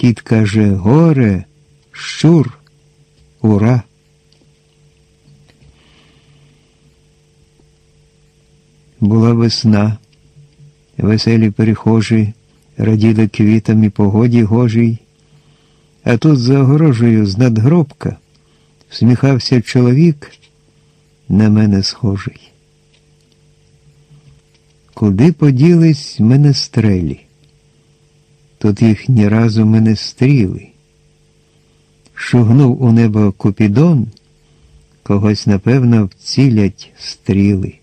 Кіт каже горе, щур, ура. Була весна, веселі перехожі раділи квітам і погоді гожій, а тут за огорожею з надгробка всміхався чоловік на мене схожий. Куди поділись менестрелі? Тут їх ні разу мене стріли. Шугнув у небо Купідон, когось, напевно, вцілять стріли.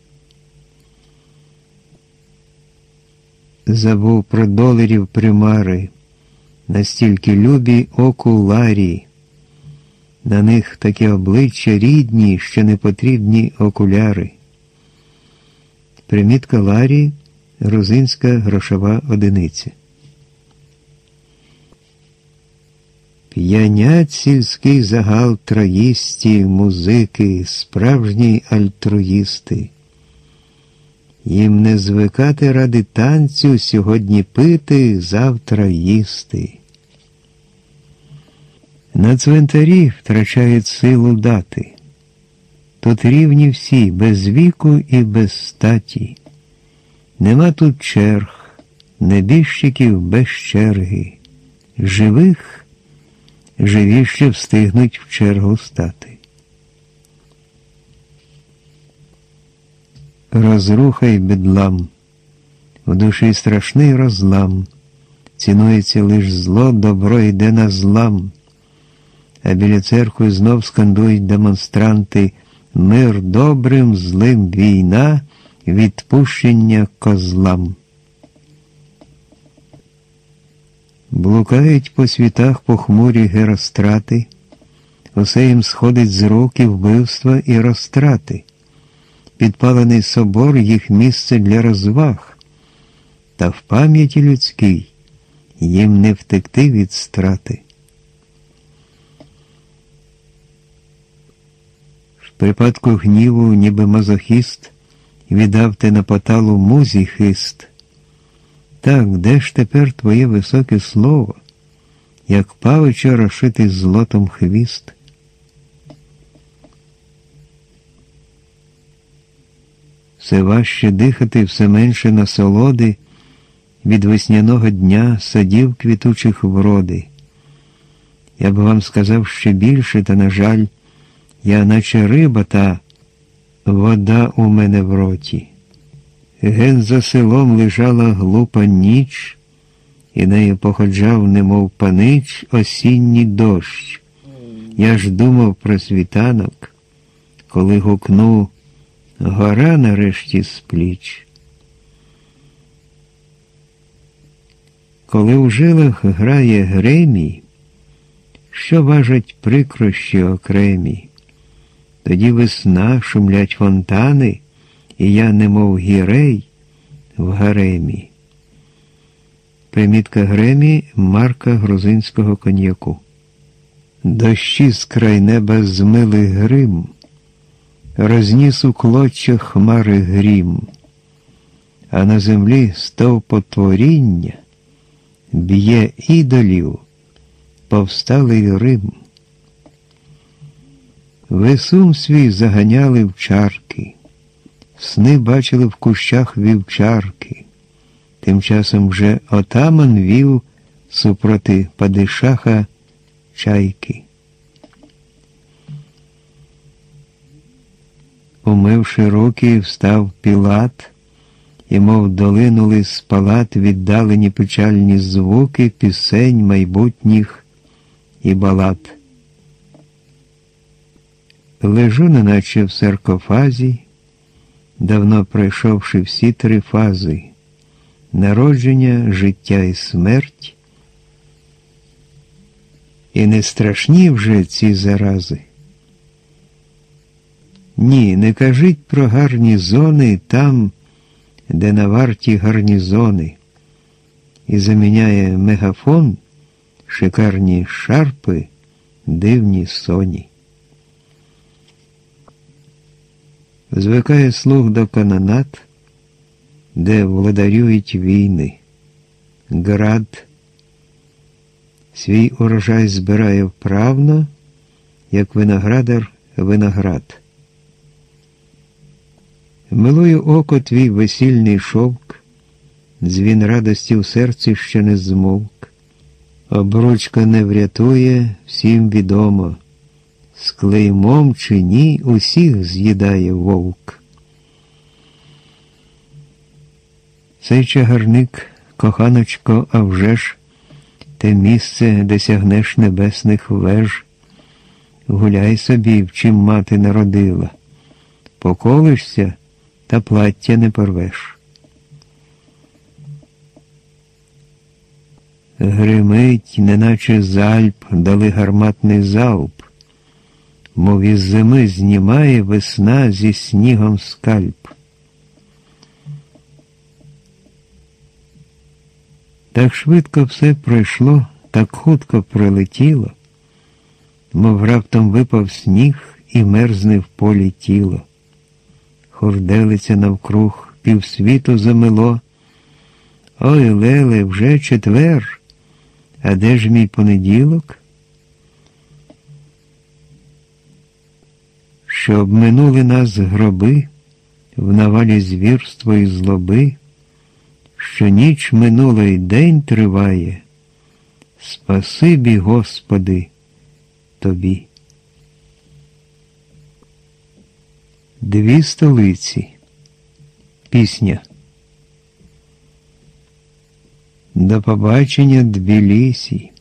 Забув про доларів примари, настільки любі окуларі. На них такі обличчя рідні, що не потрібні окуляри. Примітка Ларі грузинська грошова одиниця. П'янять сільський загал троїсті, музики, справжні альтруїсти. Їм не звикати ради танцю сьогодні пити, завтра їсти. На цвинтарі втрачають силу дати. Тут рівні всі, без віку і без статі. Нема тут черг, небіжчиків без черги. Живих живі ще встигнуть в чергу стати. Розруха й бедлам, в душі страшний розлам, цінується лиш зло, добро йде на злам, а біля церкви знов скандують демонстранти мир добрим, злим війна, відпущення козлам. Блукають по світах похмурі герострати, усе їм сходить з рук і вбивства і розтрати. Підпалений собор їх місце для розваг, та в пам'яті людській їм не втекти від страти. В припадку гніву, ніби мазохіст, віддав ти на поталу музі хист. Так, де ж тепер твоє високе слово, як павича розшитий злотом хвіст? Все важче дихати, все менше насолоди від весняного дня садів квітучих вроди. Я б вам сказав ще більше, та, на жаль, я наче риба та вода у мене в роті. Ген за селом лежала глупа ніч, і нею походжав, немов панич, осінній дощ. Я ж думав про світанок, коли гукну гора нарешті з пліч. Коли у жилах грає гремій, що важать прикрощі окремі, тоді весна шумлять фонтани і я, немов гірей в гаремі. Примітка Гремі марка грузинського коньяку. Дощі з край неба змили грим, розніс у клоччях хмари грім, а на землі стовпотворіння б'є ідолів, повсталий Рим. Весум свій заганяли в чарки. Сни бачили в кущах вівчарки. Тим часом вже отаман вів супроти падишаха чайки. Умивши руки, встав пілат, і, мов долинули з палат віддалені печальні звуки пісень майбутніх і балат. Лежу, неначе в саркофазі давно пройшовши всі три фази народження, життя і смерть. І не страшні вже ці зарази. Ні, не кажіть про гарні зони там, де на варті гарнізони, і заміняє мегафон шикарні шарпи, дивні соні. Звикає слух до канонат, де владарюють війни, град, свій урожай збирає вправно, як виноградар виноград. Милою око твій весільний шовк, дзвін радості в серці ще не змовк. Обручка не врятує, всім відомо. З клеймом чи ні усіх з'їдає вовк. Цей чагарник, коханочко, а вже ж, те місце, де сягнеш небесних веж. Гуляй собі, в чим мати народила, поколишся та плаття не порвеш. Гримить, неначе з Альп дали гарматний залп, мов із зими знімає весна зі снігом скальп. Так швидко все пройшло, так хутко прилетіло, мов раптом випав сніг і мерзне в полі тіло. Хорделиться навкруг, півсвіту замило. Ой, Леле, вже четвер. А де ж мій понеділок? Що обминули нас гроби в навалі звірства і злоби, що ніч минула й день триває. Спасибі, Господи, Тобі. Дві столиці. Пісня. До побачення Тбілісі.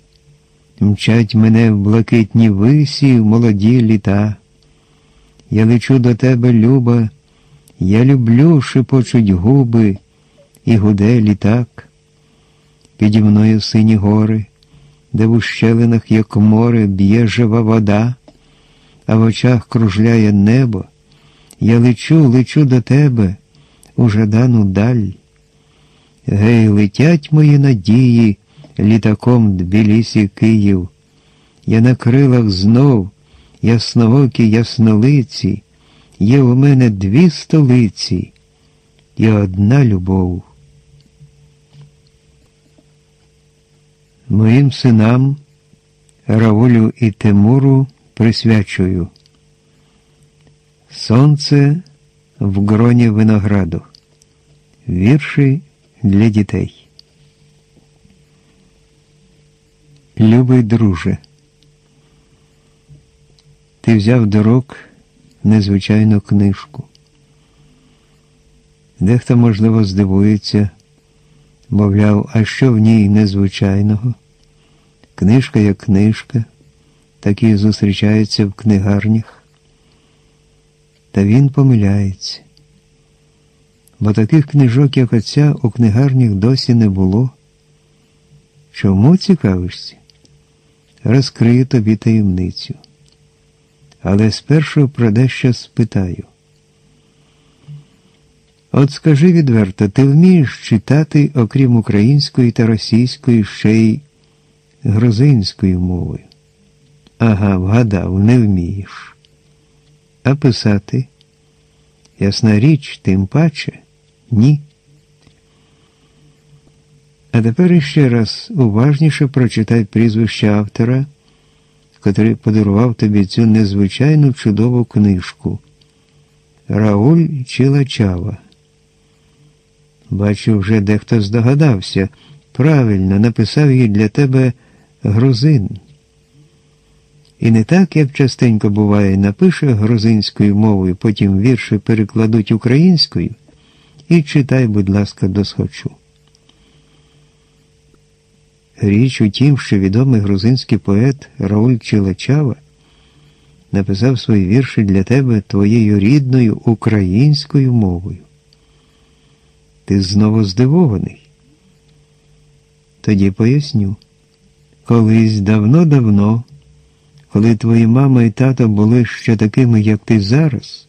Мчать мене в блакитні висі молоді літа. Я лечу до тебе, люба, я люблю шепочуть губи і гуде літак. Піді мною сині гори, де в ущелинах, як море, б'є жива вода, а в очах кружляє небо. Я лечу, лечу до тебе у жадану даль. Гей, летять мої надії літаком Тбілісі Київ. Я на крилах знов, ясноокі яснолиці, є у мене дві столиці і одна любов. Моїм синам Раулю і Тимуру присвячую. Сонце в гроні винограду. Вірші для дітей. Любий друже, ти взяв до рук незвичайну книжку. Дехто, можливо, здивується, мовляв, а що в ній незвичайного? Книжка як книжка, такі зустрічаються в книгарнях. Та він помиляється. Бо таких книжок, як оця, у книгарнях досі не було. Чому цікавишся? Розкрию тобі таємницю. Але спершу про дещо спитаю. От скажи відверто, ти вмієш читати, окрім української та російської, ще й грузинською мовою? Ага, вгадав, не вмієш. А писати? Ясна річ, тим паче, ні. А тепер іще раз уважніше прочитай прізвище автора, котрий подарував тобі цю незвичайну чудову книжку Рауль Чилачава. Бачу, вже дехто здогадався. Правильно написав її для тебе грузин. І не так, як частенько буває, напише грузинською мовою, потім вірші перекладуть українською, і читай, будь ласка, досхочу. Річ у тім, що відомий грузинський поет Рауль Чилачава написав свої вірші для тебе твоєю рідною українською мовою. Ти знову здивований? Тоді поясню. Колись давно-давно, коли твої мама і тато були ще такими, як ти зараз,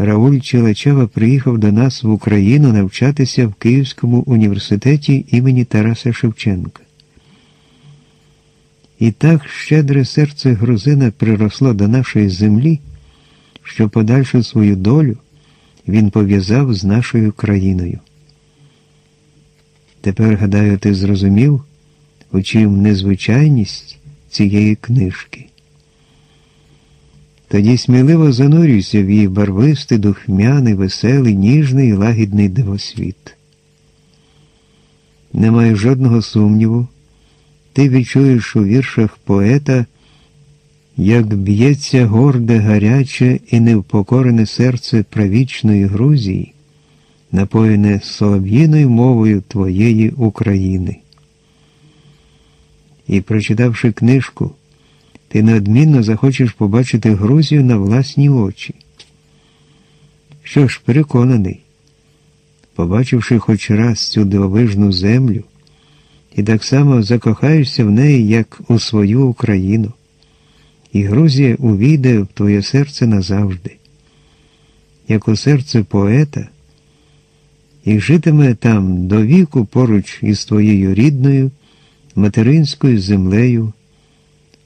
Рауль Челачева приїхав до нас в Україну навчатися в Київському університеті імені Тараса Шевченка. І так щедре серце грузина приросло до нашої землі, що подальшу свою долю він пов'язав з нашою країною. Тепер, гадаю, ти зрозумів, у чим незвичайність цієї книжки. Тоді сміливо занурюйся в її барвистий, духмяний, веселий, ніжний і лагідний дивосвіт. Немає жодного сумніву, ти відчуєш у віршах поета, як б'ється горде, гаряче і невпокорене серце правічної Грузії, напоєне солов'їною мовою твоєї України. І, прочитавши книжку, ти неодмінно захочеш побачити Грузію на власні очі. Що ж, переконаний, побачивши хоч раз цю дивовижну землю, і так само закохаєшся в неї, як у свою Україну, і Грузія увійде в твоє серце назавжди, як у серце поета, і житиме там до віку поруч із твоєю рідною материнською землею.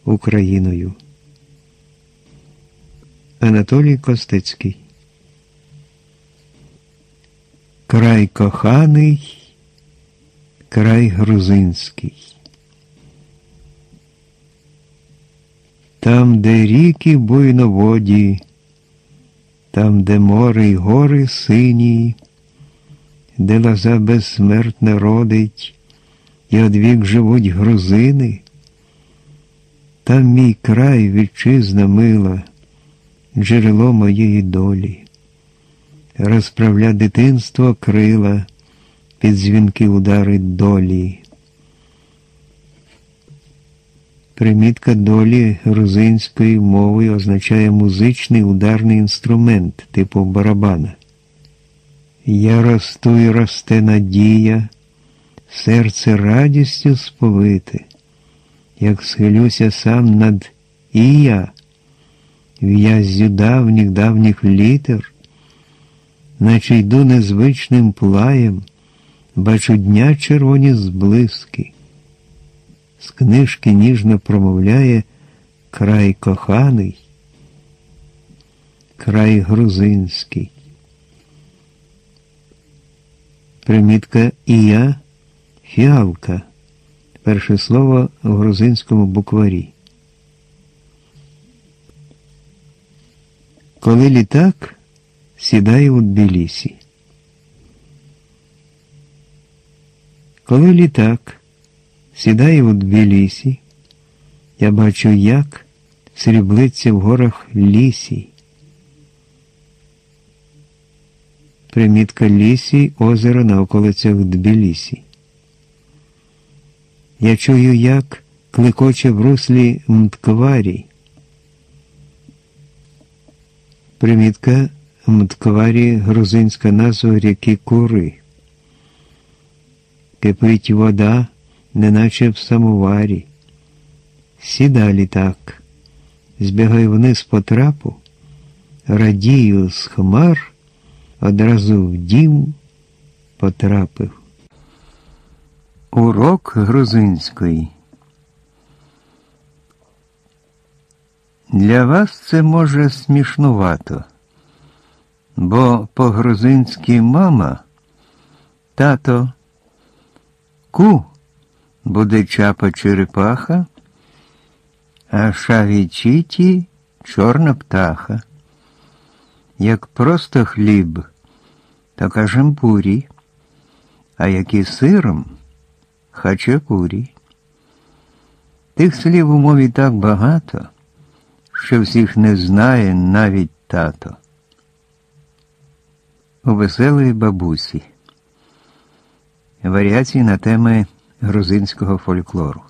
Україною. Анатолій Костецький. Край коханий, край грузинський. Там, де ріки буйноводі, там, де море й гори сині, де лоза безсмертна родить, і одвік живуть грузини. Там мій край, вітчизна мила, джерело моєї долі, розправля дитинство крила, під дзвінки удари долі. Примітка долі грузинською мовою означає музичний ударний інструмент типу барабана. Я росту і росте надія, серце радістю сповите як схилюся сам над Ія, в'яззю давніх давніх літер, наче йду незвичним плаєм, бачу дня червоні зблиски. З книжки ніжно промовляє край коханий, край грузинський. Примітка Ія фіалка перше слово в грузинському букварі. Коли літак сідає у Тбілісі. Коли літак сідає у Тбілісі, я бачу, як сріблиться в горах лісі. Примітка лісі озеро на околицях Тбілісі. Я чую, як кликоче в руслі Мткварі. Примітка Мткварі грузинська назва ріки Кури. Кипить вода, неначе в самоварі. Сіда літак, збігаю вниз по трапу, радію з хмар, одразу в дім потрапив. Урок грузинської. Для вас це може смішнувато, бо по-грузинськи мама, тато, ку буде чапа черепаха, а шавічіті чорна птаха. Як просто хліб, то кажем пурі, а як і сиром хачапурі. Тих слів у мові так багато, що всіх не знає навіть тато. У веселої бабусі. Варіації на теми грузинського фольклору.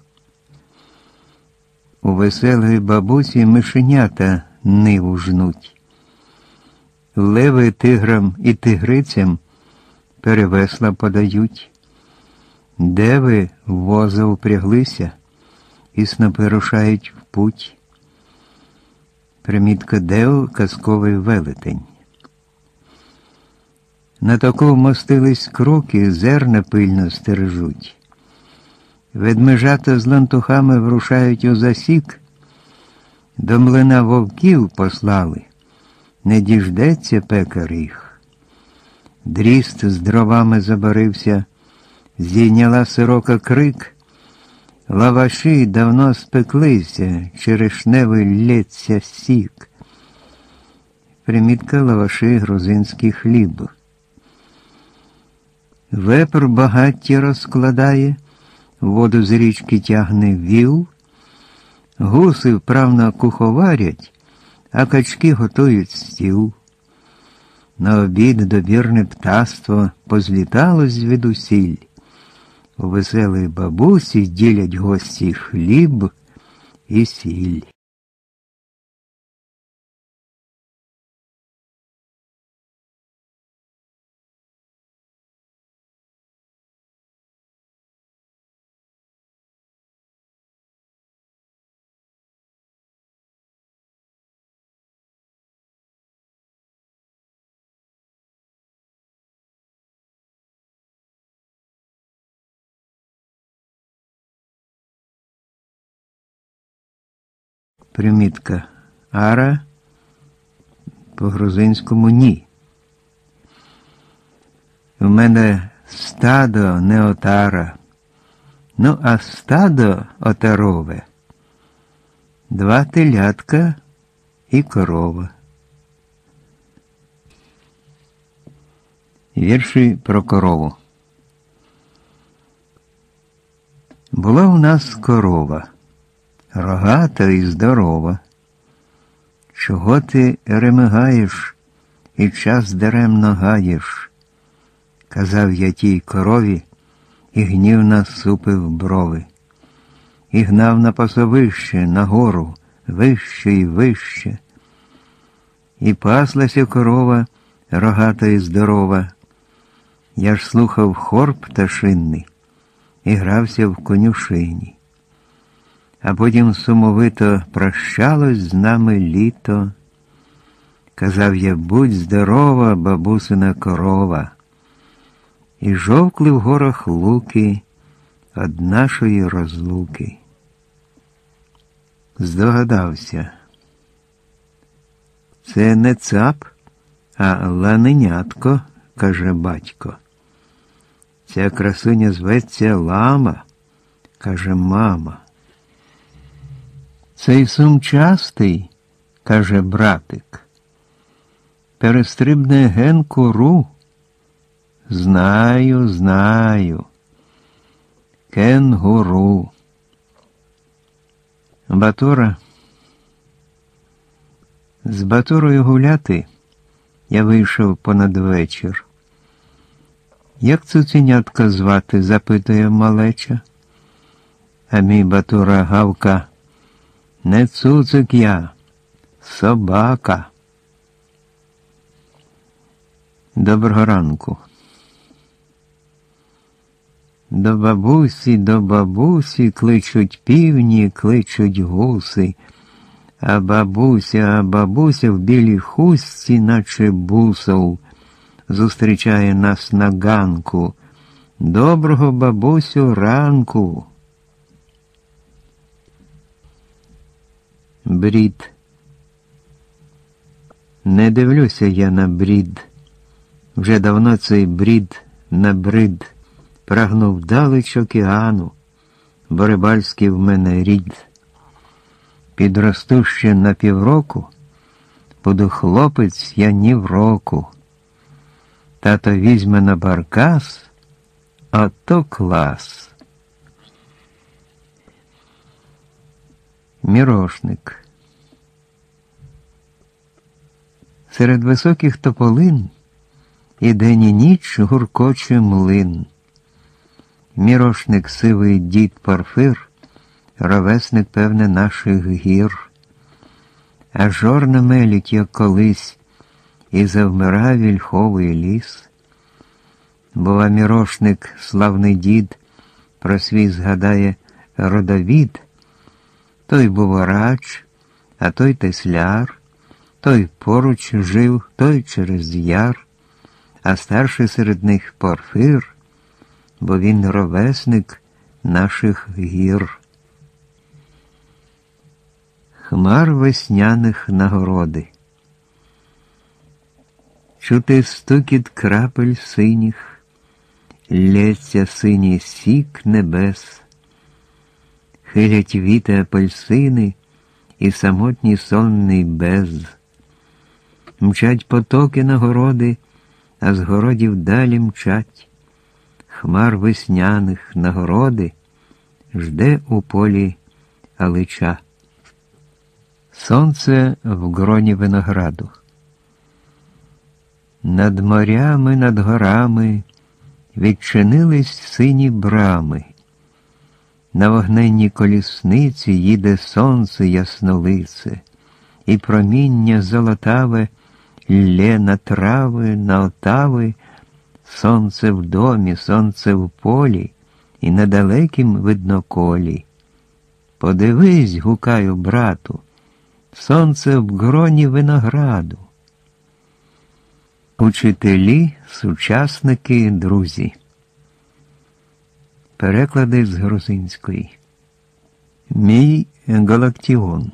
У веселої бабусі мишенята ниву жнуть. Леви тиграм і тигрицям перевесла подають. Де ви в воза упряглися і снопи рушають в путь? Примітка Део казковий велетень. На таку вмостились кроки, зерна пильно стережуть. Ведмежата з лантухами врушають у засік, до млина вовків послали, не діждеться пекар їх. Дріст з дровами забарився зійняла сирока крик, Лаваші давно спеклися, черешневий лється сік. Примітка лаваші грузинський хліб. Вепр багаття розкладає, воду з річки тягне віл, гуси вправно куховарять, а качки готують стіл. На обід добірне птаство позлітало звідусіль. У веселій бабусі ділять гості хліб і сіль. Примітка Ара по грузинському ні. У мене стадо не отара. Ну, а стадо отарове. Два телятка і корова. Вірші про корову. Була у нас корова рогата і здорова. Чого ти ремигаєш і час даремно гаєш? Казав я тій корові і гнівно супив брови, і гнав на пасовище, на гору, вище і вище. І паслася корова, рогата і здорова. Я ж слухав хор пташинний і грався в конюшині а потім сумовито прощалось з нами літо. Казав я, будь здорова, бабусина корова, і жовкли в горах луки од нашої розлуки. Здогадався. Це не цап, а ланенятко, каже батько. Ця красуня зветься лама, каже мама. Цей сум частий, каже братик. Перестрибне ген куру. Знаю, знаю. Кенгуру. Батура. З Батурою гуляти я вийшов понад вечір. Як цуценятка звати? запитує малеча. А мій Батура гавка. Не цуцик я, собака. Доброго ранку. До бабусі, до бабусі кличуть півні, кличуть гуси, а бабуся, а бабуся в білій хустці, наче бусов, зустрічає нас на ганку. Доброго бабусю ранку. Брід. Не дивлюся я на брід. Вже давно цей брід набрид, прагнув далеч океану, бо рибальський в мене рід. Підросту ще на півроку, буду хлопець я ні в року. Тато візьме на баркас, а то клас. Мірошник. Серед високих тополин і день і ніч гуркоче млин. Мірошник сивий дід Порфир, ровесник, певне, наших гір. А жорна мелють, як колись, і завмира вільховий ліс. Бува мірошник, славний дід, про свій згадає родовід. Той був рач, а той тесляр, той поруч жив, той через яр, а старший серед них порфир, бо він ровесник наших гір. Хмар весняних нагороди. Чути стукіт крапель синіх, лється синій сік небес хилять віти апельсини і самотній сонний без. Мчать потоки на городи, а з городів далі мчать. Хмар весняних нагороди жде у полі алича. Сонце в гроні винограду. Над морями, над горами відчинились сині брами. На вогненній колісниці їде сонце яснолице, і проміння золотаве лє на трави, на отави, сонце в домі, сонце в полі, і на далекім видноколі. Подивись, гукаю, брату, сонце в гроні винограду. Учителі, сучасники, друзі. Переклади з грузинської. Мій Галактіон.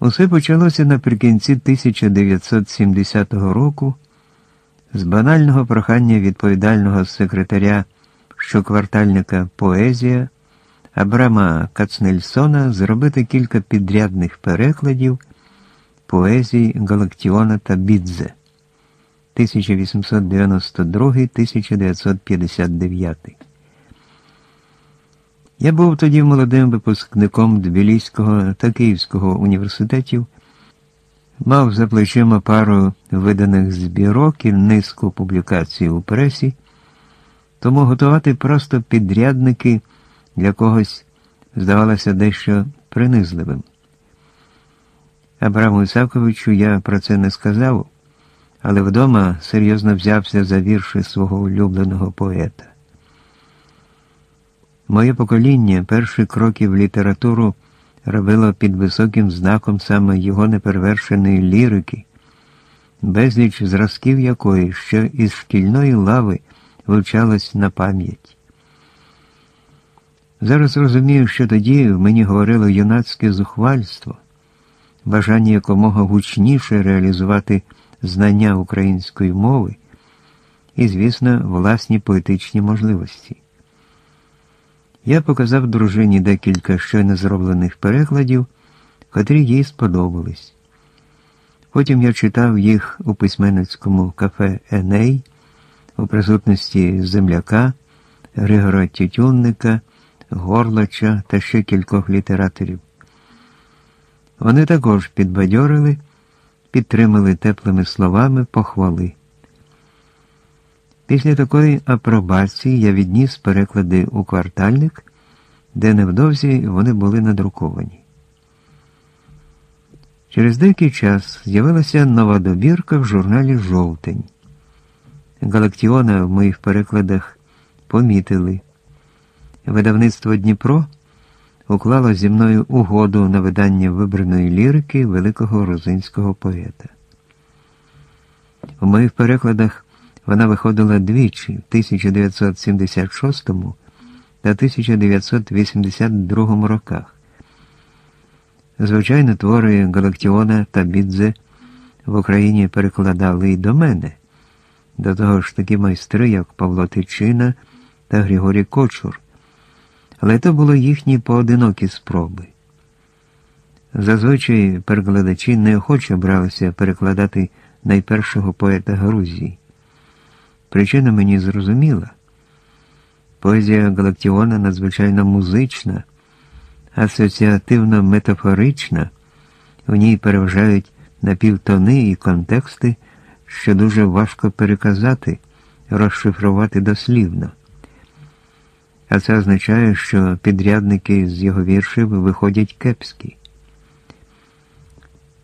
Усе почалося наприкінці 1970 року з банального прохання відповідального секретаря щоквартальника Поезія Абрама Кацнельсона зробити кілька підрядних перекладів поезій Галактіона та Бідзе 1892-1959. Я був тоді молодим випускником Тбіліського та Київського університетів, мав за плечима пару виданих збірок і низку публікацій у пресі, тому готувати просто підрядники для когось здавалося дещо принизливим. Абраму Ісаковичу я про це не сказав, але вдома серйозно взявся за вірші свого улюбленого поета. Моє покоління перші кроки в літературу робило під високим знаком саме його неперевершеної лірики, безліч зразків якої ще із шкільної лави вивчалось на пам'ять. Зараз розумію, що тоді в мені говорило юнацьке зухвальство бажання якомога гучніше реалізувати знання української мови і, звісно, власні поетичні можливості. Я показав дружині декілька щойно зроблених перекладів, котрі їй сподобались. Потім я читав їх у письменницькому кафе Еней у присутності земляка, Григора Тютюнника, Горлача та ще кількох літераторів. Вони також підбадьорили, підтримали теплими словами похвали. Після такої апробації я відніс переклади у квартальник, де невдовзі вони були надруковані. Через деякий час з'явилася нова добірка в журналі Жовтень. Галактіона в моїх перекладах помітили. Видавництво Дніпро уклала зі мною угоду на видання вибраної лірики великого грузинського поета. У моїх перекладах вона виходила двічі в 1976 та 1982 роках. Звичайно, твори Галактіона та Бідзе в Україні перекладали і до мене, до того ж такі майстри, як Павло Тичина та Григорій Кочур але то були їхні поодинокі спроби. Зазвичай перекладачі неохоче бралися перекладати найпершого поета Грузії. Причина мені зрозуміла. Поезія Галактіона надзвичайно музична, асоціативно метафорична, в ній переважають напівтони і контексти, що дуже важко переказати, розшифрувати дослівно а це означає, що підрядники з його віршів виходять кепські.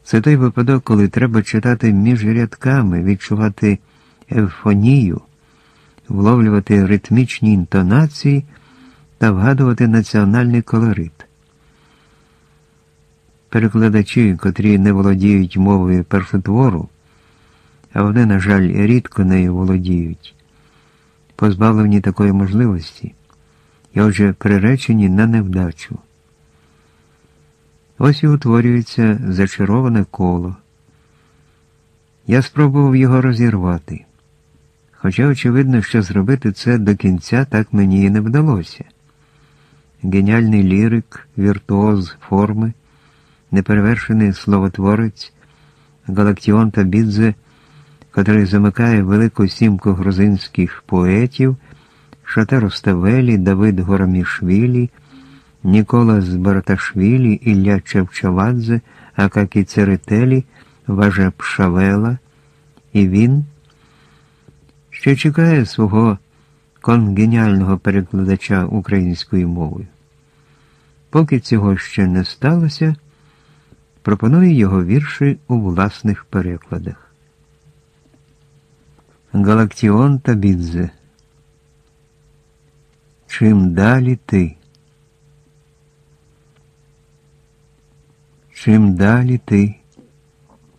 Це той випадок, коли треба читати між рядками, відчувати евфонію, вловлювати ритмічні інтонації та вгадувати національний колорит. Перекладачі, котрі не володіють мовою першотвору, а вони, на жаль, рідко нею володіють, позбавлені такої можливості і отже приречені на невдачу. Ось і утворюється зачароване коло. Я спробував його розірвати. Хоча очевидно, що зробити це до кінця так мені і не вдалося. геніальний лірик, віртуоз форми, неперевершений словотворець, Галактіон Табідзе, котрий замикає велику сімку грузинських поетів, Шатер Оставелі, Давид Горамішвілі, Нікола Збараташвілі, Ілля Чевчавадзе, Акакі Церетелі, Важа Пшавела, і він ще чекає свого конгеніального перекладача українською мовою. Поки цього ще не сталося, пропоную його вірші у власних перекладах. Галактіон та Бідзе. Чим далі ти? Чим далі ти,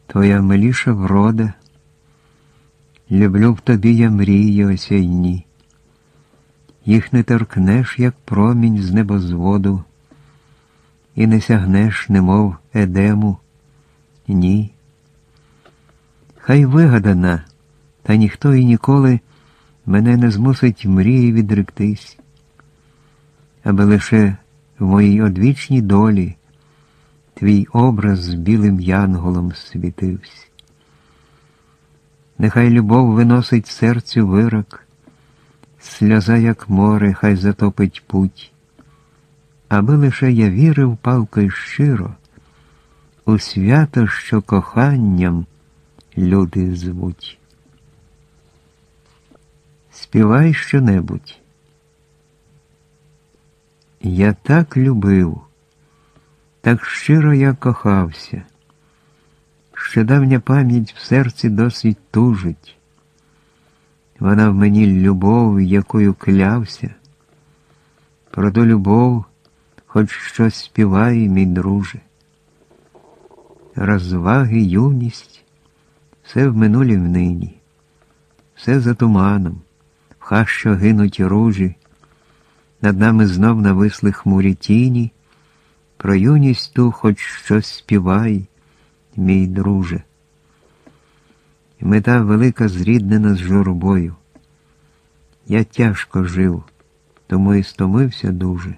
твоя миліша врода, люблю в тобі я мрії осяйні, їх не торкнеш, як промінь з небозводу, і не сягнеш, немов едему, ні. Хай вигадана, та ніхто і ніколи мене не змусить мрії відректись, аби лише в моїй одвічній долі твій образ з білим янголом світився. Нехай любов виносить серцю вирок, сльоза, як море, хай затопить путь, аби лише я вірив палко й щиро у свято, що коханням люди звуть. Співай щонебудь. Я так любив, так щиро я кохався, що давня пам'ять в серці досить тужить. Вона в мені любов, якою клявся. Про ту любов хоч щось співай, мій друже. Розваги, юність, все в минулі в нині, все за туманом, в що гинуть ружі, над нами знов нависли хмурі тіні, про юність ту хоч щось співай, мій друже. Мета велика зріднена з журбою. Я тяжко жив, тому і стомився дуже.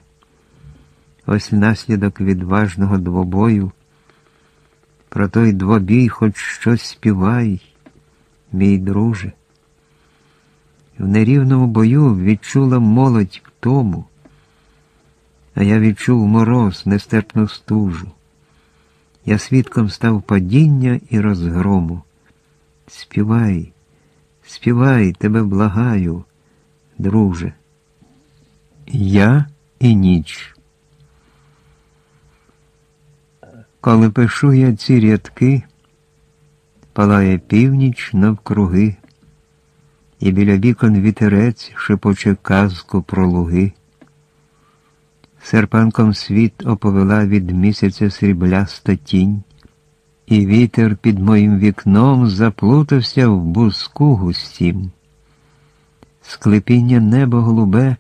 Ось наслідок відважного двобою. Про той двобій хоч щось співай, мій друже. В нерівному бою відчула молодь тому, а я відчув мороз, нестерпну стужу. Я свідком став падіння і розгрому. Співай, співай, тебе благаю, друже. Я і ніч. Коли пишу я ці рядки, палає північ навкруги, і біля вікон вітерець шепоче казку про луги. Серпанком світ оповела від місяця срібляста тінь, і вітер під моїм вікном заплутався в буску густім. Склепіння небо голубе,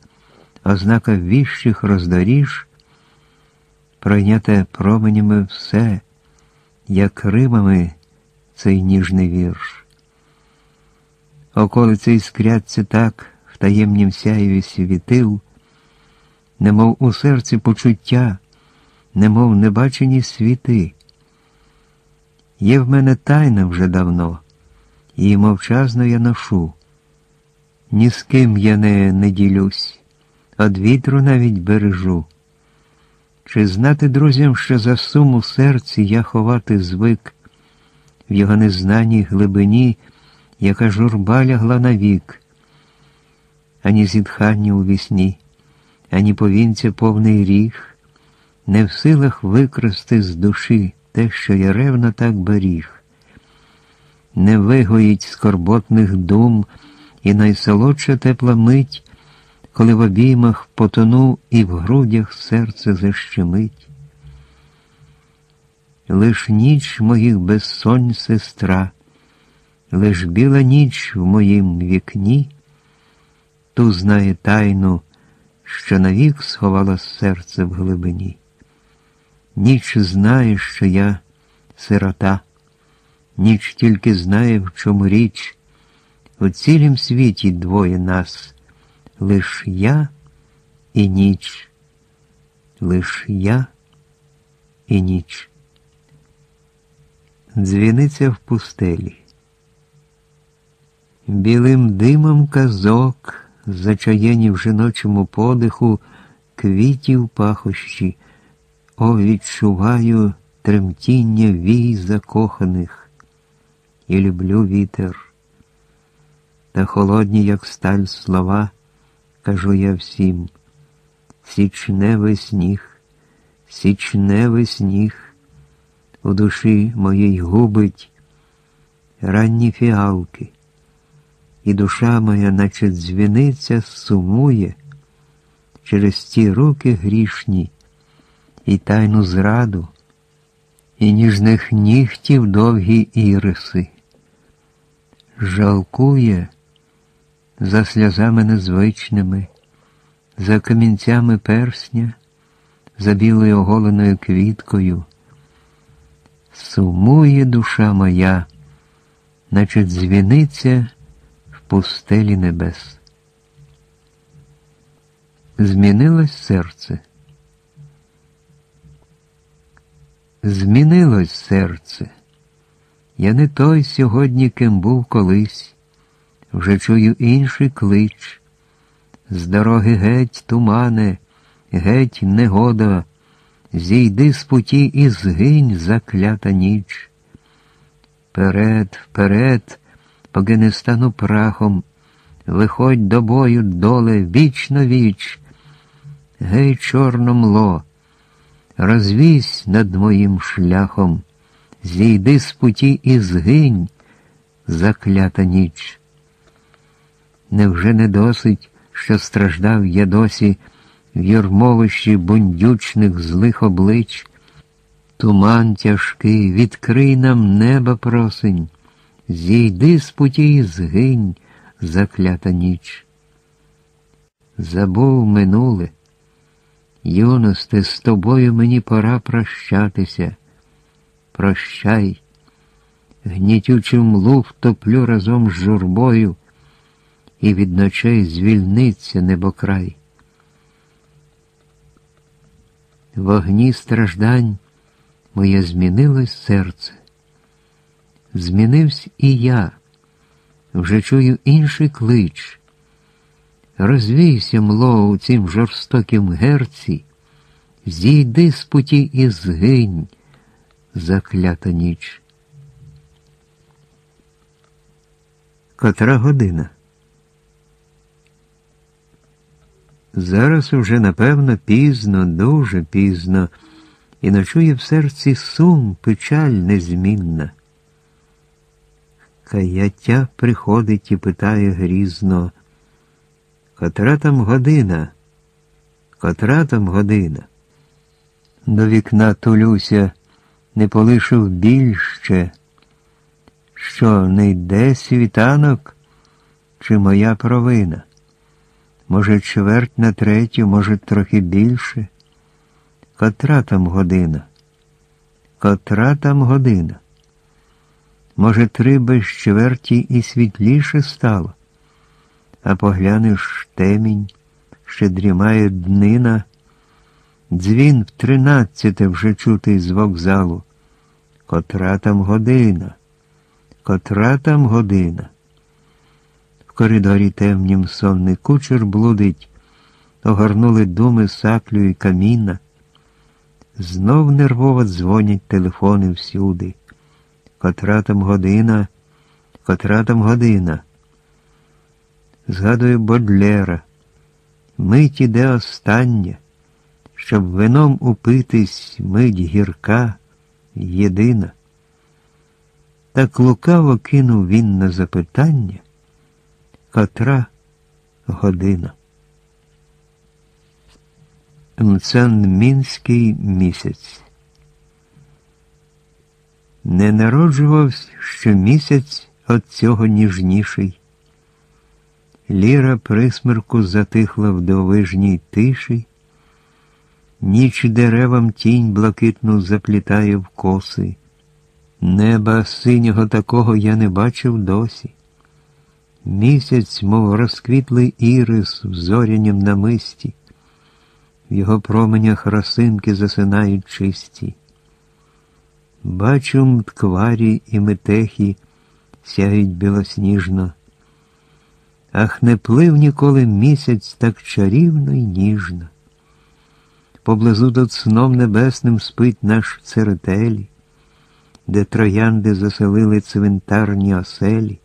ознака віщих роздоріж, пройняте променями все, як римами цей ніжний вірш. Околиці іскряться так в таємнім сяєві світил, немов у серці почуття, немов небачені світи. Є в мене тайна вже давно, і мовчазно я ношу. Ні з ким я не, не ділюсь, од вітру навіть бережу. Чи знати друзям, що за суму серці я ховати звик, в його незнаній глибині, яка журба лягла навік, ані зітхання у вісні, ані повінця повний ріг, не в силах викрасти з душі те, що я ревно так беріг, не вигоїть скорботних дум і найсолодша тепла мить коли в обіймах потону і в грудях серце защемить. Лиш ніч моїх безсонь сестра, лиш біла ніч в моїм вікні, ту знає тайну, що навік сховала серце в глибині. Ніч знає, що я сирота, ніч тільки знає, в чому річ, у цілім світі двоє нас лиш я і ніч, лиш я і ніч. Дзвіниця в пустелі. Білим димом казок, зачаєні в жіночому подиху, квітів пахощі, о, відчуваю тремтіння вій закоханих. І люблю вітер. Та холодні, як сталь слова, кажу я всім, січневий сніг, січневий сніг, у душі моїй губить ранні фіалки, і душа моя, наче дзвіниця, сумує через ті руки грішні, і тайну зраду, і ніжних нігтів довгі іриси. Жалкує за сльозами незвичними, за камінцями персня, за білою оголеною квіткою. Сумує душа моя, наче дзвіниця пустелі небес. Змінилось серце. Змінилось серце. Я не той сьогодні, ким був колись, вже чую інший клич. З дороги геть, тумане, геть негода, зійди з путі і згинь заклята ніч. Вперед, вперед, поки не стану прахом, виходь до бою, доле, віч на віч. Гей, чорно мло, розвісь над моїм шляхом, зійди з путі і згинь, заклята ніч. Невже не досить, що страждав я досі в юрмовищі бундючних злих облич? Туман тяжкий, відкрий нам неба просень, зійди з путі і згинь, заклята ніч. Забув минуле. Юносте, з тобою мені пора прощатися. Прощай, гнітючу млу втоплю разом з журбою, і від ночей звільниться небокрай. В огні страждань моє змінилось серце. Змінився і я, вже чую інший клич. Розвійся, мло, у цім жорстокім герці, зійди з путі і згинь, заклята ніч. Котра година? Зараз уже, напевно, пізно, дуже пізно, і ночує в серці сум, печаль незмінна. Каяття приходить і питає грізно. Котра там година? Котра там година? До вікна тулюся, не полишив більше. Що, не йде світанок, чи моя провина? Може, чверть на третю, може, трохи більше? Котра там година? Котра там година? Може, три без чверті і світліше стало? а поглянеш темінь, ще дрімає днина, дзвін в тринадцяте вже чутий з вокзалу. Котра там година, котра там година. В коридорі темнім сонний кучер блудить, огорнули думи саклю і каміна. Знов нервово дзвонять телефони всюди. Котра там година, котра там година згадую Бодлера. Мить іде остання, щоб вином упитись мить гірка, єдина. Так лукаво кинув він на запитання, котра година. Мцан-Мінський місяць. Не народжувався що місяць от цього ніжніший. Ліра присмерку затихла в дивовижній тиші, ніч деревам тінь блакитну заплітає в коси. Неба синього такого я не бачив досі. Місяць, мов розквітлий ірис в зорянім намисті, в його променях росинки засинають чисті. Бачу мткварі і метехи сяють білосніжно, ах, не плив ніколи місяць так чарівно й ніжно. Поблизу тут сном небесним спить наш церетелі, де троянди заселили цвинтарні оселі,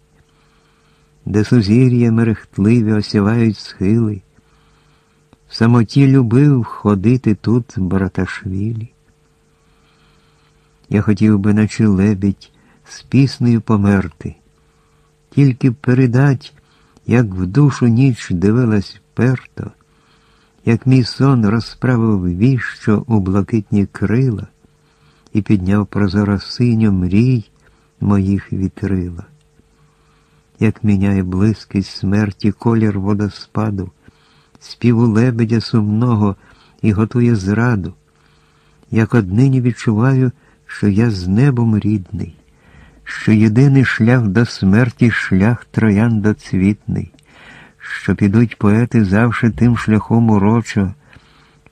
де сузір'я мерехтливі осівають схили. В самоті любив ходити тут Браташвілі. Я хотів би, наче лебідь, з піснею померти, тільки передать, як в душу ніч дивилась перто, як мій сон розправив віщо у блакитні крила і підняв прозоро синьо мрій моїх вітрила, як міняє близькість смерті колір водоспаду співу лебедя сумного і готує зраду, як однині відчуваю, що я з небом рідний, що єдиний шлях до смерті шлях трояндоцвітний, що підуть поети завше тим шляхом урочо,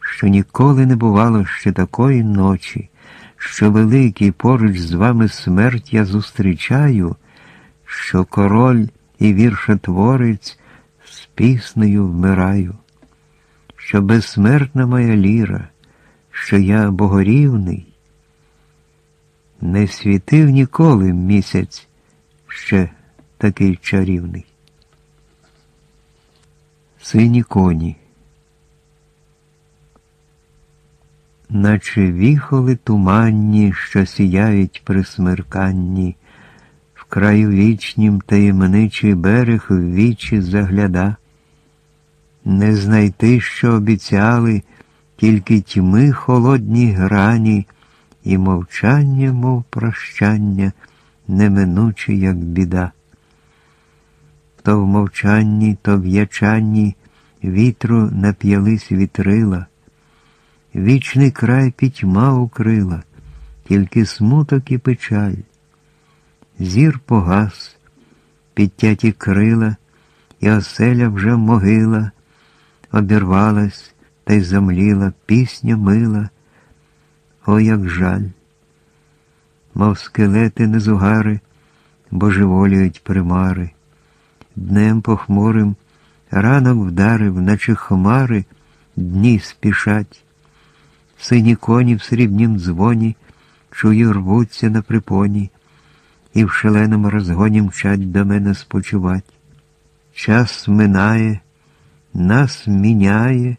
що ніколи не бувало ще такої ночі, що великий поруч з вами смерть я зустрічаю, що король і віршотворець з піснею вмираю що безсмертна моя ліра, що я богорівний, не світив ніколи місяць ще такий чарівний. Сині коні, наче віхоли туманні, що сіяють при смерканні, в краю вічнім таємничий берег в вічі загляда не знайти, що обіцяли, тільки тьми холодні грані, і мовчання, мов прощання, неминуче, як біда. То в мовчанні, то в ячанні вітру нап'ялись вітрила, вічний край пітьма укрила, тільки смуток і печаль. Зір погас, підтяті крила, і оселя вже могила обірвалась та й замліла пісня мила, о, як жаль, мов скелети незугари, божеволюють примари, днем похмурим ранок вдарив, наче хмари, дні спішать, сині коні в срібнім дзвоні, чую, рвуться на припоні, і в шаленому розгоні мчать до мене спочивать. Час минає нас міняє,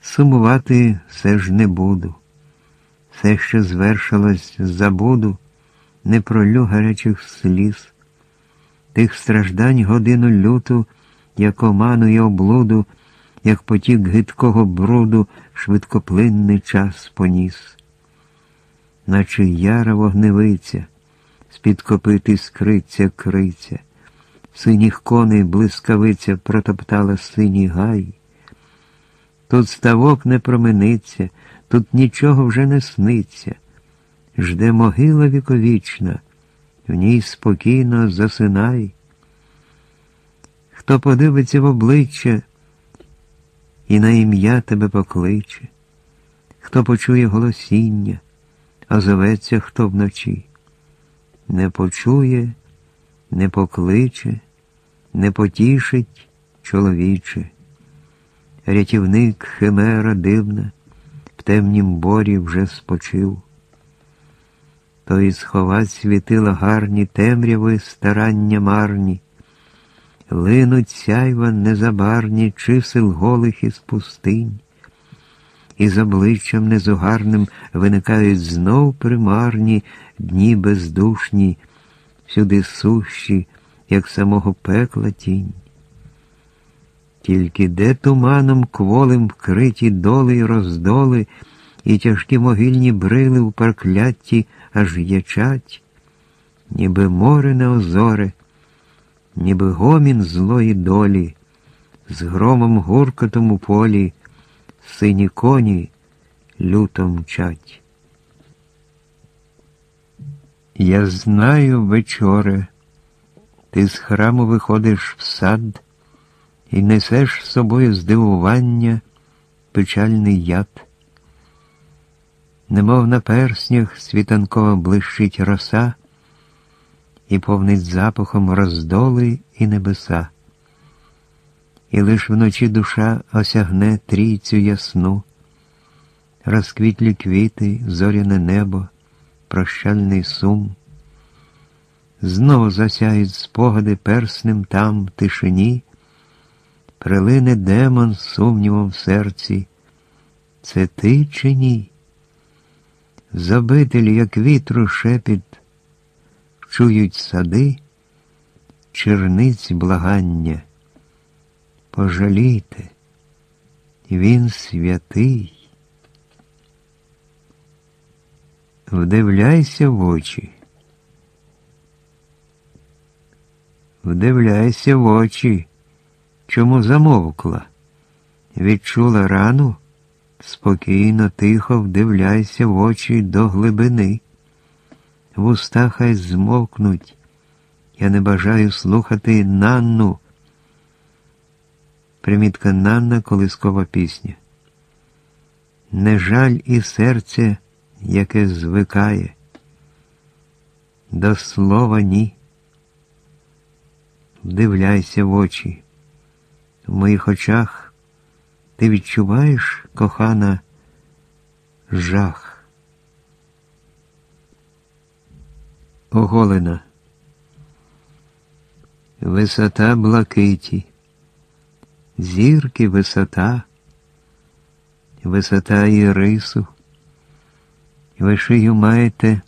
сумувати все ж не буду. Все, що звершилось, забуду, не пролю гарячих сліз, тих страждань годину люту, як оману і облуду, як потік гидкого бруду, швидкоплинний час поніс. Наче яра вогневиця, з-під копити скриться криця синіх коней блискавиця протоптала синій гай. Тут ставок не промениться, тут нічого вже не сниться. Жде могила віковічна, в ній спокійно засинай. Хто подивиться в обличчя і на ім'я тебе покличе, хто почує голосіння, а зоветься хто вночі, не почує не покличе, не потішить чоловіче. Рятівник химера дивна, темнім борі вже спочив. Той сховать світила гарні темряви старання марні, линуть сяйва незабарні чисел голих із пустинь, і з обличчям незугарним виникають знов примарні дні бездушні всюди сущі, як самого пекла тінь. Тільки де туманом кволим вкриті доли й роздоли, і тяжкі могильні брили в парклятті аж ячать, ніби море не озоре, ніби гомін злої долі, з громом гуркотом у полі, сині коні люто мчать. Я знаю, вечоре, ти з храму виходиш в сад і несеш з собою здивування печальний яд. Немов на перснях світанково блищить роса і повнить запахом роздоли і небеса. І лиш вночі душа осягне трійцю ясну, розквітлі квіти, зоряне небо, прощальний сум. Знову засяють спогади перснем там тишині, прилине демон з сумнівом в серці. Це ти чи ні? Забитель, як вітру шепіт, чують сади, черниць благання. Пожалійте, він святий. Вдивляйся в очі. Вдивляйся в очі. Чому замовкла? Відчула рану? Спокійно, тихо вдивляйся в очі до глибини. Вуста хай змовкнуть. Я не бажаю слухати Нанну. Примітка Нанна колискова пісня. Не жаль і серце, яке звикає. До слова ні. Вдивляйся в очі. В моїх очах ти відчуваєш, кохана, жах. Оголена. Висота блакиті, зірки висота, висота і рису. Ви шию маєте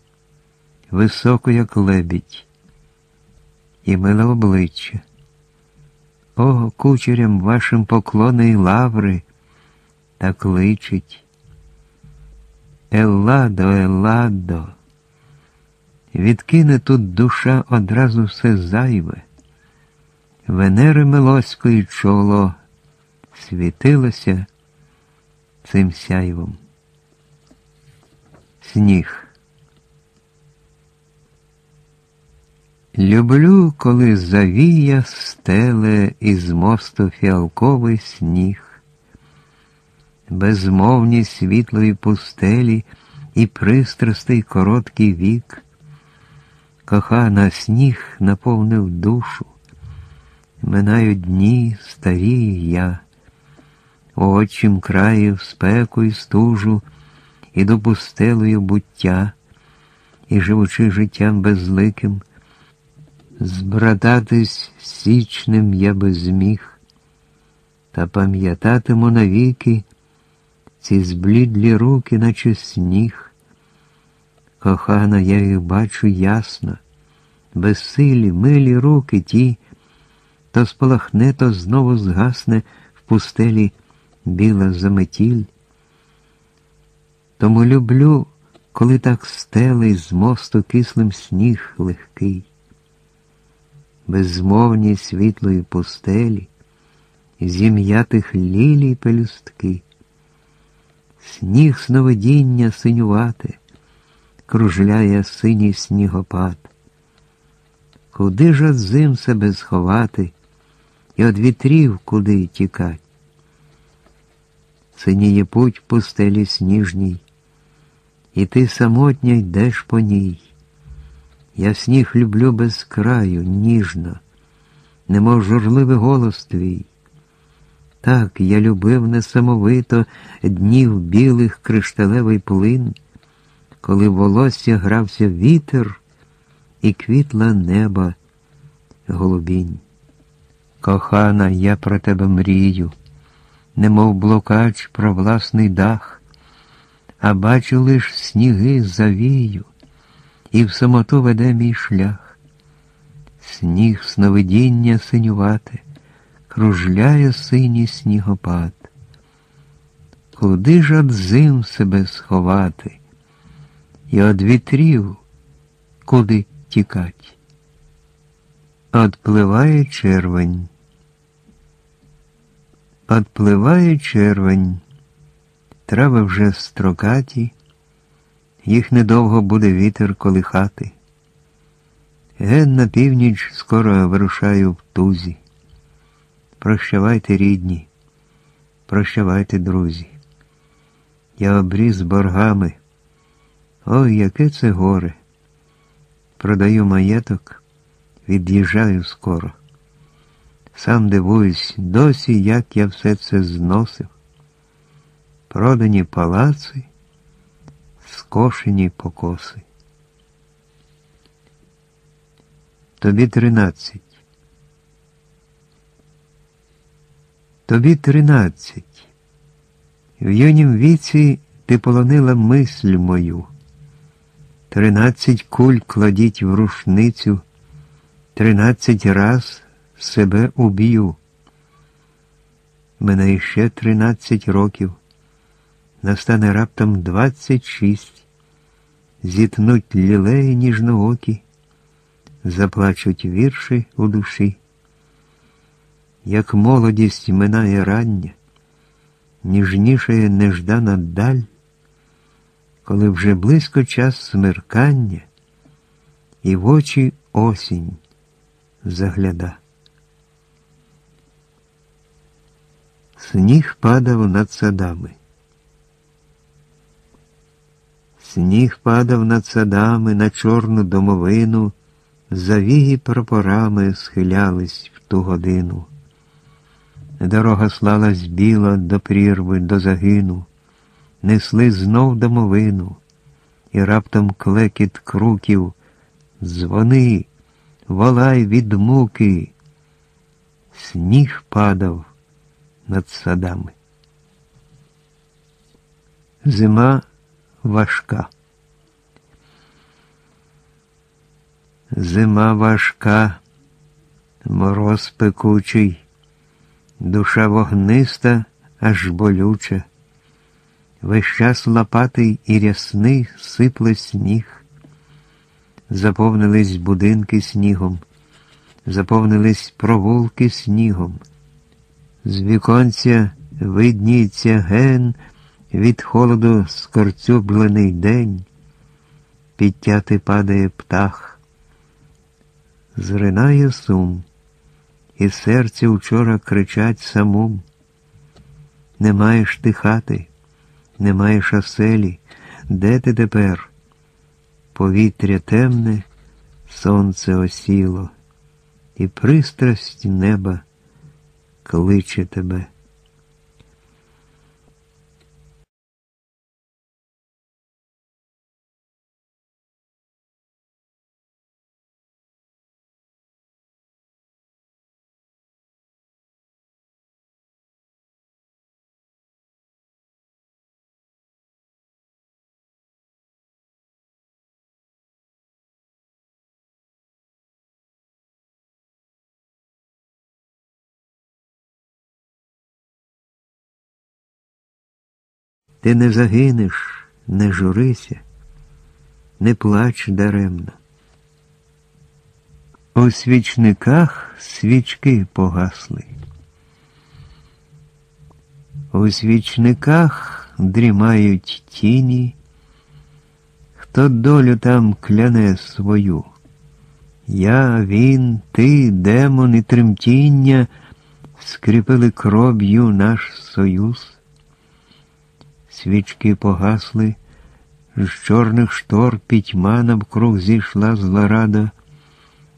високо, як лебідь, і миле обличчя. О, кучерям вашим поклони й лаври так личить. Елладо, Елладо, відкине тут душа одразу все зайве. Венери Милоської чоло світилося цим сяйвом. Сніг. Люблю, коли завія стеле із мосту фіалковий сніг, безмовні світлої пустелі і пристрастий короткий вік. Кохана сніг наповнив душу, минають дні старі я, у отчим в спеку і стужу, іду пустелою буття, і живучи життям безликим. Збрататись січним я би зміг, та пам'ятатиму навіки ці зблідлі руки, наче сніг. Кохана, я їх бачу ясно, безсилі, милі руки ті, то спалахне, то знову згасне в пустелі біла заметіль. Тому люблю, коли так стелий з мосту кислим сніг легкий безмовні світлої пустелі, зім'ятих лілій пелюстки, сніг сновидіння синювати, кружляє синій снігопад. Куди ж от зим себе сховати і од вітрів куди тікать? Синіє путь пустелі сніжній, і ти самотня йдеш по ній. Я сніг люблю без краю, ніжно, немов журливий голос твій. Так я любив несамовито днів білих кришталевий плин, коли в волосся грався вітер і квітла неба голубінь. Кохана, я про тебе мрію, немов блокач про власний дах, а бачу лиш сніги завію і в самоту веде мій шлях. Сніг сновидіння синювате, кружляє синій снігопад. Куди ж од зим себе сховати, і од вітрів куди тікать? Отпливає червень. Отпливає червень, трави вже строкаті. Їх недовго буде вітер колихати. Ген на північ скоро вирушаю в тузі. Прощавайте, рідні, Прощавайте, друзі. Я обріз боргами. Ой, яке це горе. Продаю маєток, від'їжджаю скоро. Сам дивуюсь, досі, як я все це зносив. Продані палаци, скошені покоси. Тобі тринадцять. Тобі тринадцять. В юнім віці ти полонила мисль мою. Тринадцять куль кладіть в рушницю, тринадцять раз себе уб'ю. Мене іще тринадцять років, настане раптом двадцять шість, зітнуть лілеї ніжноокі, заплачуть вірші у душі. Як молодість минає рання, ніжнішає неждана даль, коли вже близько час смеркання, і в очі осінь загляда. Сніг падав над садами. Сніг падав над садами на чорну домовину, завії прапорами схилялись в ту годину. Дорога слалась біла до прірви, до загину, несли знов домовину, і раптом клекіт круків, дзвони, волай від муки, сніг падав над садами. Зима важка. Зима важка, мороз пекучий, душа вогниста, аж болюча, весь час лопатий і рясний сипле сніг, заповнились будинки снігом, заповнились провулки снігом. З віконця видніється ген від холоду скорцюблений день, підтяти падає птах, зринає сум, і серце вчора кричать самум. Не маєш ти хати, не маєш оселі, де ти тепер? Повітря темне, сонце осіло, і пристрасть неба кличе тебе. Ти не загинеш, не журися, не плач даремно. У свічниках свічки погасли. У свічниках дрімають тіні, хто долю там кляне свою. Я, він, ти, демон і тремтіння скріпили кров'ю наш союз свічки погасли, з чорних штор пітьма навкруг зійшла злорада,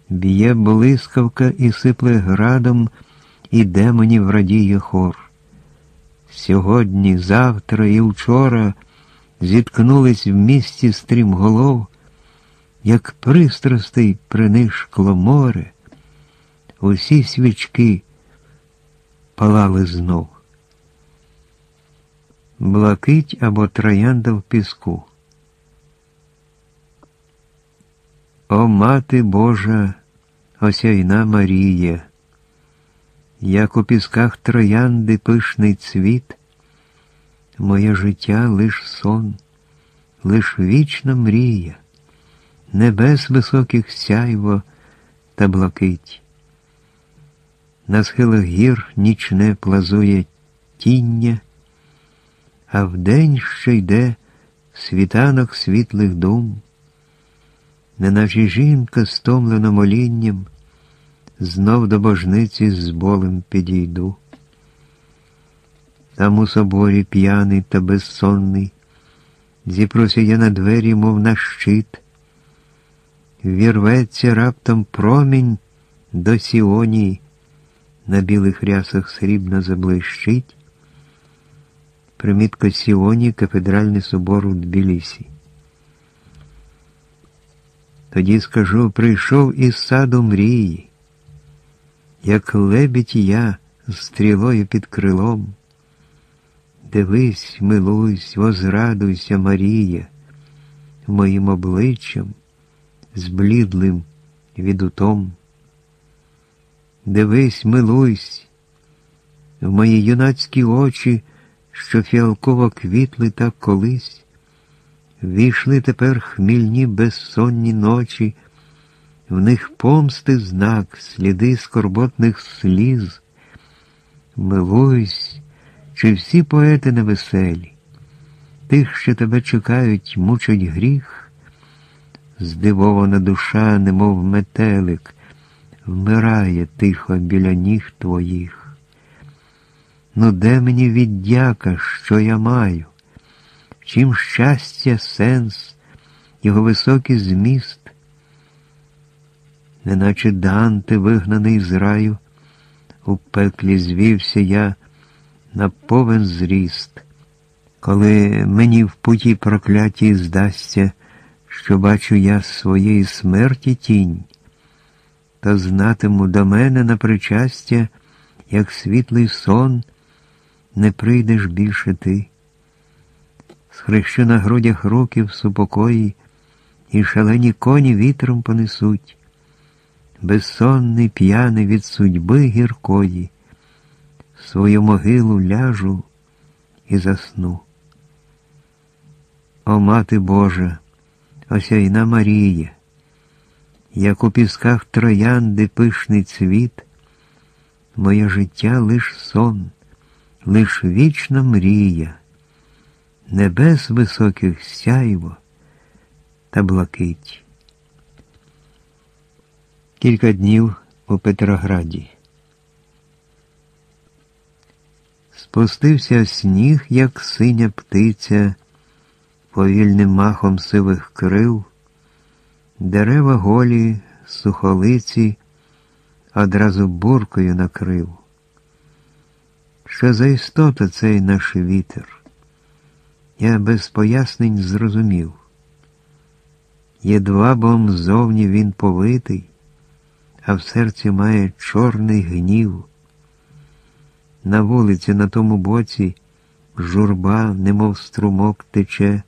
б'є блискавка і сипле градом, і демонів радіє хор. Сьогодні, завтра і вчора зіткнулись в місті стрімголов, як пристрастий принишкло море, усі свічки палали знов блакить або троянда в піску. О мати Божа, осяйна Марія, як у пісках троянди пишний цвіт, моє життя лиш сон, лиш вічна мрія, небес високих сяйво та блакить. На схилах гір нічне плазує тіння а вдень ще йде світанок світлих дум, неначе жінка, стомлена молінням, знов до божниці з болем підійду. Там у соборі п'яний та безсонний, зіпруся я на двері, мов на щит, вірветься раптом промінь до Сіонії, на білих рясах срібно заблищить, примітка Сіонії, кафедральний собор у Тбілісі. Тоді скажу, прийшов із саду мрії, як лебідь я з стрілою під крилом. Дивись, милуйсь, возрадуйся, Марія, моїм обличчям, зблідлим від утом. Дивись, милуйсь, в мої юнацькі очі, що фіалково квітли так колись. Війшли тепер хмільні безсонні ночі, в них помсти знак, сліди скорботних сліз. Милуйсь, чи всі поети невеселі, тих, що тебе чекають, мучать гріх, здивована душа, немов метелик, вмирає тихо біля ніг твоїх. Ну, де мені віддяка, що я маю? Чим щастя, сенс, його високий зміст, неначе Данте, вигнаний з раю, у пеклі звівся я на повен зріст, коли мені в путі прокляті здасться, що бачу я своєї смерті тінь, то знатиму до мене на причастя, як світлий сон, не прийдеш більше ти. Схрещу на грудях руки в супокої, і шалені коні вітром понесуть, безсонний п'яний від судьби гіркої, свою могилу ляжу і засну. О мати Божа, осяйна Марія, як у пісках троянди пишний цвіт, моє життя лиш сон, лиш вічна мрія небес високих сяйво та блакить. Кілька днів у Петрограді. Спустився сніг, як синя птиця, повільним махом сивих крил, дерева голі, сухолиці, одразу буркою накрив. Що за істота цей наш вітер? Я без пояснень зрозумів. Єдва бом зовні він повитий, а в серці має чорний гнів. На вулиці, на тому боці, журба, немов струмок тече,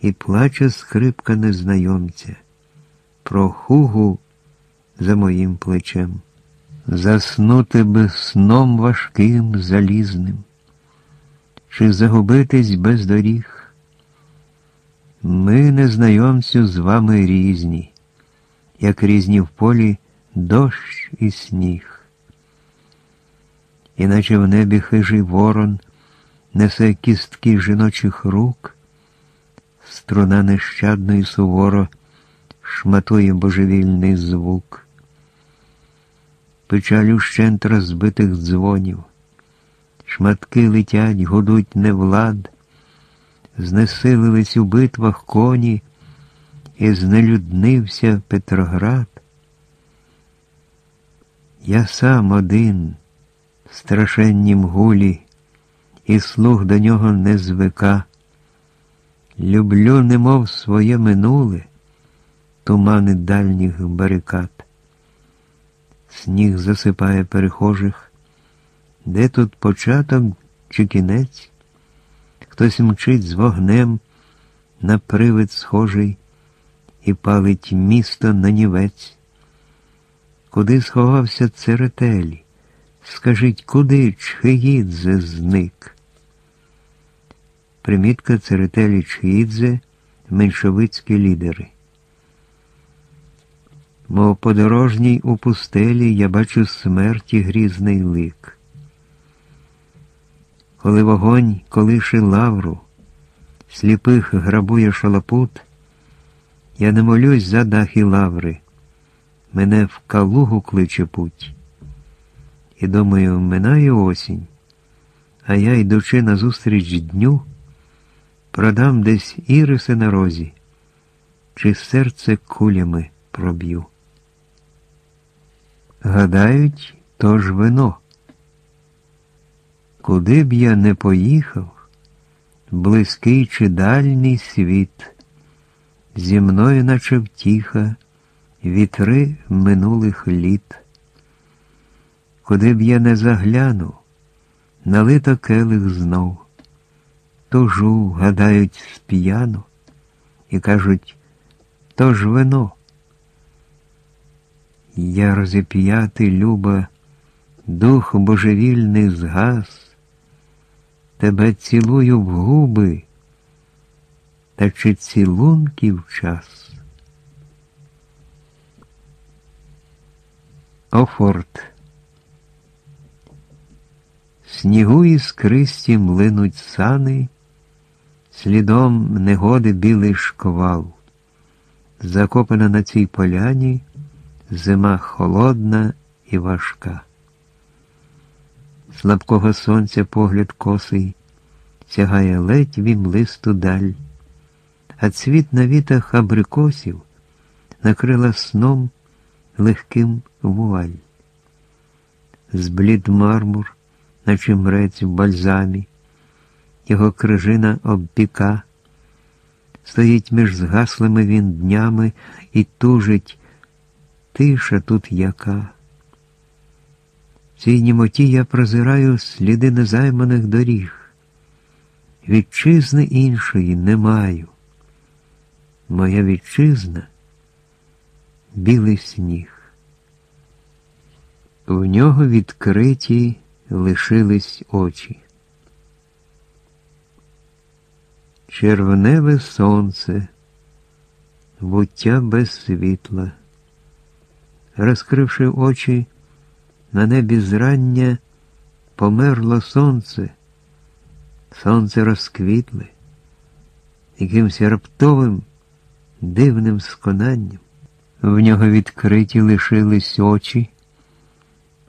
і плаче скрипка незнайомця про хугу за моїм плечем. Заснути би сном важким, залізним чи загубитись без доріг. Ми, незнайомцю, з вами різні, як різні в полі дощ і сніг. Іначе в небі хижий ворон несе кістки жіночих рук, струна нещадно і суворо шматує божевільний звук. Печалю щент розбитих дзвонів шматки летять, гудуть невлад, знесилились у битвах коні, і знелюднився Петроград. Я сам один, в страшеннім гулі, і слух до нього не звика. Люблю, немов своє минуле, тумани дальніх барикад. Сніг засипає перехожих. Де тут початок чи кінець? Хтось мчить з вогнем на привид схожий і палить місто на нівець. Куди сховався церетелі? Скажіть, куди Чхеїдзе зник? Примітка церетелі Чхеїдзе меншовицькі лідери. Мов подорожній у пустелі я бачу смерті грізний лик коли вогонь колише лавру, сліпих грабує шалапут, я не молюсь за дахи лаври, мене в калугу кличе путь. І думаю, минає осінь, а я, йдучи назустріч дню, продам десь іриси на розі, чи серце кулями проб'ю. Гадають, то ж вино. Куди б я не поїхав, близький чи дальній світ, зі мною наче втіха, вітри минулих літ. Куди б я не заглянув, налито келих знов, тужу, гадають сп'яну і кажуть, то ж вино. Я розіп'ятий, люба, дух божевільний згас тебе цілую в губи, та чи цілунків час? Офорт. Снігу іскристі млинуть сани, слідом негоди білий шквал. Закопана на цій поляні зима холодна і важка. Слабкого сонця погляд косий, сягає ледь вімлисту даль, а цвіт на вітах абрикосів накрила сном легким вуаль. Зблід мармур, наче мрець в бальзамі, його крижина обпіка, стоїть між згаслими він днями і тужить, тиша тут яка цій німоті я прозираю сліди незайманих доріг. Вітчизни іншої не маю. Моя вітчизна білий сніг. В нього відкриті лишились очі. Червоневе сонце, буття без світла, розкривши очі. На небі зрання померло сонце, сонце розквітле, якимось раптовим, дивним сконанням. В нього відкриті лишились очі.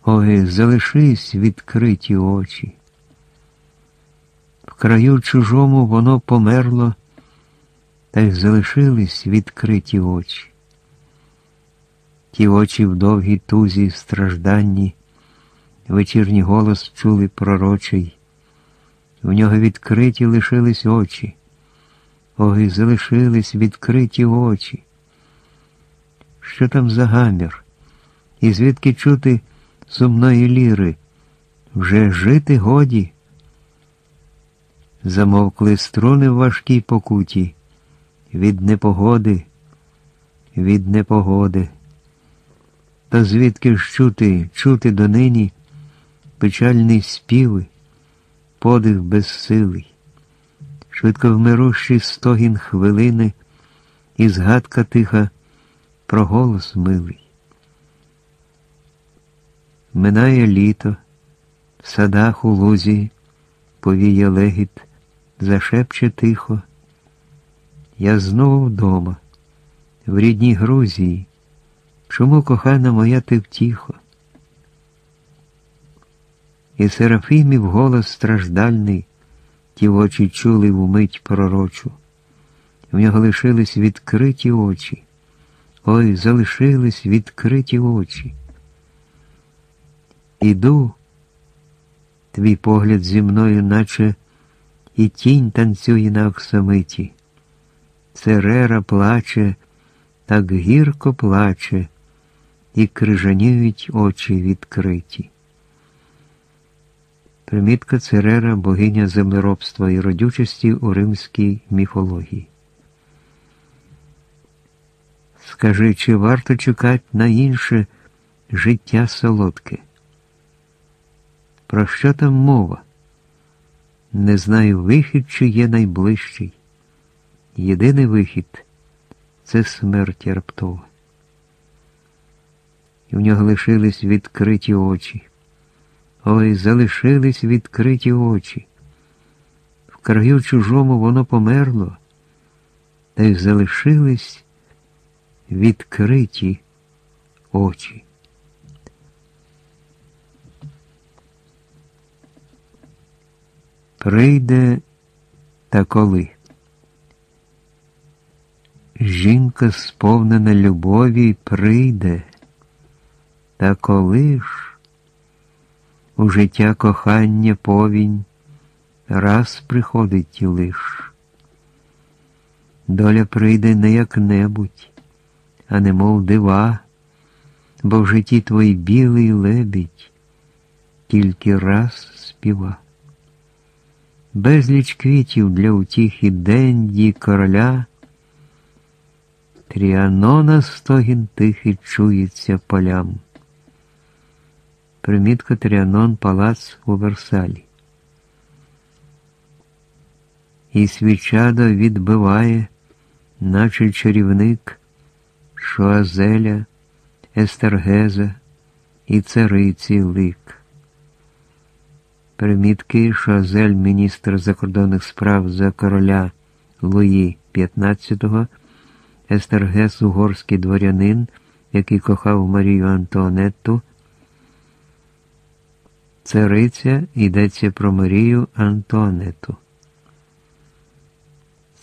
Ой, залишись відкриті очі. В краю чужому воно померло, та й залишились відкриті очі ті очі в довгій тузі стражданні, вечірній голос чули пророчий. В нього відкриті лишились очі, ой, залишились відкриті очі. Що там за гамір? І звідки чути сумної ліри? Вже жити годі? Замовкли струни в важкій покуті, від непогоди, від непогоди. Та звідки ж чути, чути донині печальні співи, подих безсилий, швидко вмирущий стогін хвилини і згадка тиха про голос милий. Минає літо, в садах у лузі повіє легіт, зашепче тихо. Я знову вдома, в рідній Грузії. Чому, кохана моя, ти втіхо? І Серафимів голос страждальний, ті очі чули в мить пророчу. В нього лишились відкриті очі. Ой, залишились відкриті очі. Іду, твій погляд зі мною, наче і тінь танцює на оксамиті. Церера плаче, так гірко плаче і крижаніють очі відкриті. Примітка Церера богиня землеробства і родючості у римській міфології. Скажи, чи варто чекати на інше життя солодке? Про що там мова? Не знаю, вихід чи є найближчий. Єдиний вихід це смерть раптова і в нього лишились відкриті очі. Ой, залишились відкриті очі. В краю чужому воно померло, та й залишились відкриті очі. Прийде та коли. Жінка, сповнена любові, прийде, та коли ж у життя кохання повінь раз приходить і лиш. Доля прийде не як-небудь, а не мов дива, бо в житті твій білий лебідь тільки раз співа. Безліч квітів для утіхи денді короля. Тріанона стогін тихий чується полям. Примітка Тріанон палац у Версалі. І свічадо відбиває, наче чарівник, Шоазеля, Естергеза і цариці лик. Примітки Шоазель, міністр закордонних справ за короля Луї XV Естергес угорський дворянин, який кохав Марію Антуанетту. Цариця йдеться про Марію Антуанетту.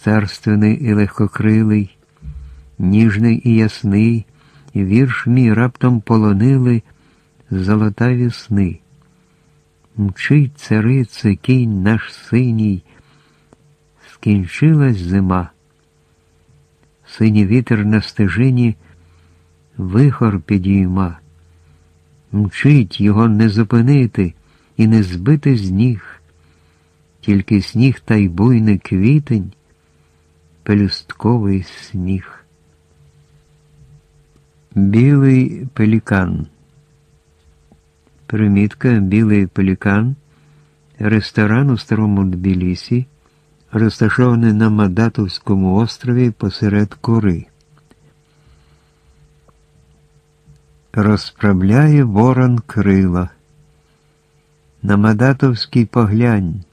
Царственний і легкокрилий, ніжний і ясний, вірш мій раптом полонили золотаві сни. Мчить царице, кінь наш синій, скінчилась зима синій вітер на стежині вихор підійма. Мчить його не зупинити і не збити з ніг, тільки сніг та й буйний квітень, пелюстковий сніг. Білий пелікан. Примітка Білий пелікан, ресторан у старому Тбілісі розташований на Мадатовському острові посеред кури. Розправляє ворон крила. На Мадатовський поглянь.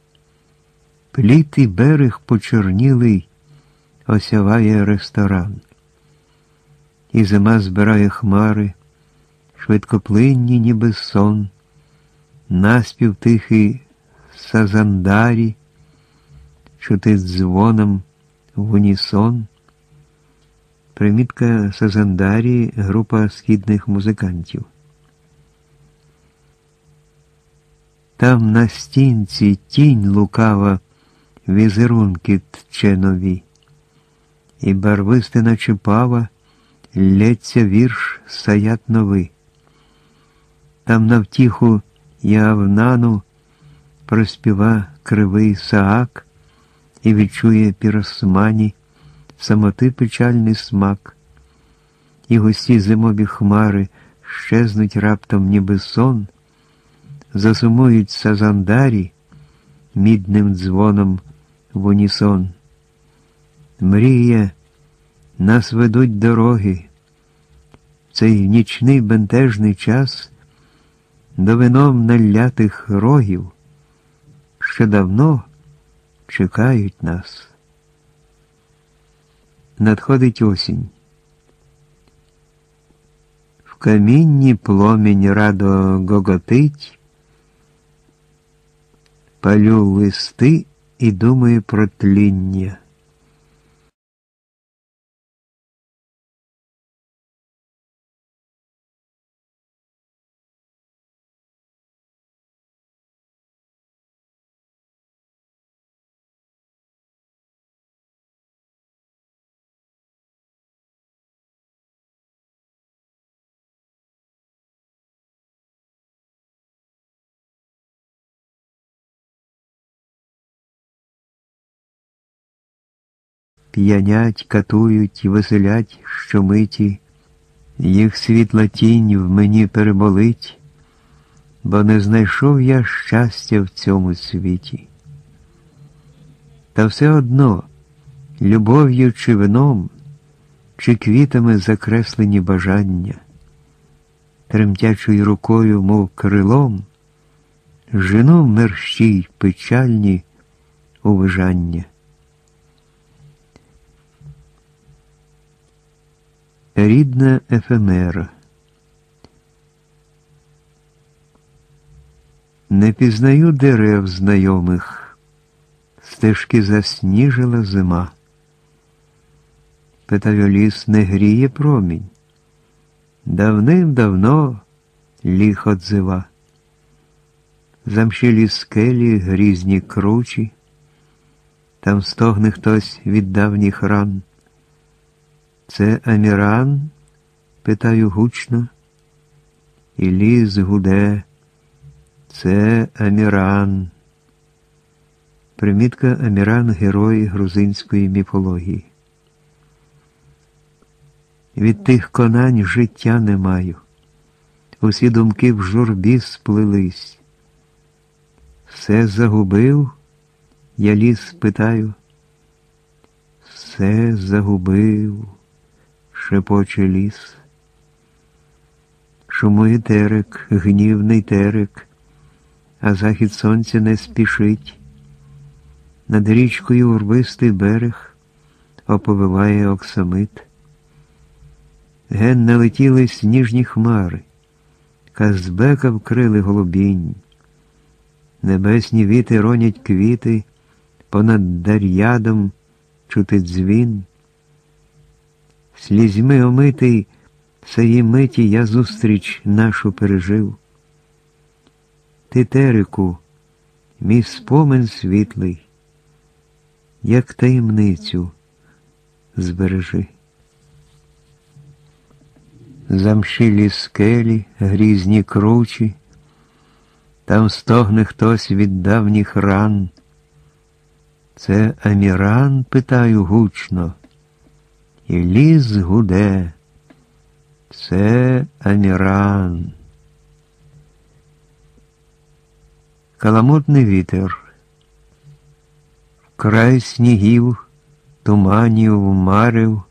Пліт і берег почорнілий осяває ресторан. І зима збирає хмари, швидкоплинні, ніби сон, наспів тихий сазандарі чути дзвоном в унісон. Примітка Сазандарі, група східних музикантів. Там на стінці тінь лукава, візерунки тче нові, і барвисти наче пава, лється вірш саят новий. Там на втіху Явнану проспіва кривий Саак, і відчує піросмані самоти печальний смак, і густі зимові хмари щезнуть раптом, ніби сон, засумують сазандарі мідним дзвоном в унісон. Мріє, нас ведуть дороги, цей нічний бентежний час до вином налятих рогів, ще давно чекають нас. Надходить осінь. В камінні пломінь радо гоготить, палю листи і думаю про тління. П'янять, катують веселять щомиті, їх світла тінь в мені переболить, бо не знайшов я щастя в цьому світі. Та все одно, любов'ю чи вином, чи квітами закреслені бажання, тремтячою рукою, мов крилом, жену мерщій печальні увижання. Рідна ефемера. Не пізнаю дерев знайомих, стежки засніжила зима. Питаю, ліс не гріє промінь. Давним-давно ліх отзива. Замшилі скелі грізні кручі, там стогне хтось від давніх ран. Це Аміран? питаю гучно, і ліс гуде. Це Аміран. Примітка Аміран герой грузинської міфології. Від тих конань життя не маю. Усі думки в журбі сплились. Все загубив, я ліс питаю. Все загубив, шепоче ліс. Шумує терек, гнівний терек, а захід сонця не спішить. Над річкою урвистий берег оповиває оксамит. Ген налетіли сніжні хмари, Казбека вкрили голубінь. Небесні віти ронять квіти, понад дар'ядом чути дзвін. Слізьми омитий, сеї миті я зустріч нашу пережив. Ти, Терику, мій спомин світлий, як таємницю збережи. Замшилі скелі, грізні кручі, там стогне хтось від давніх ран. Це Аміран, питаю гучно, і ліс гуде. Це Аміран. Каламутний вітер, край снігів, туманів, марив,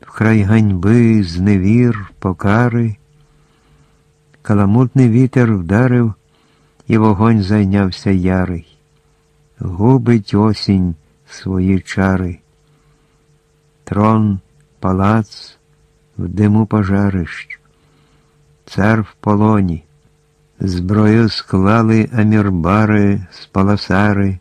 вкрай ганьби, зневір, покари. Каламутний вітер вдарив, і вогонь зайнявся ярий. Губить осінь свої чари. Трон, палац в диму пожарищ, цар в полоні. Зброю склали амірбари, спаласари.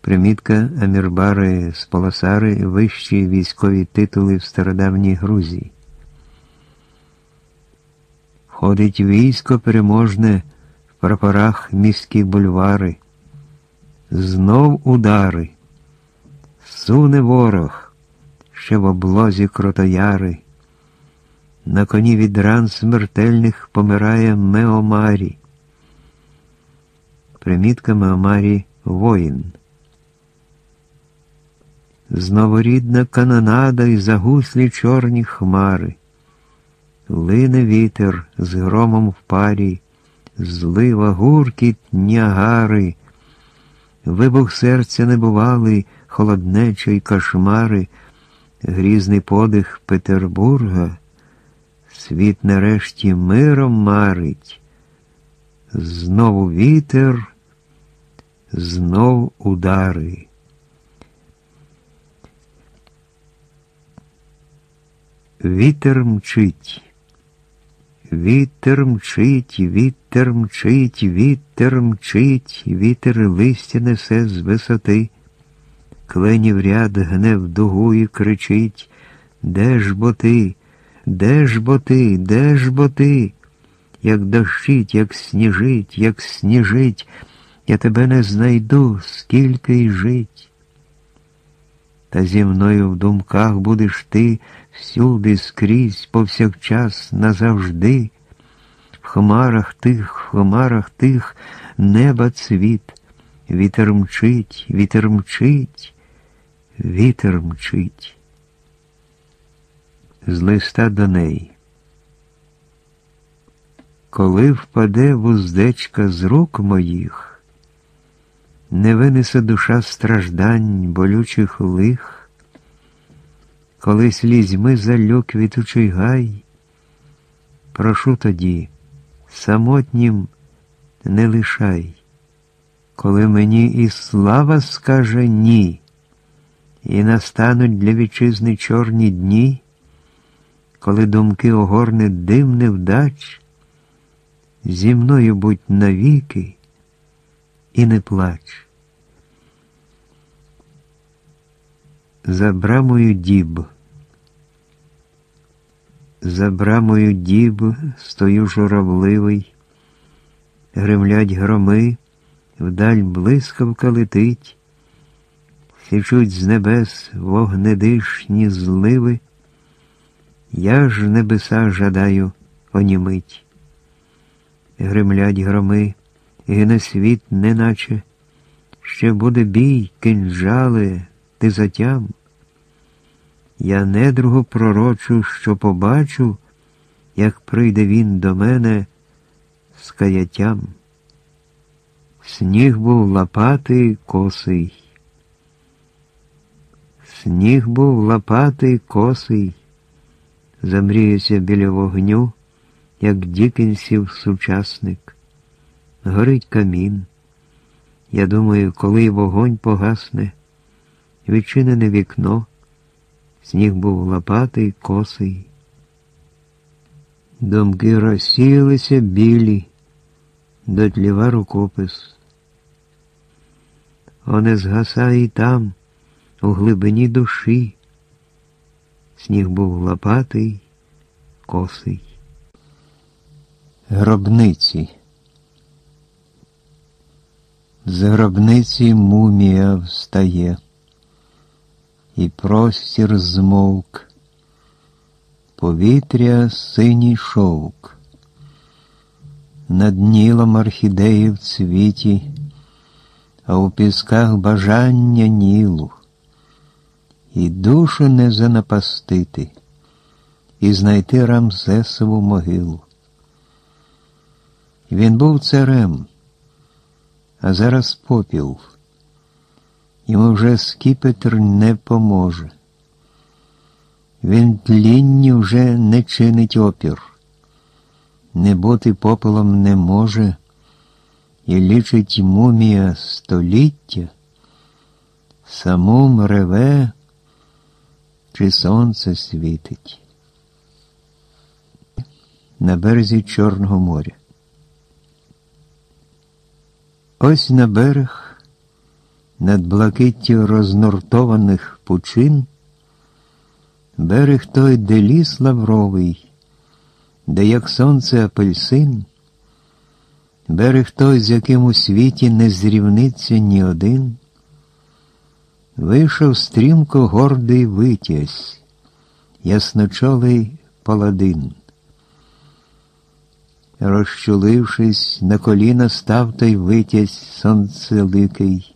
Примітка амірбари, спаласари вищі військові титули в стародавній Грузії. Ходить військо переможне в прапорах міські бульвари. Знов удари. Суне ворог, ще в облозі кротояри. На коні від ран смертельних помирає Меомарі. Примітка Меомарі воїн. Знову рідна канонада і загуслі чорні хмари. Лине вітер з громом в парі, злива гуркіт нягари, вибух серця небувалий, холоднеча й кошмари, грізний подих Петербурга. Світ нарешті миром марить, знову вітер, знов удари. Вітер мчить, вітер мчить, вітер мчить, вітер мчить, вітер листя несе з висоти, кленів ряд гне в дугу і кричить, де ж бо ти? Де ж бо ти, де ж бо ти? Як дощить, як сніжить, як сніжить, я тебе не знайду, скільки й жить. Та зі мною в думках будеш ти всюди скрізь, повсякчас, назавжди, в хмарах тих, в хмарах тих неба цвіт, вітер мчить, вітер мчить, вітер мчить з листа до неї. Коли впаде вуздечка з рук моїх, не винесе душа страждань, болючих лих, коли слізьми залю квітучий гай, прошу тоді, самотнім не лишай, коли мені і слава скаже ні, і настануть для вітчизни чорні дні коли думки огорне дим невдач, зі мною будь навіки, і не плач. За брамою діб. За брамою діб стою журавливий, гремлять громи, вдаль блискавка летить, січуть з небес вогнедишні зливи, я ж небеса жадаю онімить. Гремлять громи, гине світ, неначе, ще буде бій, кинджали, ти затям. Я недругу пророчу, що побачу, як прийде він до мене з каяттям. Сніг був лопатий косий. Сніг був лопатий косий, замріється біля вогню, як Дікенсів сучасник. Горить камін. Я думаю, коли вогонь погасне, відчинене вікно, сніг був лопатий, косий. Думки розсіялися білі, дотліва рукопис. Оне згасає там, у глибині душі. Сніг був лопатий, косий. Гробниці. З гробниці мумія встає, і простір змовк, повітря синій шовк, над нілом орхідеї в цвіті, а у пісках бажання нілу, і душу не занапастити, і знайти Рамзесову могилу. Він був царем а зараз попіл. Йому вже скіпетр не поможе. Він тлінні вже не чинить опір, не бути попелом не може, і лічить мумія століття, самум реве, чи сонце світить. На березі Чорного моря. Ось на берег, над блакиттю рознортованих пучин, берег той, де ліс лавровий, де як сонце апельсин, берег той, з яким у світі не зрівниться ні один, вийшов стрімко гордий витязь, ясночолий паладин. Розчулившись, на коліна став той витязь сонцеликий.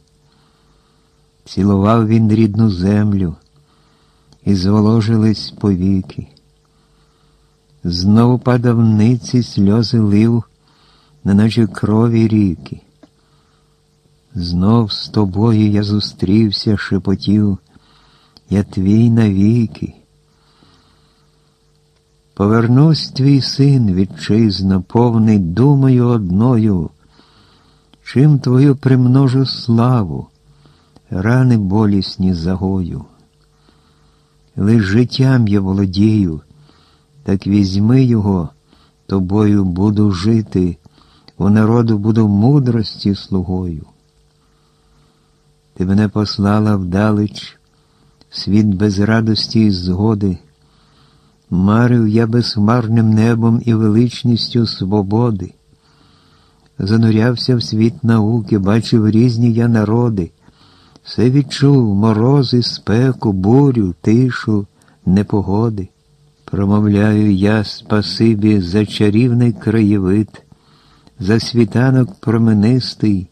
Цілував він рідну землю, і зволожились повіки. Знову падав ниці сльози лив, неначе крові ріки. Знов з тобою я зустрівся, шепотів, я твій навіки. Повернусь твій син, вітчизно, повний думою одною, чим твою примножу славу, рани болісні загою. Лиш життям я володію, так візьми його, тобою буду жити, у народу буду мудрості слугою. Ти мене послала вдалеч, світ без радості і згоди. Марив я безхмарним небом і величністю свободи. Занурявся в світ науки, бачив різні я народи, все відчув морози, спеку, бурю, тишу, непогоди. Промовляю я спасибі за чарівний краєвид, за світанок променистий,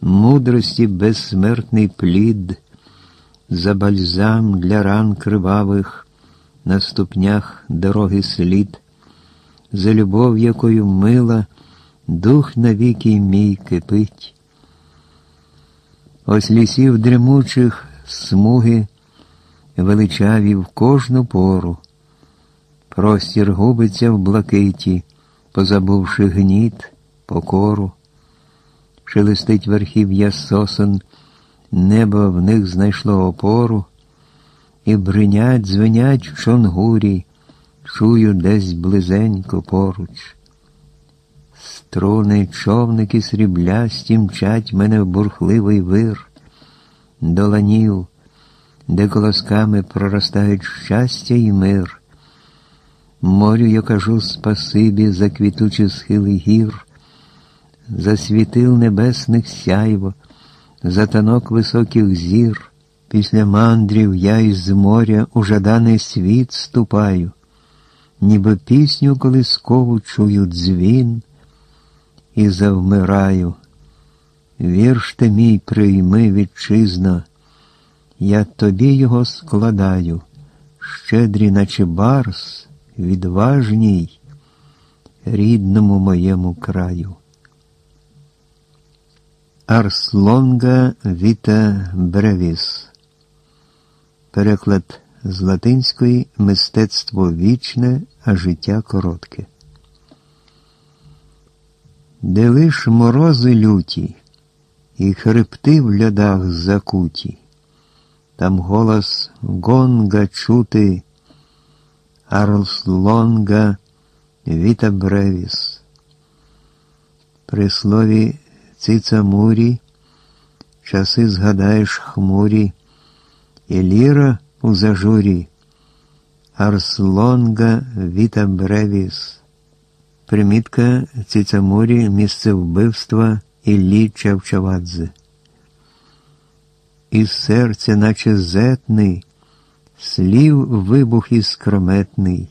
мудрості безсмертний плід, за бальзам для ран кривавих на ступнях дороги слід, за любов, якою мила, дух навіки мій кипить. Ось лісів дремучих смуги величаві в кожну пору, простір губиться в блакиті, позабувши гніт, покору, шелестить верхів'я сосен, небо в них знайшло опору і бринять, звенять в чонгурі, чую десь близенько поруч. Струни, човники сріблясті мчать мене в бурхливий вир, до ланів, де колосками проростають щастя і мир. Морю я кажу спасибі за квітучі схили гір, за світил небесних сяйво, за танок високих зір. Після мандрів я із моря у жаданий світ ступаю, ніби пісню колискову чую дзвін і завмираю. Вірш ти мій прийми, вітчизна, я тобі його складаю, щедрі, наче барс, відважній, рідному моєму краю. Арслонга Віта Бревіс Переклад з латинської мистецтво вічне, а життя коротке. Де лиш морози люті, і хребти в льодах закуті, там голос гонга чути, Арлслонга Віта Бревіс. При слові цицамурі, часи згадаєш хмурі, і ліра у зажурі, Арслонга Віта Бревіс. Примітка Цицамурі місце вбивства Іллі Чавчавадзе. Із серця, наче зетний, слів вибух іскрометний,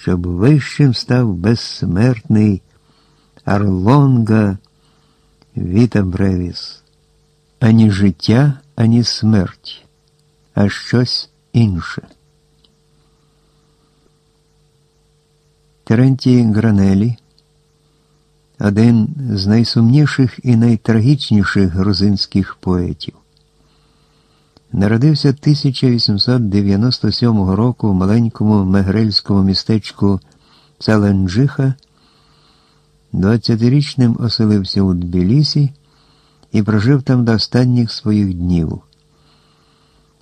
щоб вищим став безсмертний Арлонга Віта Бревіс. Ані життя, ані смерть, а щось інше. Терентій Гранелі, один з найсумніших і найтрагічніших грузинських поетів. Народився 1897 року в маленькому мегрельському містечку Целенджиха, 20-річним оселився у Тбілісі і прожив там до останніх своїх днів.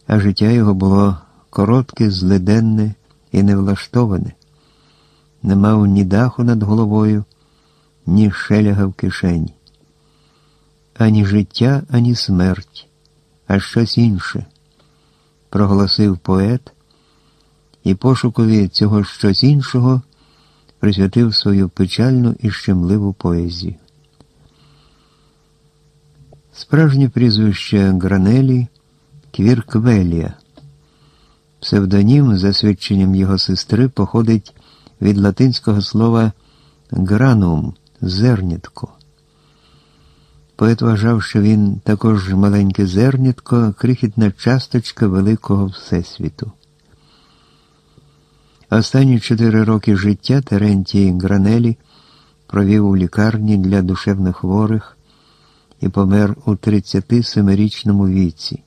А життя його було коротке, злиденне і невлаштоване не мав ні даху над головою, ні шеляга в кишені. Ані життя, ані смерть, а щось інше, проголосив поет і пошукові цього щось іншого присвятив свою печальну і щемливу поезію. Справжнє прізвище Гранелі Квірквелія. Псевдонім, за свідченням його сестри, походить від латинського слова гранум зернятко. Поет вважав, що він також маленьке зернятко, крихітна часточка великого Всесвіту. Останні чотири роки життя Терентій Гранелі провів у лікарні для душевнохворих і помер у 37-річному віці.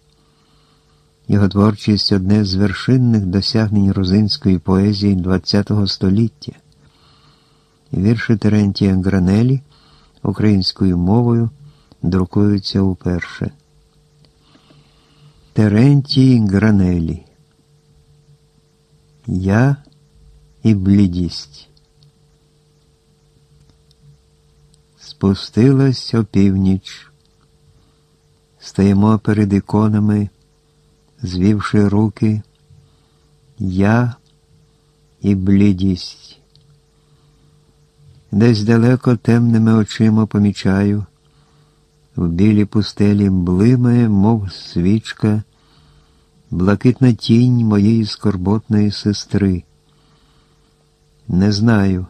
Його творчість одне з вершинних досягнень грузинської поезії ХХ століття. Вірші Терентія Гранелі українською мовою друкуються уперше. Терентій Гранелі. Я і блідість. Спустилась опівніч. Стоїмо перед іконами звівши руки, я і блідість. Десь далеко темними очима помічаю, в білій пустелі блимає, мов свічка, блакитна тінь моєї скорботної сестри. Не знаю,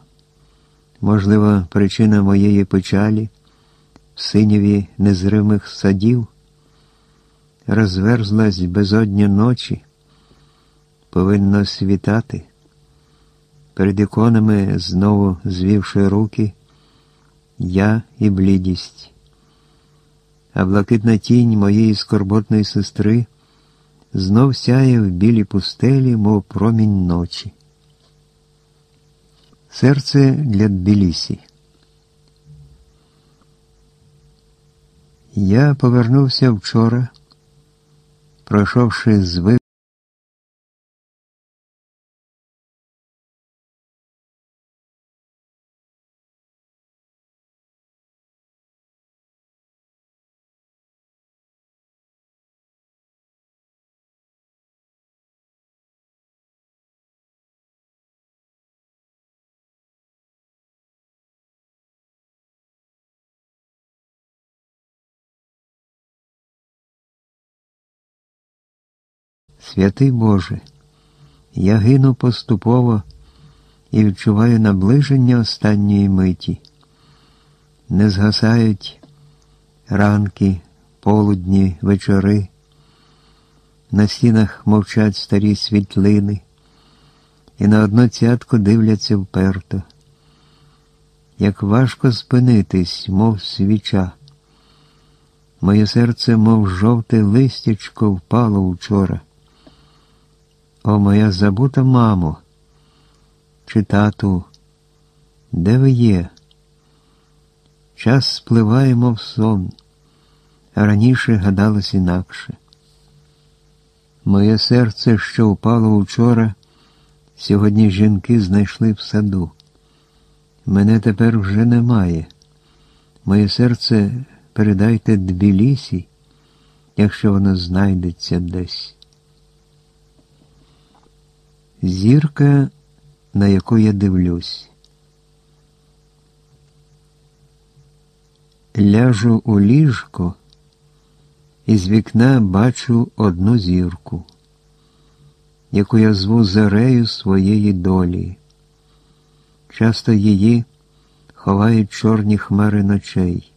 можливо, причина моєї печалі синєві незримих садів розверзлась безодня ночі, повинно світати. Перед іконами, знову звівши руки, я і блідість, а блакитна тінь моєї скорботної сестри знов сяє в білій пустелі, мов промінь ночі. Серце для Тбілісі. Я повернувся вчора пройшовши з Святий Боже, я гину поступово і відчуваю наближення останньої миті. Не згасають ранки, полудні, вечори, на стінах мовчать старі світлини, і на одну цятку дивляться вперто. Як важко спинитись, мов свіча. Моє серце, мов жовте листячко, впало вчора. О, моя забута мамо, чи тату, де ви є? Час спливає, мов сон, а раніше гадалось інакше. Моє серце, що впало вчора, сьогодні жінки знайшли в саду. Мене тепер вже немає. Моє серце передайте Тбілісі, якщо воно знайдеться десь. Зірка, на яку я дивлюсь. Ляжу у ліжко і з вікна бачу одну зірку, яку я зву зарею своєї долі. Часто її ховають чорні хмари ночей.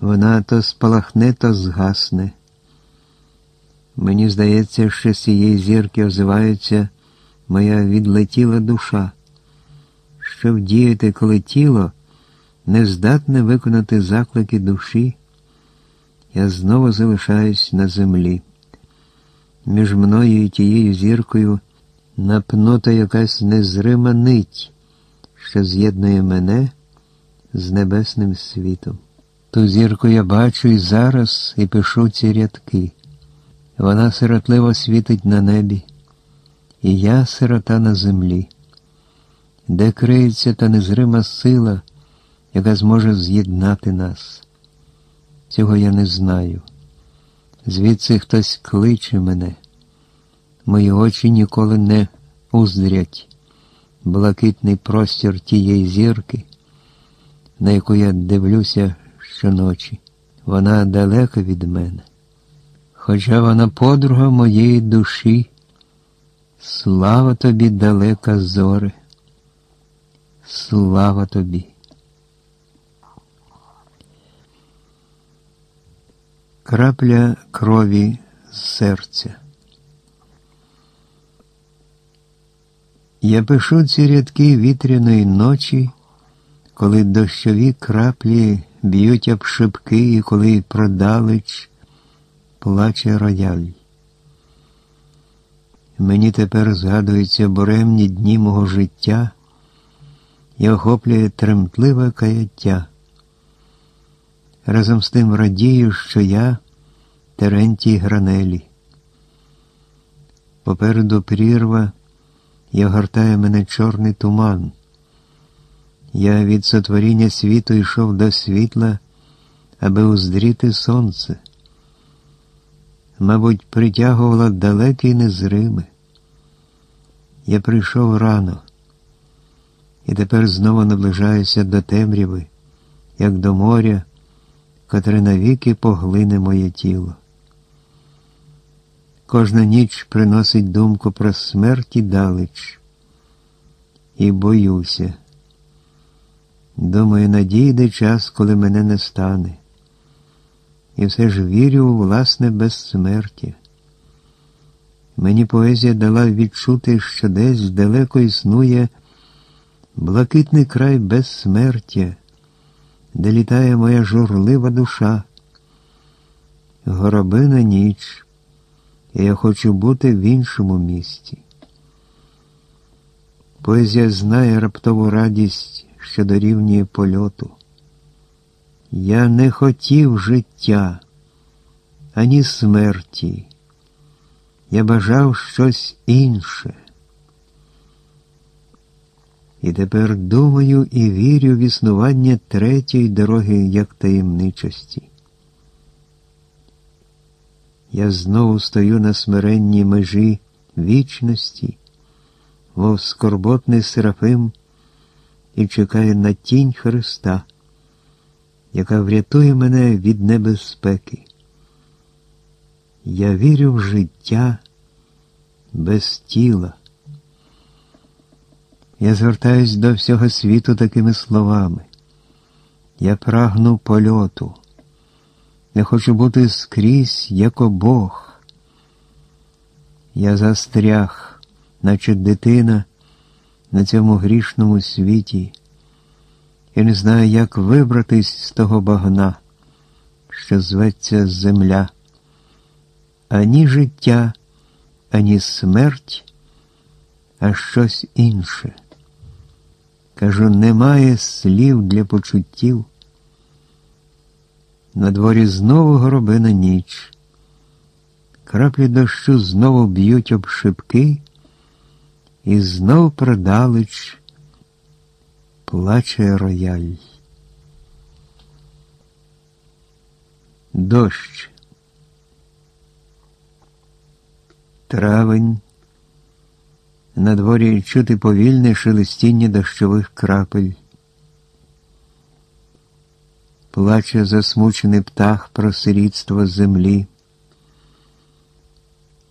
Вона то спалахне, то згасне. Мені здається, що з цієї зірки озивається моя відлетіла душа, що вдіяти, коли тіло не здатне виконати заклики душі, я знову залишаюсь на землі. Між мною і тією зіркою напнута якась незрима нить, що з'єднує мене з небесним світом. Ту зірку я бачу і зараз і пишу ці рядки. Вона сиротливо світить на небі, і я сирота на землі, де криється та незрима сила, яка зможе з'єднати нас. Цього я не знаю. Звідси хтось кличе мене. Мої очі ніколи не уздрять блакитний простір тієї зірки, на яку я дивлюся щоночі. Вона далека від мене. Хоча вона подруга моєї душі, слава тобі, далека зоре, слава тобі. Крапля крові з серця. Я пишу ці рядки вітряної ночі, коли дощові краплі б'ють об шибки і коли продалеч плаче рояль. Мені тепер згадуються буремні дні мого життя і охоплює тремтливе каяття. Разом з тим радію, що я Терентій Гранелі. Попереду прірва і огортає мене чорний туман. Я від сотворіння світу йшов до світла, аби уздріти сонце. Мабуть, притягувало далеке і незриме. Я прийшов рано і тепер знову наближаюся до темряви, як до моря, котре навіки поглине моє тіло. Кожна ніч приносить думку про смерть і далеч. І боюся. Думаю, надійде час, коли мене не стане. І все ж вірю у власне безсмертя. Мені поезія дала відчути, що десь далеко існує блакитний край безсмертя, де літає моя журлива душа. Горобина ніч, і я хочу бути в іншому місці. Поезія знає раптову радість що дорівнює польоту. Я не хотів життя, ані смерті. Я бажав щось інше. І тепер думаю і вірю в існування третьої дороги як таємничості. Я знову стою на смиренній межі вічності, мов скорботний серафим і чекає на тінь Христа, яка врятує мене від небезпеки. Я вірю в життя без тіла. Я звертаюсь до всього світу такими словами. Я прагну польоту. Я хочу бути скрізь, як Бог. Я застряг, наче дитина на цьому грішному світі, і не знаю, як вибратись з того багна, що зветься земля, ані життя, ані смерть, а щось інше. Кажу, немає слів для почуттів. На дворі знову горобина ніч. Краплі дощу знову б'ють об шибки, і знов продалич плаче рояль. Дощ. Травень. На дворі чути повільне шелестіння дощових крапель. Плаче засмучений птах про сирітство землі.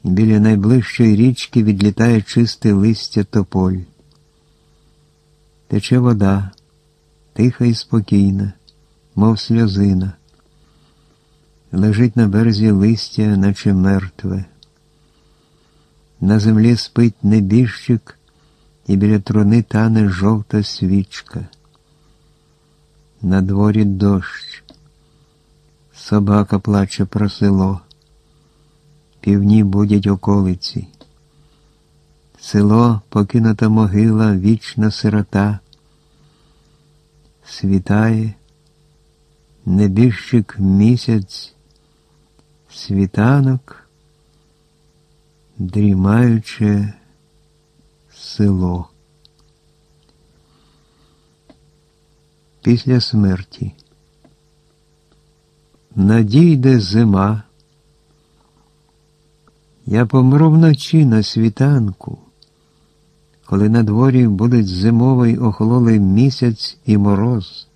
Біля найближчої річки відлітає чисте листя тополь. Тече вода, тиха і спокійна, мов сльозина. Лежить на березі листя, наче мертве. На землі спить небіжчик, і біля труни тане жовта свічка. На дворі дощ. Собака плаче про село. Півні будять околиці. Село покинута могила, вічна сирота. Світає, небіжчик місяць, світанок дрімаюче село. Після смерті надійде зима. Я помру вночі на світанку, коли на дворі будуть зимовий охололий місяць і мороз.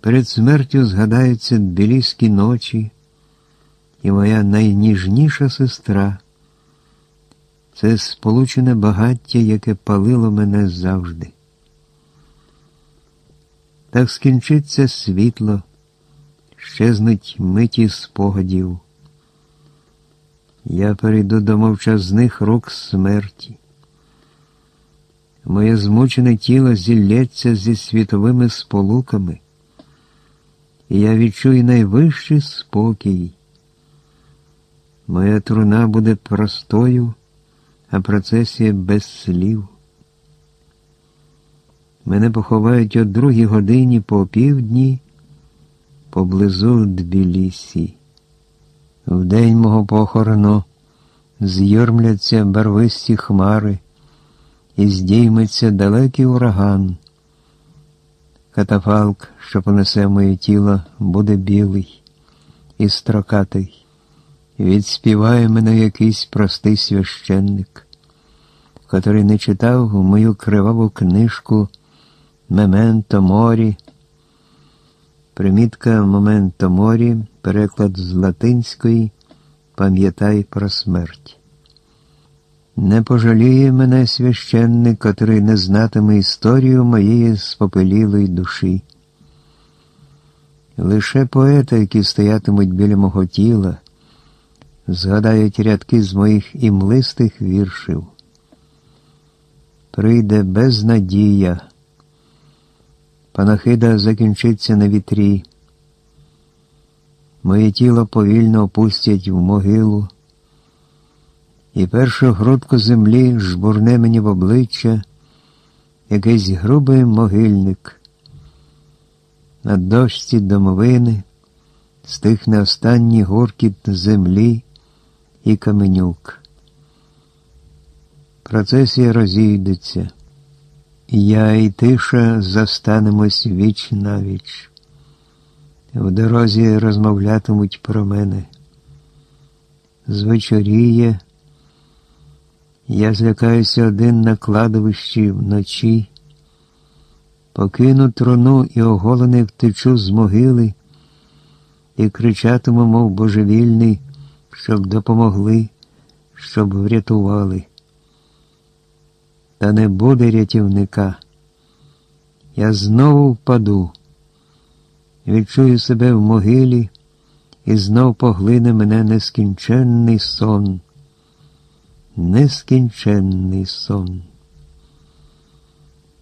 Перед смертю згадаються біліські ночі і моя найніжніша сестра. Це сполучене багаття, яке палило мене завжди. Так скінчиться світло, щезнуть миті спогадів. Я перейду до мовчазних рук смерті. Моє змучене тіло зілється зі світовими сполуками, і я відчую найвищий спокій. Моя труна буде простою, а процесія без слів. Мене поховають о другій годині по півдні поблизу Тбілісі. В день мого похорону з'йормляться барвисті хмари і здійметься далекий ураган. Катафалк, що понесе моє тіло, буде білий і строкатий відспіває мене якийсь простий священник, котрий не читав мою криваву книжку Мементо морі. Примітка Моменто морі, переклад з латинської Пам'ятай про смерть. Не пожаліє мене священник, котрий не знатиме історію моєї спопелілої душі. Лише поети, які стоятимуть біля мого тіла згадають рядки з моїх імлистих віршів. Прийде безнадія, панахида закінчиться на вітрі. Моє тіло повільно опустять в могилу, і першу грудку землі жбурне мені в обличчя якийсь грубий могильник. На дошці домовини стихне останній гуркіт землі і Каменюк. Процесія розійдеться. Я і тиша застанемось віч на віч. В дорозі розмовлятимуть про мене. Звечоріє, я злякаюся один на кладовищі вночі, покину трону і оголений втечу з могили і кричатиму, мов божевільний щоб допомогли, щоб врятували. Та не буде рятівника. Я знову впаду, відчую себе в могилі, і знов поглине мене нескінченний сон, нескінченний сон,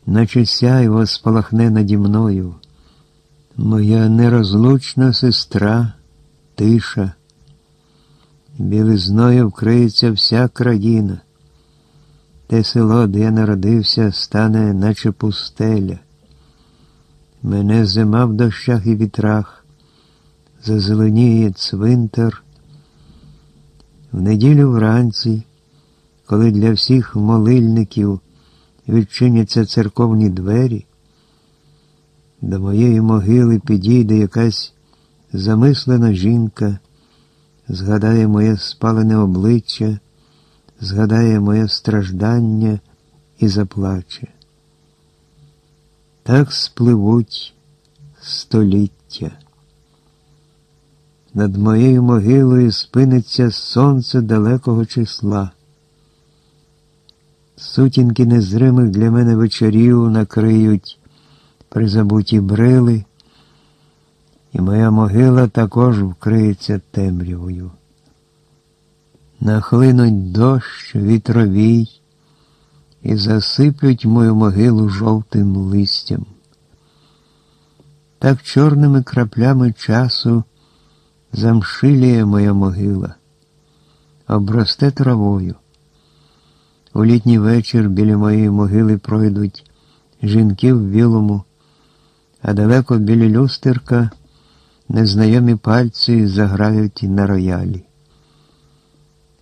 наче сяйво спалахне наді мною, моя нерозлучна сестра тиша, білизною вкриється вся країна. Те село, де я народився, стане, наче пустеля. Мене зима в дощах і вітрах, зазеленіє цвинтар. В неділю вранці, коли для всіх молильників відчиняться церковні двері, до моєї могили підійде якась замислена жінка, згадає моє спалене обличчя, згадає моє страждання і заплаче. Так спливуть століття. Над моєю могилою спиниться сонце далекого числа. Сутінки незримих для мене вечорів накриють призабуті брили, і моя могила також вкриється темрявою. Нахлинуть дощ, вітровій і засиплють мою могилу жовтим листям. Так чорними краплями часу замшиліє моя могила, обросте травою. У літній вечір біля моєї могили пройдуть жінки в білому, а далеко біля люстерка незнайомі пальці заграють на роялі.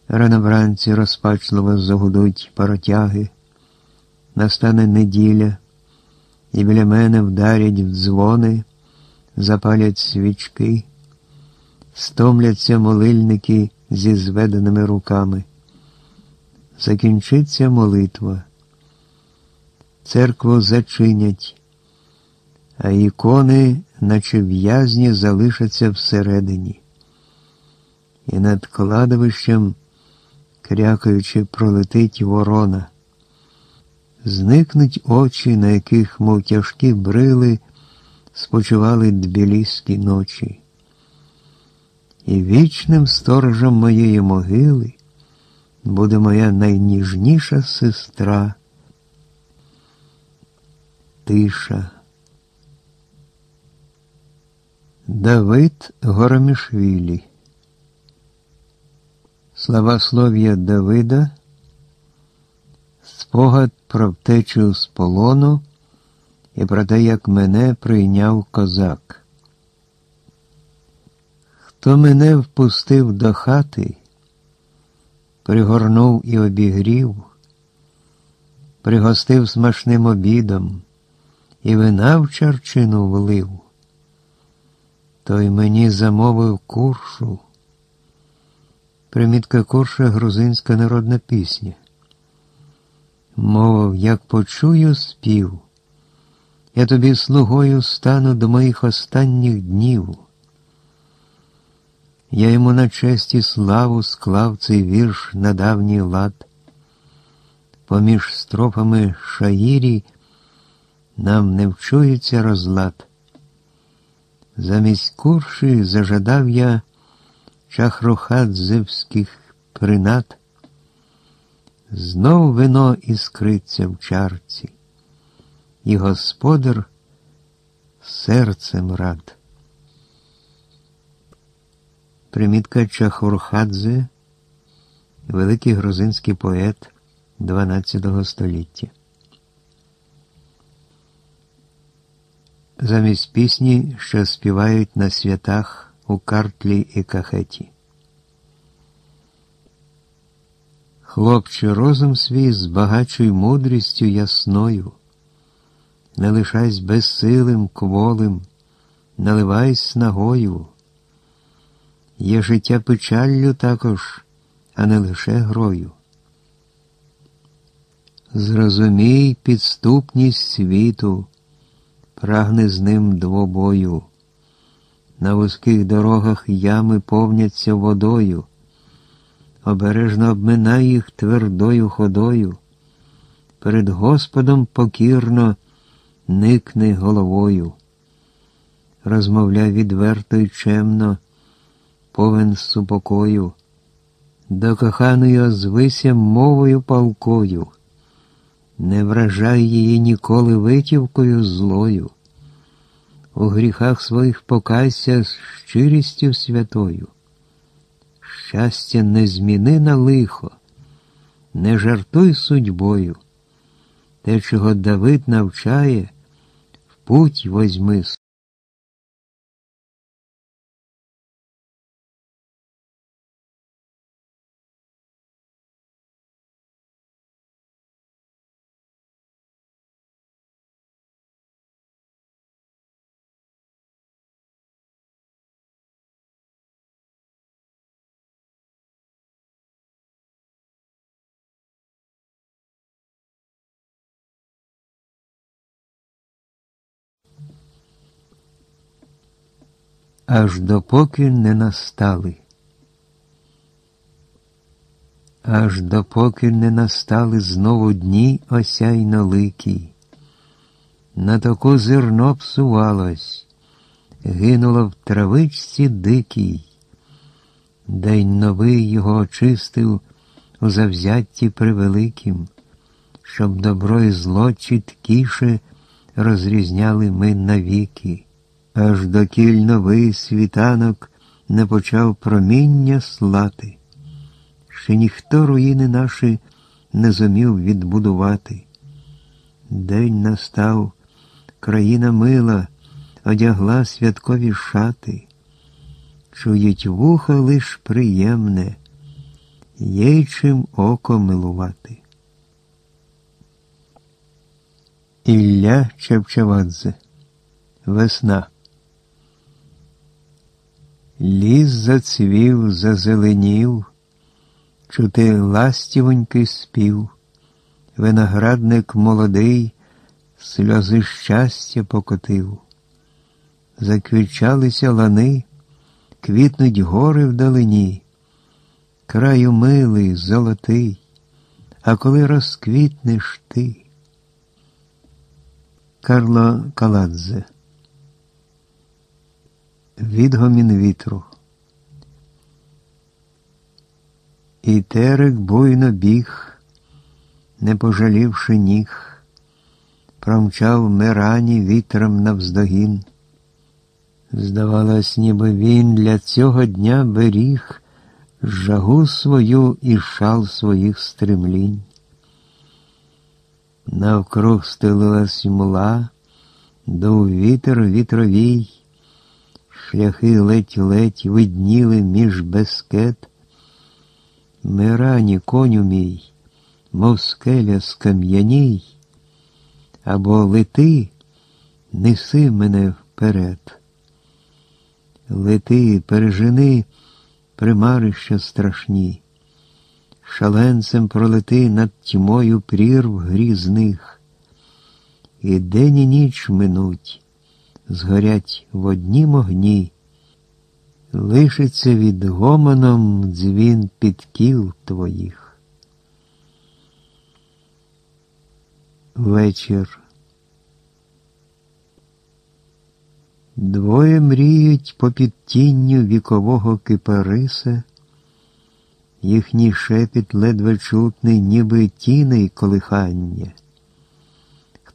Рано вранці розпачливо загудуть паротяги, настане неділя, і біля мене вдарять в дзвони, запалять свічки, стомляться молильники зі зведеними руками. Закінчиться молитва, церкву зачинять, а ікони, наче в'язні, залишаться всередині. І над кладовищем, крякаючи, пролетить ворона. Зникнуть очі, на яких, мов тяжкі брили, спочивали дбіліські ночі. І вічним сторожем моєї могили буде моя найніжніша сестра. Тиша. Давид Горомішвілі. Славослов'я Давида. Спогад про втечу з полону і про те, як мене прийняв козак. Хто мене впустив до хати, пригорнув і обігрів, пригостив смачним обідом і вина в чарчину влив, той мені замовив куршу. Примітка курша грузинська народна пісня. Мовив, як почую спів, я тобі слугою стану до моїх останніх днів. Я йому на честь і славу склав цей вірш на давній лад. Поміж строфами шаїрі нам не вчується розлад. Замість курші зажадав я чахрохадзевських принад. Знов вино іскриться в чарці, і господар серцем рад. Примітка Чахурхадзе, великий грузинський поет XII століття. Замість пісні, що співають на святах у картлі і кахеті. Хлопче, розум свій збагачуй мудрістю ясною, не лишайсь безсилим, кволим, наливайсь нагою. Є життя печаллю також, а не лише грою. Зрозумій підступність світу, прагне з ним двобою. На вузьких дорогах ями повняться водою. Обережно обминай їх твердою ходою, перед Господом покірно никни головою, розмовляй відверто й чемно, повен супокою, до коханої озвися мовою палкою, не вражай її ніколи витівкою злою, у гріхах своїх покайся з щирістю святою. Щастя не зміни на лихо, не жартуй судьбою. Те, чого Давид навчає, в путь возьми. Аж допоки не настали. Аж допоки не настали знову дні осяйноликі. На таку зерно псувалось, гинуло в травичці дикій. День новий його очистив у завзятті превеликим, щоб добро і зло чіткіше розрізняли ми навіки аж докіль новий світанок не почав проміння слати, ще ніхто руїни наші не зумів відбудувати. День настав, країна мила, одягла святкові шати, чують вуха лиш приємне, є чим око милувати. Ілля Чевчевадзе Весна Ліс зацвів, зазеленів, чути ластівонький спів, виноградник молодий, сльози щастя покотив. Заквічалися лани, квітнуть гори вдалині, краю милий, золотий, а коли розквітнеш ти. Карло Каладзе відгомін вітру. І терек буйно біг, не пожалівши ніг, промчав мирані вітром навздогін. Здавалось, ніби він для цього дня беріг жагу свою і шал своїх стремлінь. Навкруг стелилась мла, дув вітер вітровій, шляхи ледь-ледь видніли між безкет. Мирані, коню мій, мов скеля скам'яній, або лети, неси мене вперед. Лети, пережени примарища страшні, шаленцем пролети над тьмою прірв грізних, і день і ніч минуть згорять в однім огні, лишиться від гомоном дзвін підкіл твоїх. Вечір. Двоє мріють по підтінню вікового кипариса, їхній шепіт ледве чутний, ніби тіней колихання.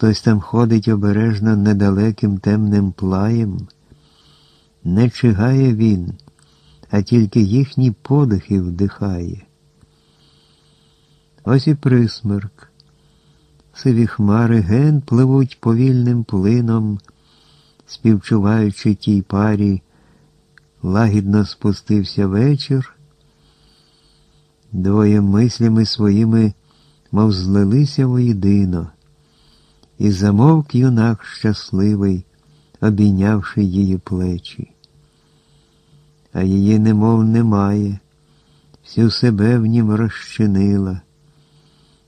Хтось там ходить обережно недалеким темним плаєм. Не чигає він, а тільки їхні подихи вдихає. Ось і присмерк. Сиві хмари ген пливуть повільним плином, співчуваючи тій парі, лагідно спустився вечір. Двоє мислями своїми, мов злилися воєдино. І замовк юнак щасливий, обійнявши її плечі. А її немов немає, всю себе в нім розчинила,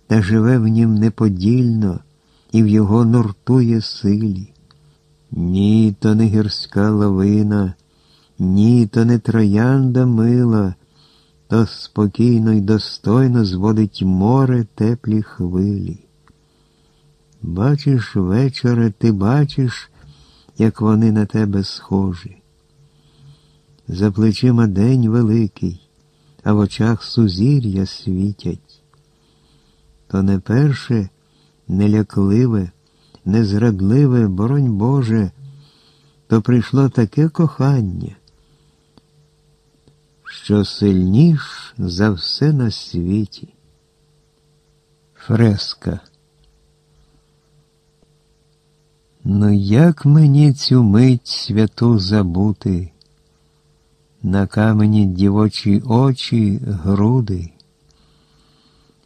та живе в нім неподільно і в його нуртує силі. Ні, то не гірська лавина, ні, то не троянда мила, то спокійно й достойно зводить море теплі хвилі. Бачиш, вечоре, ти бачиш, як вони на тебе схожі. За плечима день великий, а в очах сузір'я світять. То не перше, нелякливе, незрадливе, боронь Боже, то прийшло таке кохання, що сильніш за все на світі. Фреска. Ну як мені цю мить святу забути? На камені дівочі очі, груди,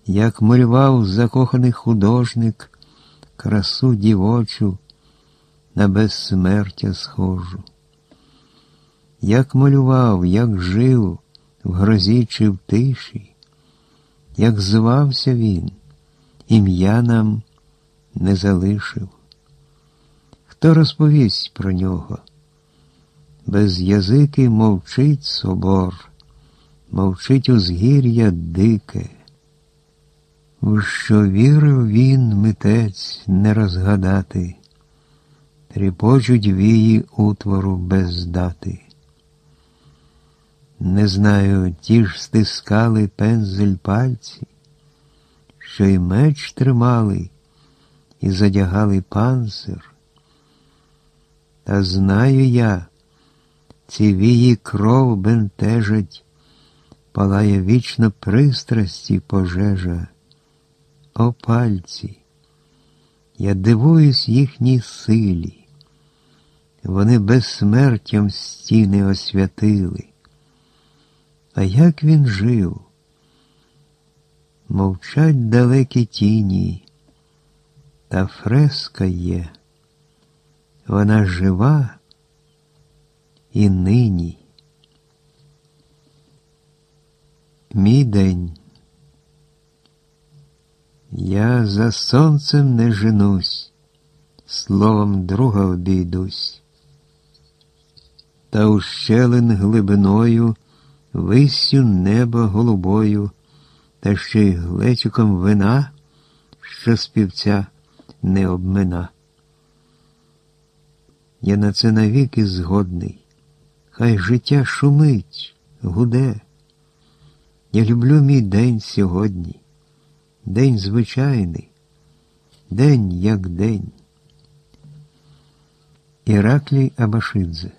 як малював закоханий художник красу дівочу на безсмертя схожу, як малював, як жив в грозі чи в тиші, як звався він, ім'я нам не залишив. Хто розповість про нього? Без язики мовчить собор, мовчить узгір'я дике. У що вірив він, митець, не розгадати, тріпочуть вії утвору без дати. Не знаю, ті ж стискали пензель пальці, що й меч тримали і задягали панцир. Та знаю я, ці вії кров бентежать, палає вічно пристрасті пожежа. О пальці, я дивуюсь їхній силі. Вони безсмертям стіни освятили. А як він жив? Мовчать далекі тіні, та фреска є. Вона жива і нині. Мій день. Я за сонцем не женусь, словом друга обійдусь. Та ущелин глибиною, висю неба голубою, та ще й глечиком вина, що співця не обмина. Я на це навіки згодний. Хай життя шумить, гуде. Я люблю мій день сьогодні, день звичайний, день як день. Іраклій Абашидзе.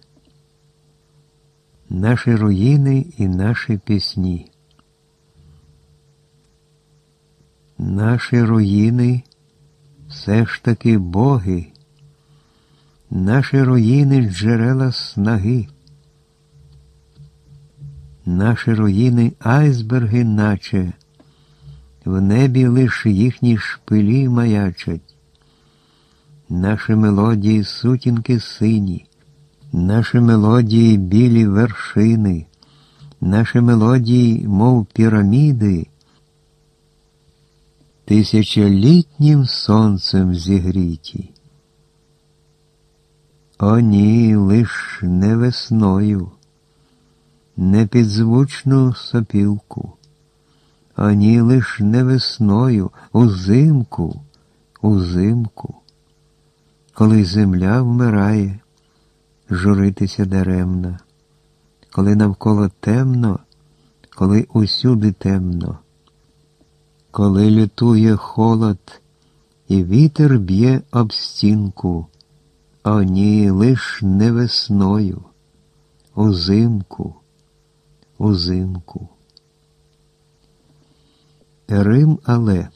Наші руїни і наші пісні. Наші руїни все ж таки боги. Наші руїни джерела снаги, наші руїни айсберги, наче, в небі лиш їхні шпилі маячать, наші мелодії сутінки сині, наші мелодії білі вершини, наші мелодії, мов піраміди, тисячолітнім сонцем зігріті. О, ні, лиш не весною, не підзвучну сопілку, о, ні, лиш не весною, узимку, узимку, коли земля вмирає, журитися даремно, коли навколо темно, коли усюди темно, коли лютує холод і вітер б'є об стінку. О, ні, лиш не весною, узимку, узимку. Рим але.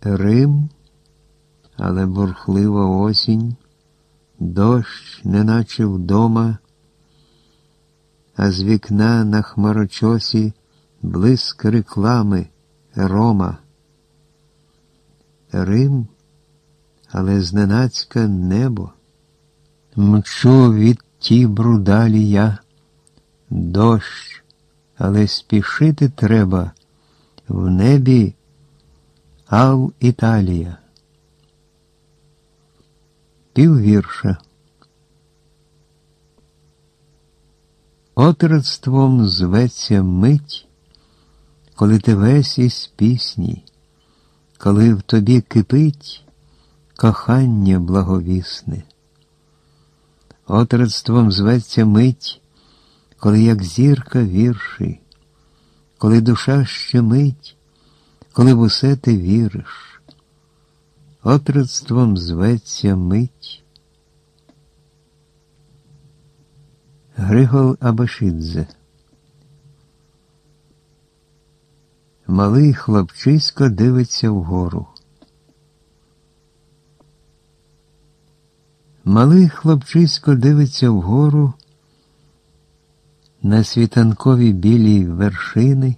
Рим, але бурхлива осінь, дощ, неначе вдома, а з вікна на хмарочосі блиск реклами Рома. Рим але зненацька небо. Мчу від тібру далі я, дощ, але спішити треба в небі Ал Італія. Піввірша. Отродством зветься мить, коли ти весь із пісні, коли в тобі кипить кохання благовісне. Отродством зветься мить, коли як зірка вірші, коли душа щемить, коли в усе ти віриш. Отродством зветься мить. Григол Абашидзе Малий хлопчисько дивиться вгору. Малий хлопчисько дивиться вгору на світанкові білі вершини,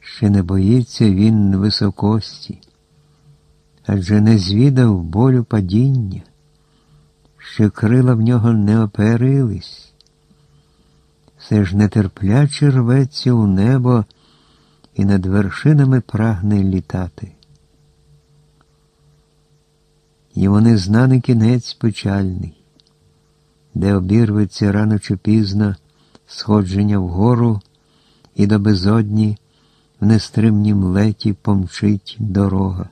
ще не боїться він високості, адже не звідав болю падіння, що крила в нього не оперились, все ж нетерпляче рветься у небо і над вершинами прагне літати. Йому незнаний кінець печальний, де обірветься рано чи пізно сходження вгору і до безодні в нестримнім леті помчить дорога.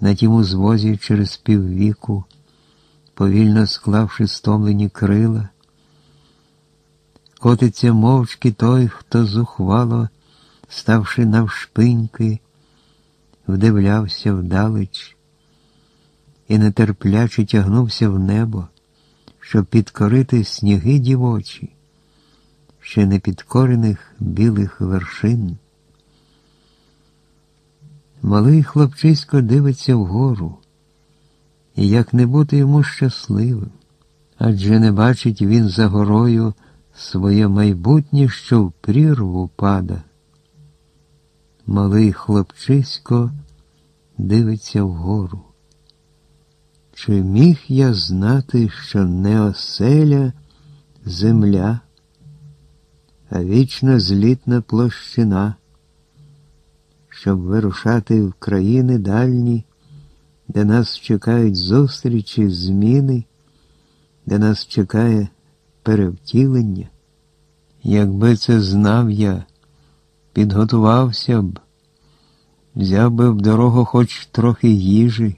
На тім узвозі через піввіку, повільно склавши стомлені крила, котиться мовчки той, хто зухвало, ставши навшпиньки, вдивлявся вдалеч і нетерпляче тягнувся в небо, щоб підкорити сніги дівочі, ще не підкорених білих вершин. Малий хлопчисько дивиться вгору, і як не бути йому щасливим, адже не бачить він за горою своє майбутнє, що в прірву пада. Малий хлопчисько дивиться вгору. Чи міг я знати, що не оселя земля, а вічна злітна площина, щоб вирушати в країни дальні, де нас чекають зустрічі, зміни, де нас чекає перевтілення? Якби це знав я, підготувався б, взяв би в дорогу хоч трохи їжі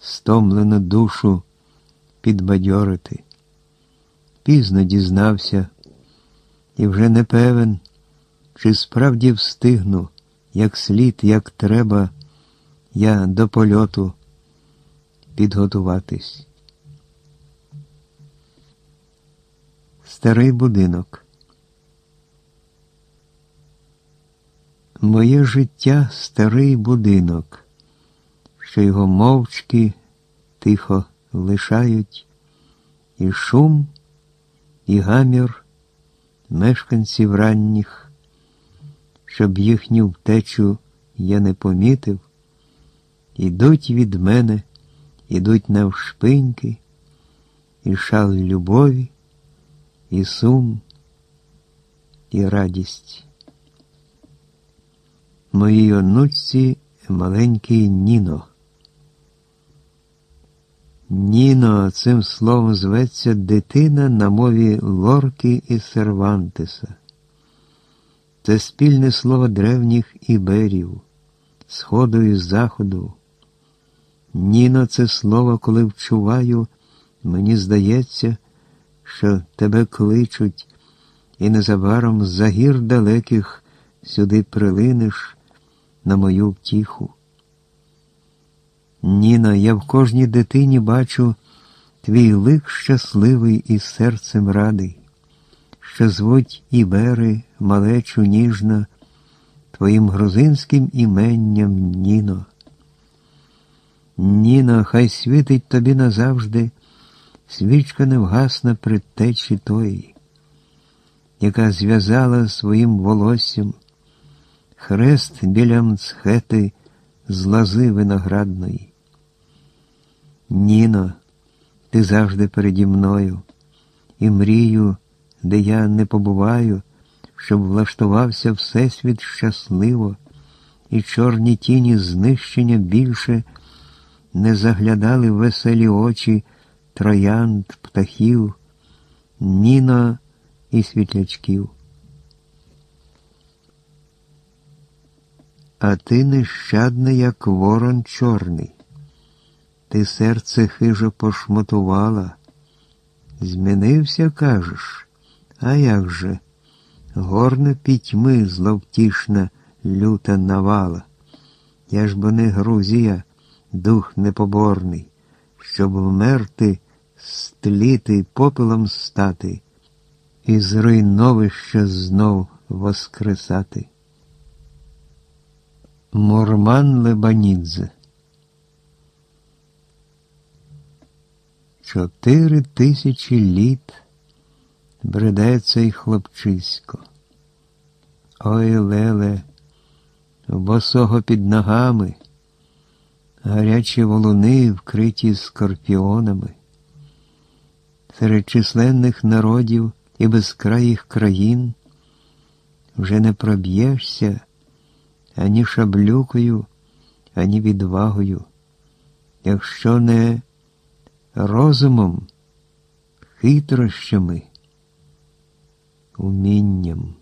стомлену душу підбадьорити. Пізно дізнався і вже не певен, чи справді встигну, як слід, як треба, я до польоту підготуватись. Старий будинок. Моє життя старий будинок що його мовчки тихо лишають, і шум, і гамір мешканців ранніх, щоб їхню втечу я не помітив, ідуть від мене, ідуть навшпиньки, і шал любові, і сум, і радість. Моїй онучці маленький Ніно. Ніно цим словом зветься дитина на мові Лорки і Сервантеса. Це спільне слово древніх іберів, сходу і заходу. Ніно це слово, коли вчуваю, мені здається, що тебе кличуть, і незабаром з-за гір далеких сюди прилинеш на мою втіху. Ніна, я в кожній дитині бачу твій лик щасливий і серцем радий, що звуть Ібери, малечу ніжно, твоїм грузинським іменням Ніно. Ніно, хай світить тобі назавжди, свічка невгасна при течі тої, яка зв'язала своїм волоссям хрест біля мцхети з лази виноградної. Ніно, ти завжди переді мною, і мрію, де я не побуваю, щоб влаштувався Всесвіт щасливо, і чорні тіні знищення більше не заглядали веселі очі троянд, птахів, Ніно і світлячків. А ти нещадний, як ворон чорний. Ти серце хижо пошмотувала. Змінився, кажеш, а як же? Горне пітьми зловтішна люта навала. Я ж бо не Грузія, дух непоборний, щоб вмерти, стліти, попелом стати, і з знов воскресати. Мурман Лебанідзе Чотири тисячі літ бреде цей хлопчисько. Ой, Леле, босого під ногами, гарячі волуни, вкриті скорпіонами, серед численних народів і безкраїх країн вже не проб'єшся ані шаблюкою, ані відвагою, якщо не розумом, хитрощами, умінням.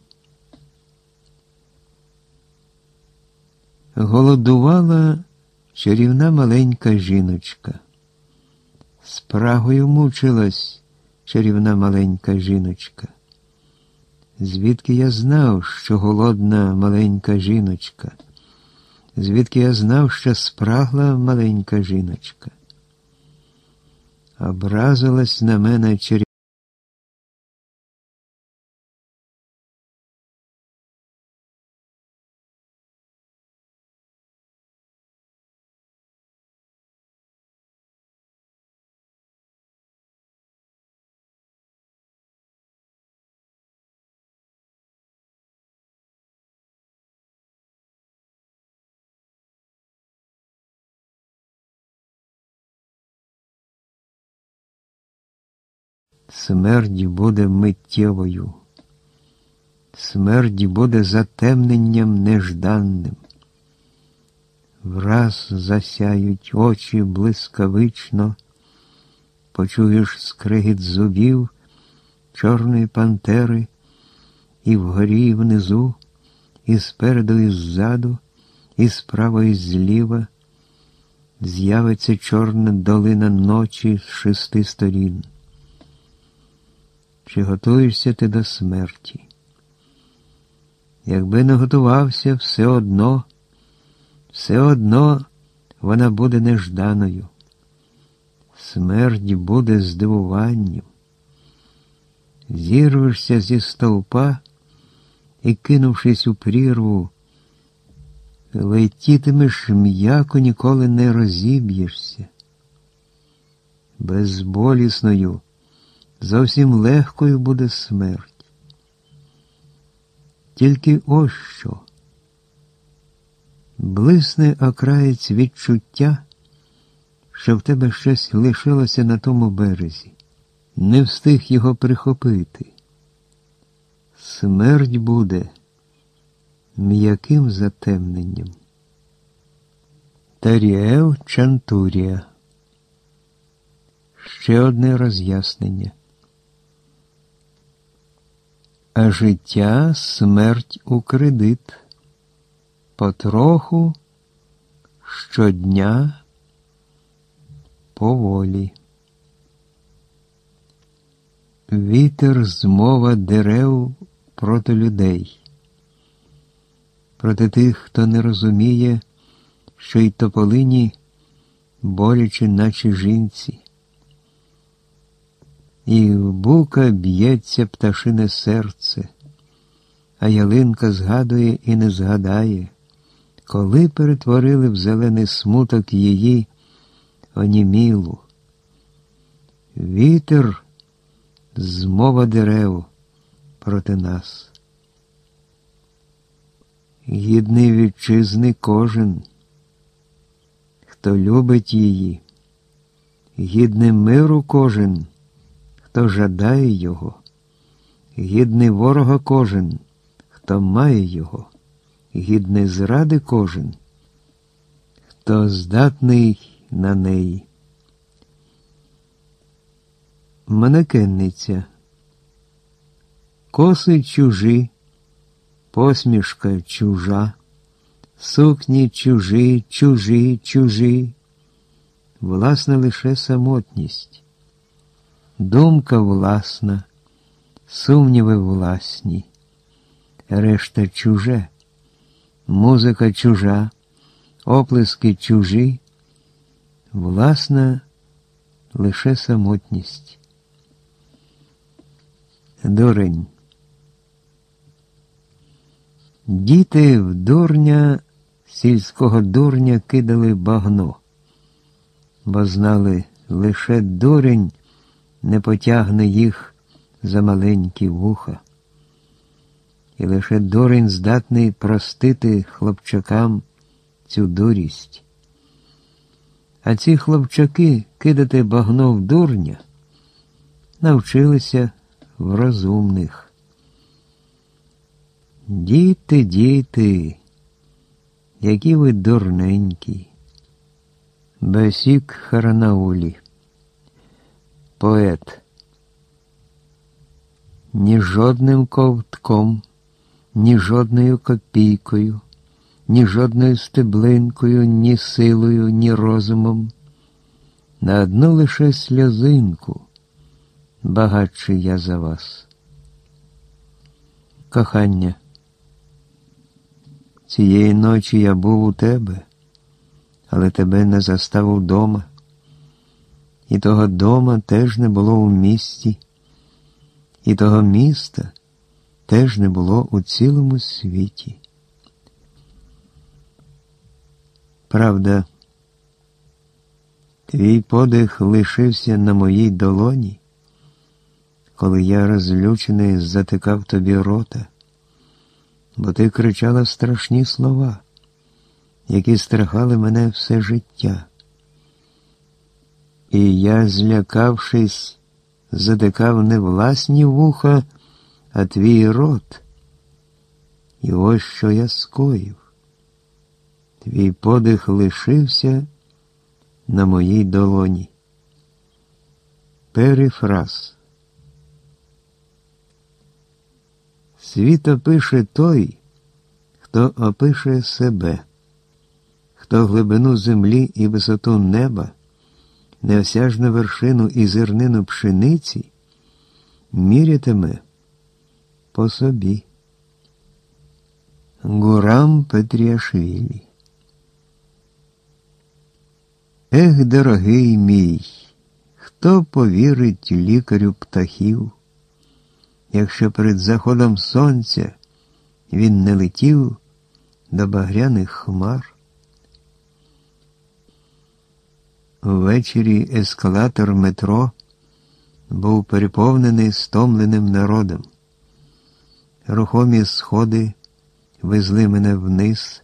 Голодувала чарівна маленька жіночка. Спрагою мучилась чарівна маленька жіночка. Звідки я знав, що голодна маленька жіночка? Звідки я знав, що спрагла маленька жіночка? Образилась на мене чарівна. Смерть буде миттєвою, смерть буде затемненням нежданним. Враз засяють очі блискавично, почуєш скригіт зубів чорної пантери, і вгорі, і внизу, і спереду, і ззаду, і справа, і зліва з'явиться чорна долина ночі з шести сторін. Чи готуєшся ти до смерті? Якби не готувався, все одно, все одно вона буде нежданою. Смерть буде здивуванням. Зірвешся зі стовпа і, кинувшись у прірву, летітимеш м'яко ніколи не розіб'єшся. Безболісною. Зовсім легкою буде смерть. Тільки ось що. Блисне окраєць відчуття, що в тебе щось лишилося на тому березі, не встиг його прихопити. Смерть буде м'яким затемненням. Таріел Чантурія. Ще одне роз'яснення а життя смерть у кредит. Потроху щодня поволі. Вітер змова дерев проти людей, проти тих, хто не розуміє, що й тополині боляче, наче жінці і в бука б'ється пташине серце, а ялинка згадує і не згадає, коли перетворили в зелений смуток її онімілу. Вітер змова дерев проти нас. Гідний вітчизни кожен, хто любить її, гідний миру кожен хто жадає його, гідний ворога кожен, хто має його, гідний зради кожен, хто здатний на неї. Манекенниця. Коси чужі, посмішка чужа, сукні чужі, чужі, чужі, власна лише самотність, думка власна, сумніви власні, решта чуже, музика чужа, оплески чужі, власна лише самотність. Дурень. Діти в дурня сільського дурня кидали багно, бо знали, лише дурень не потягне їх за маленькі вуха. І лише дурень здатний простити хлопчакам цю дурість. А ці хлопчаки кидати багно в дурня навчилися в розумних. Діти, діти, які ви дурненькі. Басік Харанаулі, поет. Ні жодним ковтком, ні жодною копійкою, ні жодною стеблинкою, ні силою, ні розумом, на одну лише сльозинку багатший я за вас. Кохання. Цієї ночі я був у тебе, але тебе не застав дома. І того дома теж не було у місті, і того міста теж не було у цілому світі. Правда, твій подих лишився на моїй долоні, коли я розлючений затикав тобі рота бо ти кричала страшні слова, які страхали мене все життя. І я, злякавшись, затикав не власні вуха, а твій рот. І ось що я скоїв. Твій подих лишився на моїй долоні. Перефраз. Світ опише той, хто опише себе, хто глибину землі і висоту неба, неосяжну вершину і зернину пшениці мірятиме по собі. Гурам Петріашвілі. Ех, дорогий мій, хто повірить лікарю птахів? якщо перед заходом сонця він не летів до багряних хмар. Ввечері ескалатор метро був переповнений стомленим народом. Рухомі сходи везли мене вниз,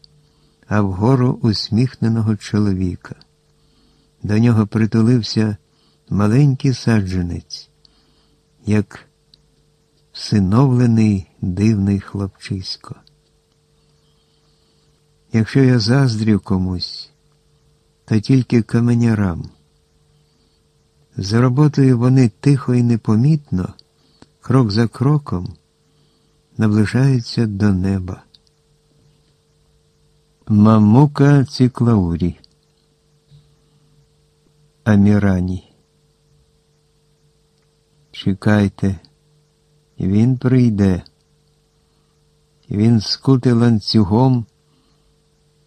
а вгору усміхненого чоловіка. До нього притулився маленький саджанець, як всиновлений дивний хлопчисько. Якщо я заздрю комусь, то тільки каменярам. За роботою вони тихо і непомітно, крок за кроком, наближаються до неба. Мамука Циклаурі Амірані. Чекайте. Він прийде, він скути ланцюгом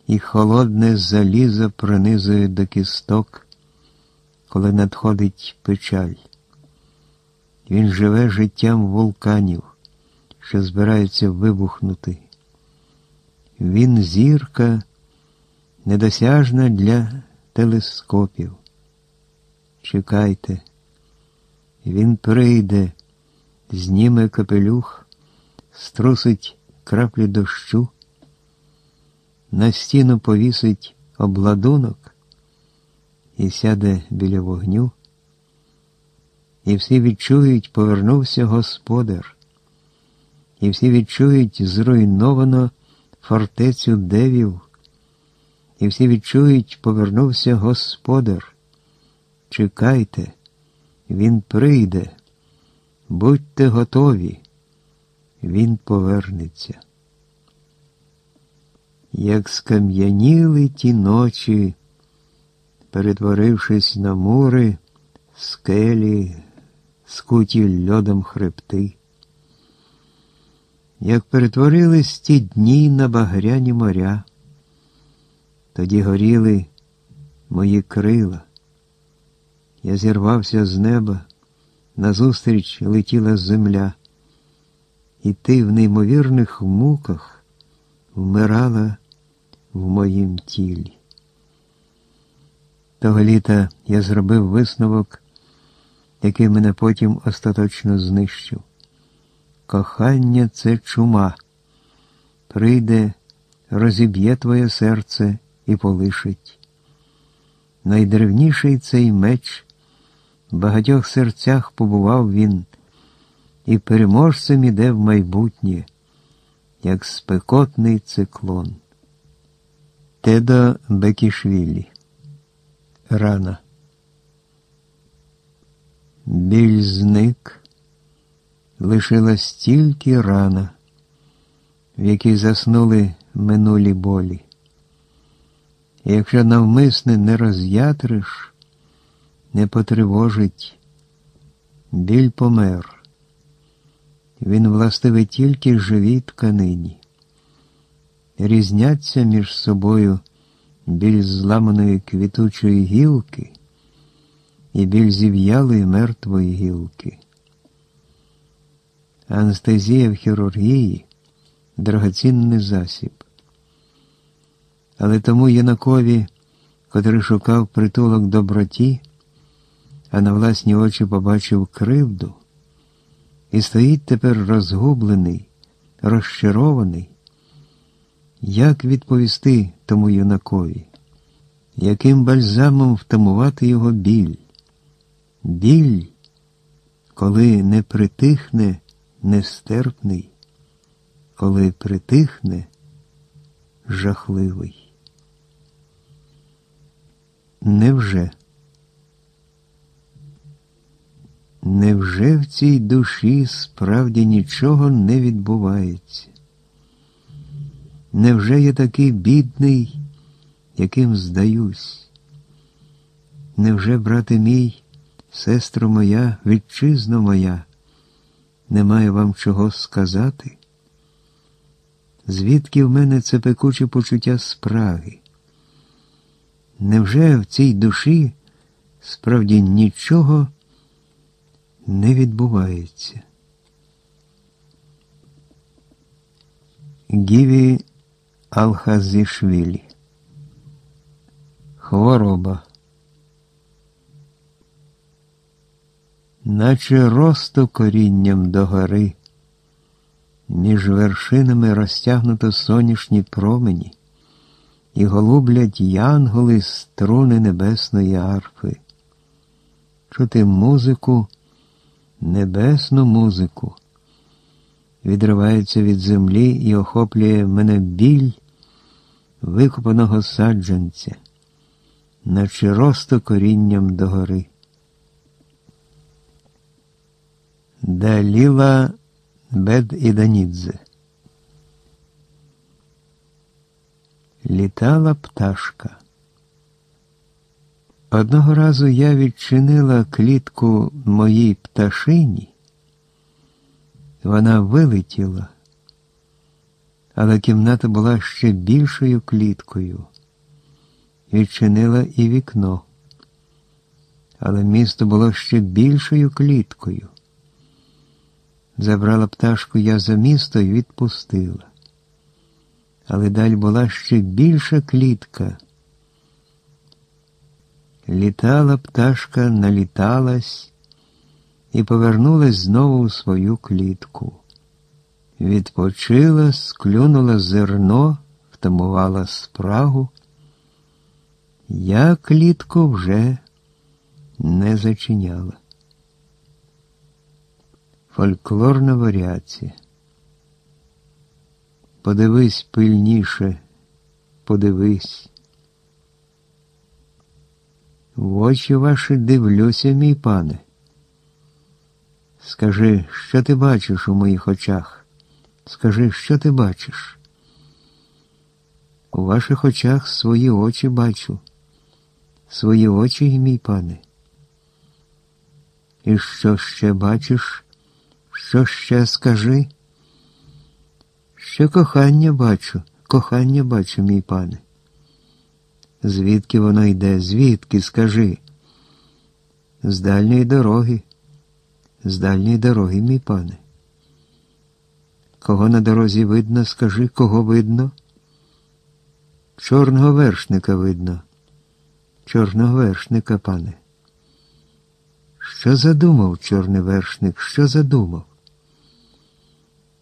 і холодне залізо пронизує до кісток, коли надходить печаль. Він живе життям вулканів, що збираються вибухнути. Він зірка недосяжна для телескопів. Чекайте, він прийде зніме капелюх, струсить краплі дощу, на стіну повісить обладунок і сяде біля вогню, і всі відчують, повернувся господар, і всі відчують зруйновано фортецю девів, і всі відчують, повернувся господар. Чекайте, він прийде. Будьте готові, він повернеться. Як скам'яніли ті ночі, перетворившись на мури, скелі, скуті льодом хребти, як перетворились ті дні на багряні моря, тоді горіли мої крила. Я зірвався з неба, назустріч летіла земля, і ти в неймовірних муках вмирала в моїм тілі. Того літа я зробив висновок, який мене потім остаточно знищив. Кохання це чума, прийде, розіб'є твоє серце і полишить. Найдревніший цей меч, в багатьох серцях побував він, і переможцем іде в майбутнє, як спекотний циклон. Тедо Бекішвілі. Рана. Біль зник, лишилась тільки рана, в якій заснули минулі болі. І якщо навмисне не роз'ятриш, не потривожить, біль помер. Він властивий тільки живій тканині. Різняться між собою біль зламаної квітучої гілки і біль зів'ялої мертвої гілки. Анестезія в хірургії драгоцінний засіб. Але тому юнакові, котрий шукав притулок доброті, а на власні очі побачив кривду, і стоїть тепер розгублений, розчарований, як відповісти тому юнакові, яким бальзамом втамувати його біль? Біль, коли не притихне нестерпний, коли притихне жахливий. Невже? Невже в цій душі справді нічого не відбувається? Невже я такий бідний, яким здаюсь? Невже, брате мій, сестро моя, вітчизно моя, немає вам чого сказати? Звідки в мене це пекуче почуття спраги? Невже в цій душі справді нічого не відбувається? Гіві Алхазішвілі Хвороба. Наче росту корінням догори, між вершинами розтягнуто сонячні промені і голублять янголи струни небесної арфи. Чути музику, небесну музику, відривається від землі і охоплює мене біль викопаного саджанця, наче росто корінням догори. Даліла Бед Іданідзе Літала пташка. Одного разу я відчинила клітку моїй пташині, вона вилетіла, але кімната була ще більшою кліткою. Відчинила і вікно, але місто було ще більшою кліткою. Забрала пташку я за місто і відпустила але далі була ще більша клітка. Літала пташка, наліталась і повернулась знову у свою клітку. Відпочила, склюнула зерно, втамувала спрагу. Я клітку вже не зачиняла. Фольклорна варіація. Подивись пильніше, подивись. В очі ваші дивлюся, мій пане. Скажи, що ти бачиш у моїх очах? Скажи, що ти бачиш? У ваших очах свої очі бачу, свої очі, мій пане. І що ще бачиш? Що ще скажи? Ще кохання бачу, кохання бачу, мій пане. Звідки воно йде? Звідки, скажи? З дальньої дороги, з дальньої дороги, мій пане. Кого на дорозі видно, скажи, кого видно? Чорного вершника видно. Чорного вершника, пане. Що задумав чорний вершник? Що задумав?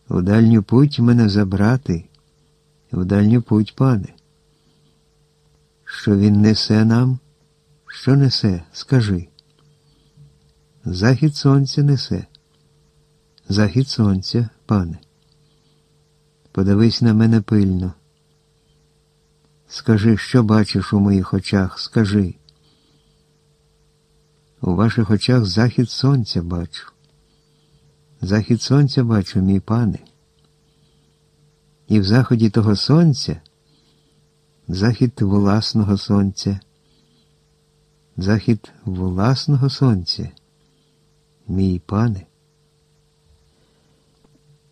У дальню путь мене забрати, в дальню путь, пане. Що він несе нам? Що несе? Скажи. Захід сонця несе. Захід сонця, пане. Подивись на мене пильно. Скажи, що бачиш у моїх очах, скажи. У ваших очах захід сонця бачу. Захід сонця бачу, мій пане. І в заході того сонця, захід власного сонця, захід власного сонця, мій пане.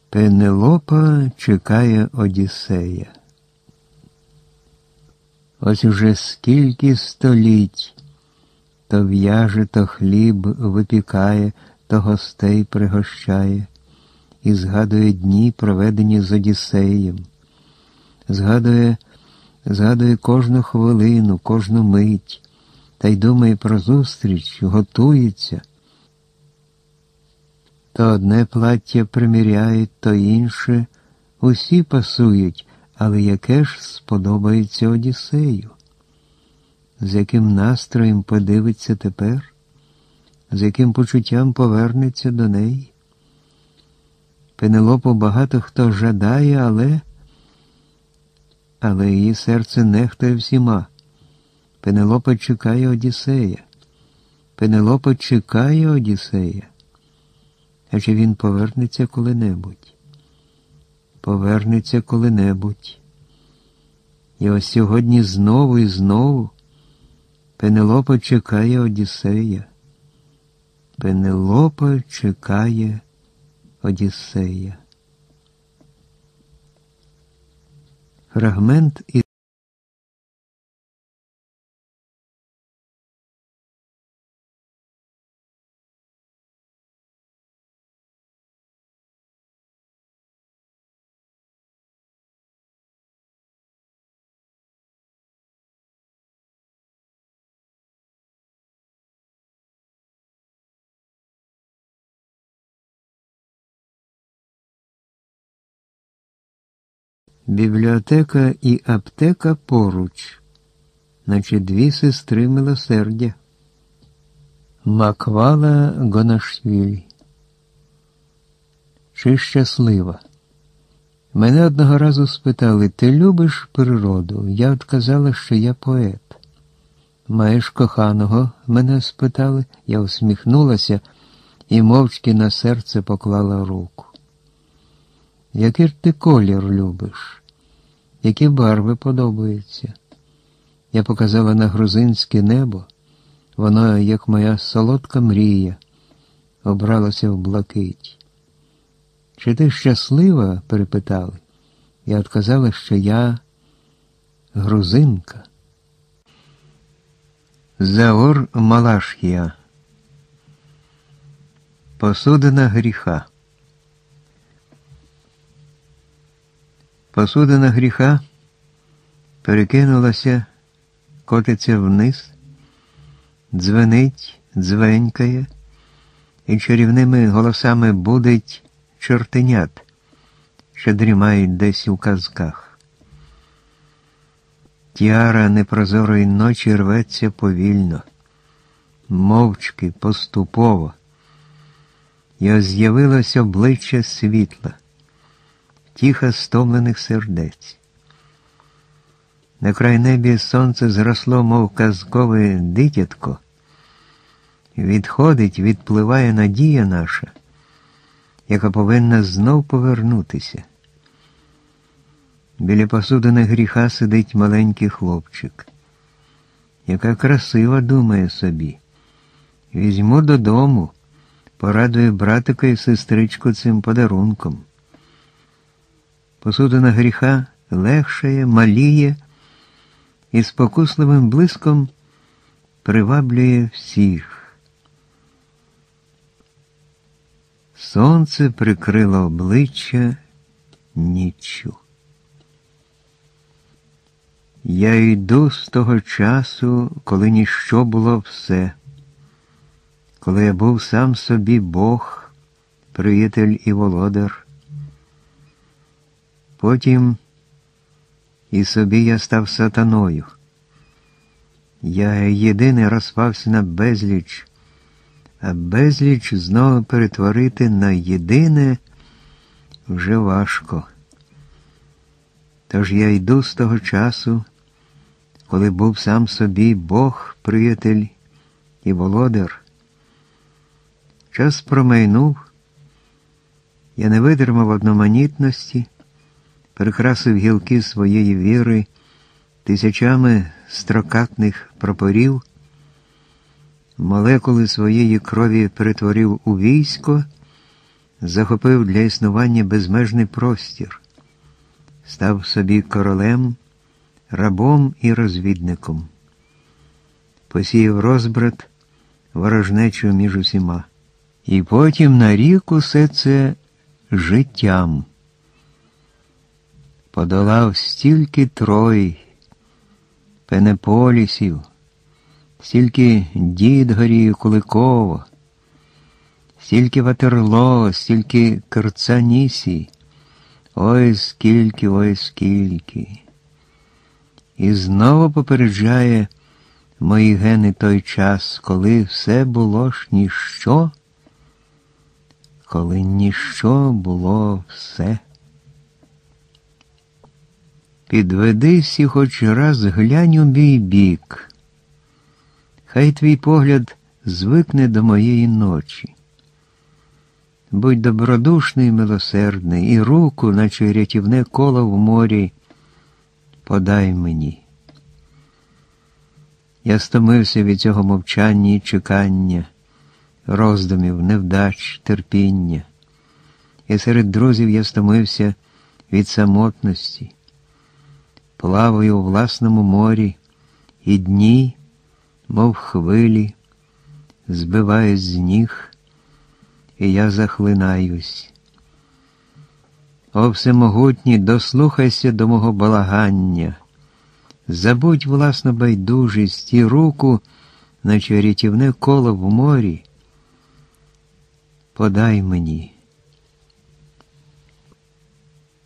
Пенелопа чекає Одіссея. Ось уже скільки століть то в'яже, то хліб випікає, то гостей пригощає, і згадує дні, проведені з Одіссеєм, згадує, згадує кожну хвилину, кожну мить, та й думає про зустріч, готується. То одне плаття приміряє, то інше, усі пасують, але яке ж сподобається Одіссею? З яким настроєм подивиться тепер, з яким почуттям повернеться до неї? Пенелопу багато хто жадає, але але її серце нехтує всіма. Пенелопа чекає Одіссея. Пенелопа чекає Одіссея. А чи він повернеться коли-небудь? Повернеться коли-небудь. І ось сьогодні знову і знову Пенелопа чекає Одіссея. Пенелопа чекає Одіссея. Фрагмент із Бібліотека і аптека поруч, наче дві сестри милосердя. Маквала Гонашвілі. Чи щаслива? Мене одного разу спитали, ти любиш природу? Я відказала, що я поет. Маєш коханого? мене спитали. Я усміхнулася і мовчки на серце поклала руку. Який ти колір любиш? Які барви подобаються. Я показала на грузинське небо, воно, як моя солодка мрія, обралося в блакить. Чи ти щаслива? перепитали. Я відказала, що я грузинка. Заор Малашхія. Посудина гріха. Посудина гріха перекинулася, котиться вниз, дзвенить, дзвенькає і чарівними голосами будить чортенят, що дрімають десь у казках. Тіара непрозорої ночі рветься повільно, мовчки, поступово, і з'явилось обличчя світла тіха стомлених сердець. На край небі сонце зросло, мов казкове дитятко. Відходить, відпливає надія наша, яка повинна знов повернутися. Біля посудини гріха сидить маленький хлопчик. Яка красива думає собі. Візьму додому, порадую братика і сестричку цим подарунком. Посудина гріха легшає, маліє і спокусливим блиском приваблює всіх. Сонце прикрило обличчя ніччю. Я йду з того часу, коли ніщо було все, коли я був сам собі Бог, приятель і володар. Потім і собі я став сатаною. Я єдиний розпався на безліч, а безліч знову перетворити на єдине вже важко. Тож я йду з того часу, коли був сам собі Бог, приятель і володар. Час промайнув, я не видермав одноманітності, прикрасив гілки своєї віри тисячами строкатних прапорів, молекули своєї крові перетворив у військо, захопив для існування безмежний простір став собі королем, рабом і розвідником, посіяв розбрат ворожнечу між усіма. І потім нарік усе це життям. Подолав стільки трой, пенеполісів, стільки Дідгорі Куликова, стільки Ватерло, стільки Керцанісі, Ой скільки, ой скільки. І знову попереджає мої гени той час, коли все було ж ніщо, коли ніщо було все. Підведися хоч раз глянь у мій бік, хай твій погляд звикне до моєї ночі. Будь добродушний, милосердний, і руку, наче рятівне коло в морі, подай мені. Я стомився від цього мовчання і чекання, роздумів, невдач, терпіння. І серед друзів я стомився від самотності, плаваю у власному морі, і дні, мов хвилі, збиваюсь з ніг і я захлинаюсь. О всемогутній, дослухайся до мого балагання, забудь власну байдужість і руку, наче рятівне коло в морі. Подай мені.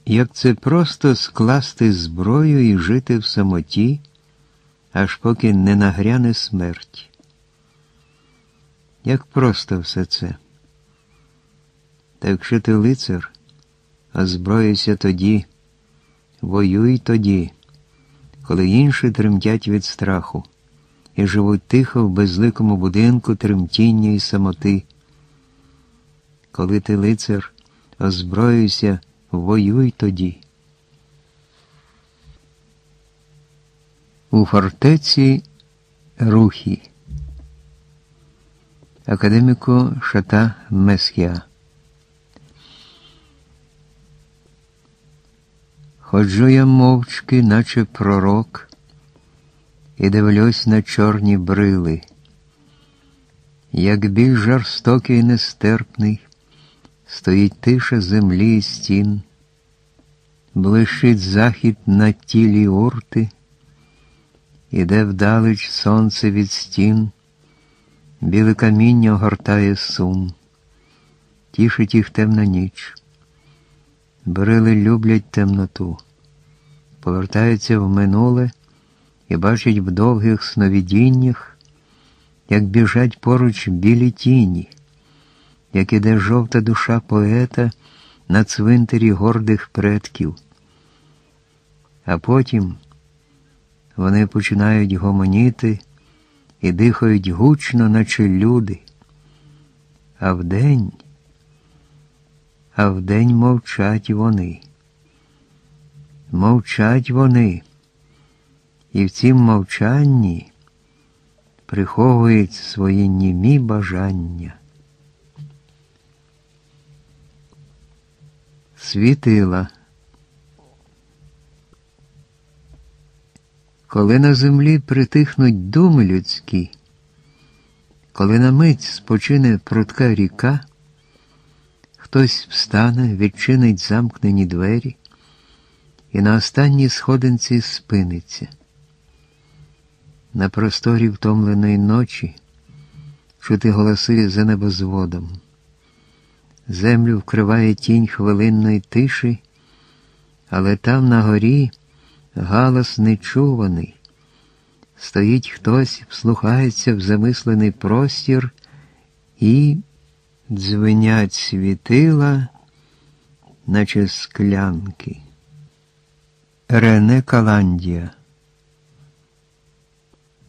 Як це просто скласти зброю і жити в самоті, аж поки не нагряне смерть. Як просто все це. Та якщо ти лицар, озброїся тоді, воюй тоді, коли інші тремтять від страху і живуть тихо в безликому будинку тремтіння і самоти. Коли ти лицар, озброюйся, воюй тоді. У фортеці Рухі. Академіку Шата Месхя Ходжу я мовчки, наче пророк, і дивлюсь на чорні брили, як біль жорстокий і нестерпний, стоїть тиша землі і стін, блищить захід на тілі урти, іде вдалеч сонце від стін, біле каміння огортає сум, тішить їх темна ніч. Брили люблять темноту, повертаються в минуле і бачать в довгих сновидіннях, як біжать поруч білі тіні, як іде жовта душа поета на цвинтарі гордих предків. А потім вони починають гомоніти і дихають гучно, наче люди. А вдень а вдень мовчать вони. Мовчать вони, і в цім мовчанні приховують свої німі бажання. Світила. Коли на землі притихнуть думи людські, коли на мить спочине прудка ріка, хтось встане, відчинить замкнені двері і на останній сходинці спиниться. На просторі втомленої ночі чути голоси за небозводом. Землю вкриває тінь хвилинної тиші, але там на горі галас нечуваний. Стоїть хтось, вслухається в замислений простір і дзвенять світила, наче склянки. Рене Каландія,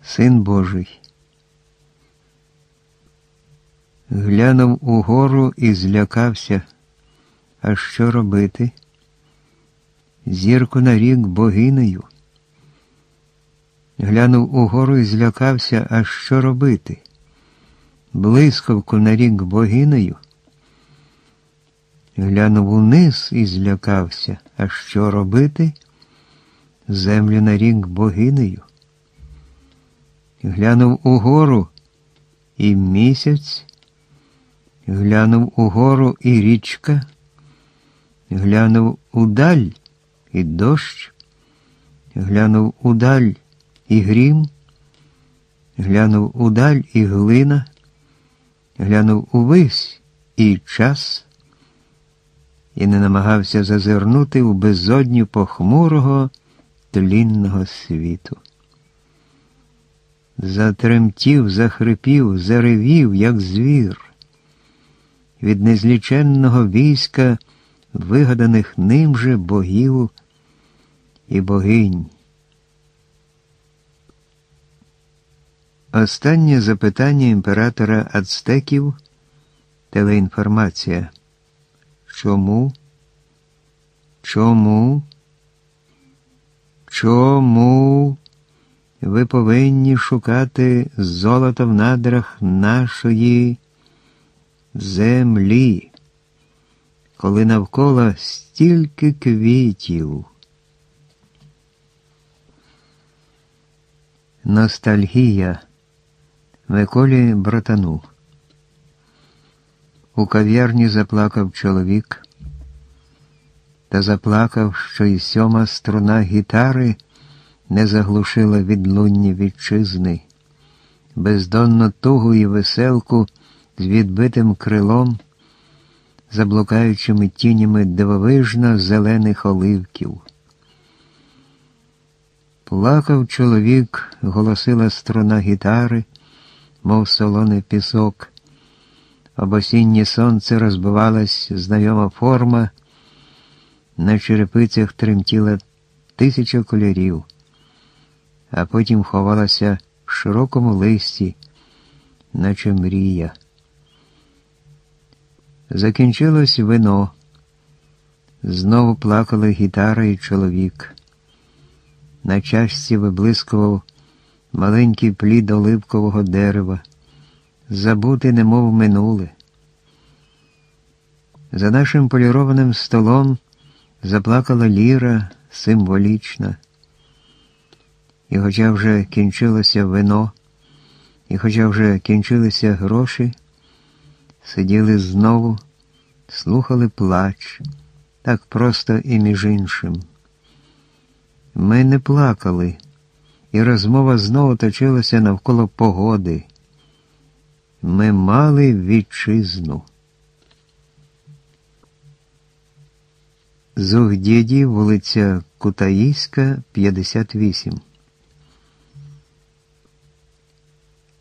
Син Божий. Глянув угору і злякався. А що робити? Зірку на рік богинею. Глянув угору і злякався, а що робити? Блискавку на рік богинею. Глянув униз і злякався, а що робити? Землю на рік богинею. Глянув угору і місяць, глянув угору і річка, глянув удаль і дощ, глянув удаль і грім, глянув удаль і глина, глянув увесь і час, і не намагався зазирнути у безодню похмурого тлінного світу. Затремтів, захрипів, заревів, як звір, від незліченного війська, вигаданих ним же богів і богинь. Останнє запитання імператора Ацтеків телеінформація. Чому? Чому? Чому ви повинні шукати золото в надрах нашої землі, коли навколо стільки квітів? Ностальгія Миколі братану. У кав'ярні заплакав чоловік та заплакав, що й сьома струна гітари не заглушила відлунні вітчизни, бездонно тугу і веселку з відбитим крилом, заблукаючими тінями дивовижно зелених оливків. Плакав чоловік, голосила струна гітари, мов солоний пісок. Об осіннє сонце розбивалась знайома форма, на черепицях тремтіла тисяча кольорів, а потім ховалася в широкому листі, наче мрія. Закінчилось вино. Знову плакали гітара і чоловік. На чашці виблискував маленький плід оливкового дерева, забути немов минуле. За нашим полірованим столом заплакала ліра символічна. І хоча вже кінчилося вино, і хоча вже кінчилися гроші, сиділи знову, слухали плач, так просто і між іншим. Ми не плакали, і розмова знову точилася навколо погоди. Ми мали вітчизну. Зугдєді, вулиця Кутаїська, 58.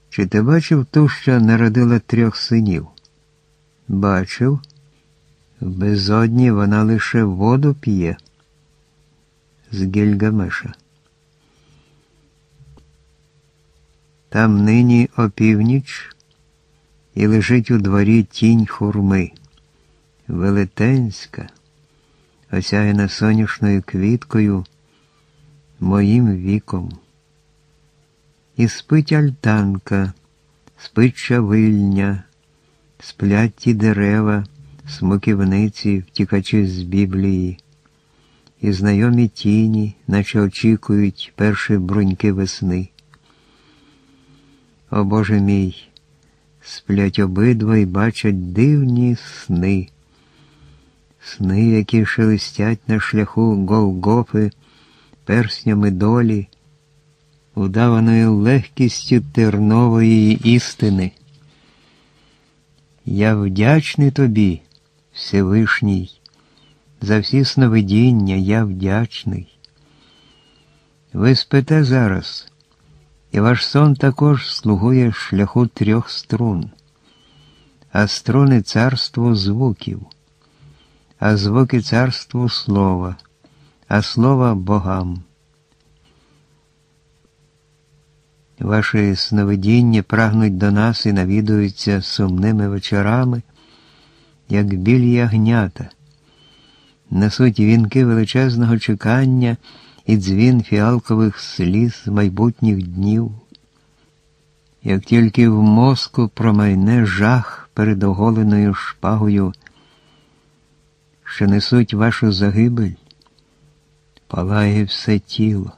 Чи ти бачив ту, що народила трьох синів? Бачив. В безодні вона лише воду п'є з Гільгамеша. Там нині опівніч і лежить у дворі тінь хурми, велетенська осяяна соняшною квіткою, моїм віком. І спить альтанка, спить чавильня, сплять ті дерева, смоківниці, втікачі з Біблії, і знайомі тіні, наче очікують перші бруньки весни. О Боже мій, сплять обидва і бачать дивні сни, сни, які шелестять на шляху Голгофи, перснями долі, удаваною легкістю тернової істини. Я вдячний тобі, Всевишній, за всі сновидіння я вдячний. Ви спите зараз і ваш сон також слугує шляху трьох струн, а струни царство звуків, а звуки царство слова, а слова богам. Ваші сновидіння прагнуть до нас і навідуються сумними вечорами, як білі ягнята, несуть вінки величезного чекання і дзвін фіалкових сліз майбутніх днів. Як тільки в мозку промайне жах перед оголеною шпагою, що несуть вашу загибель, палає все тіло.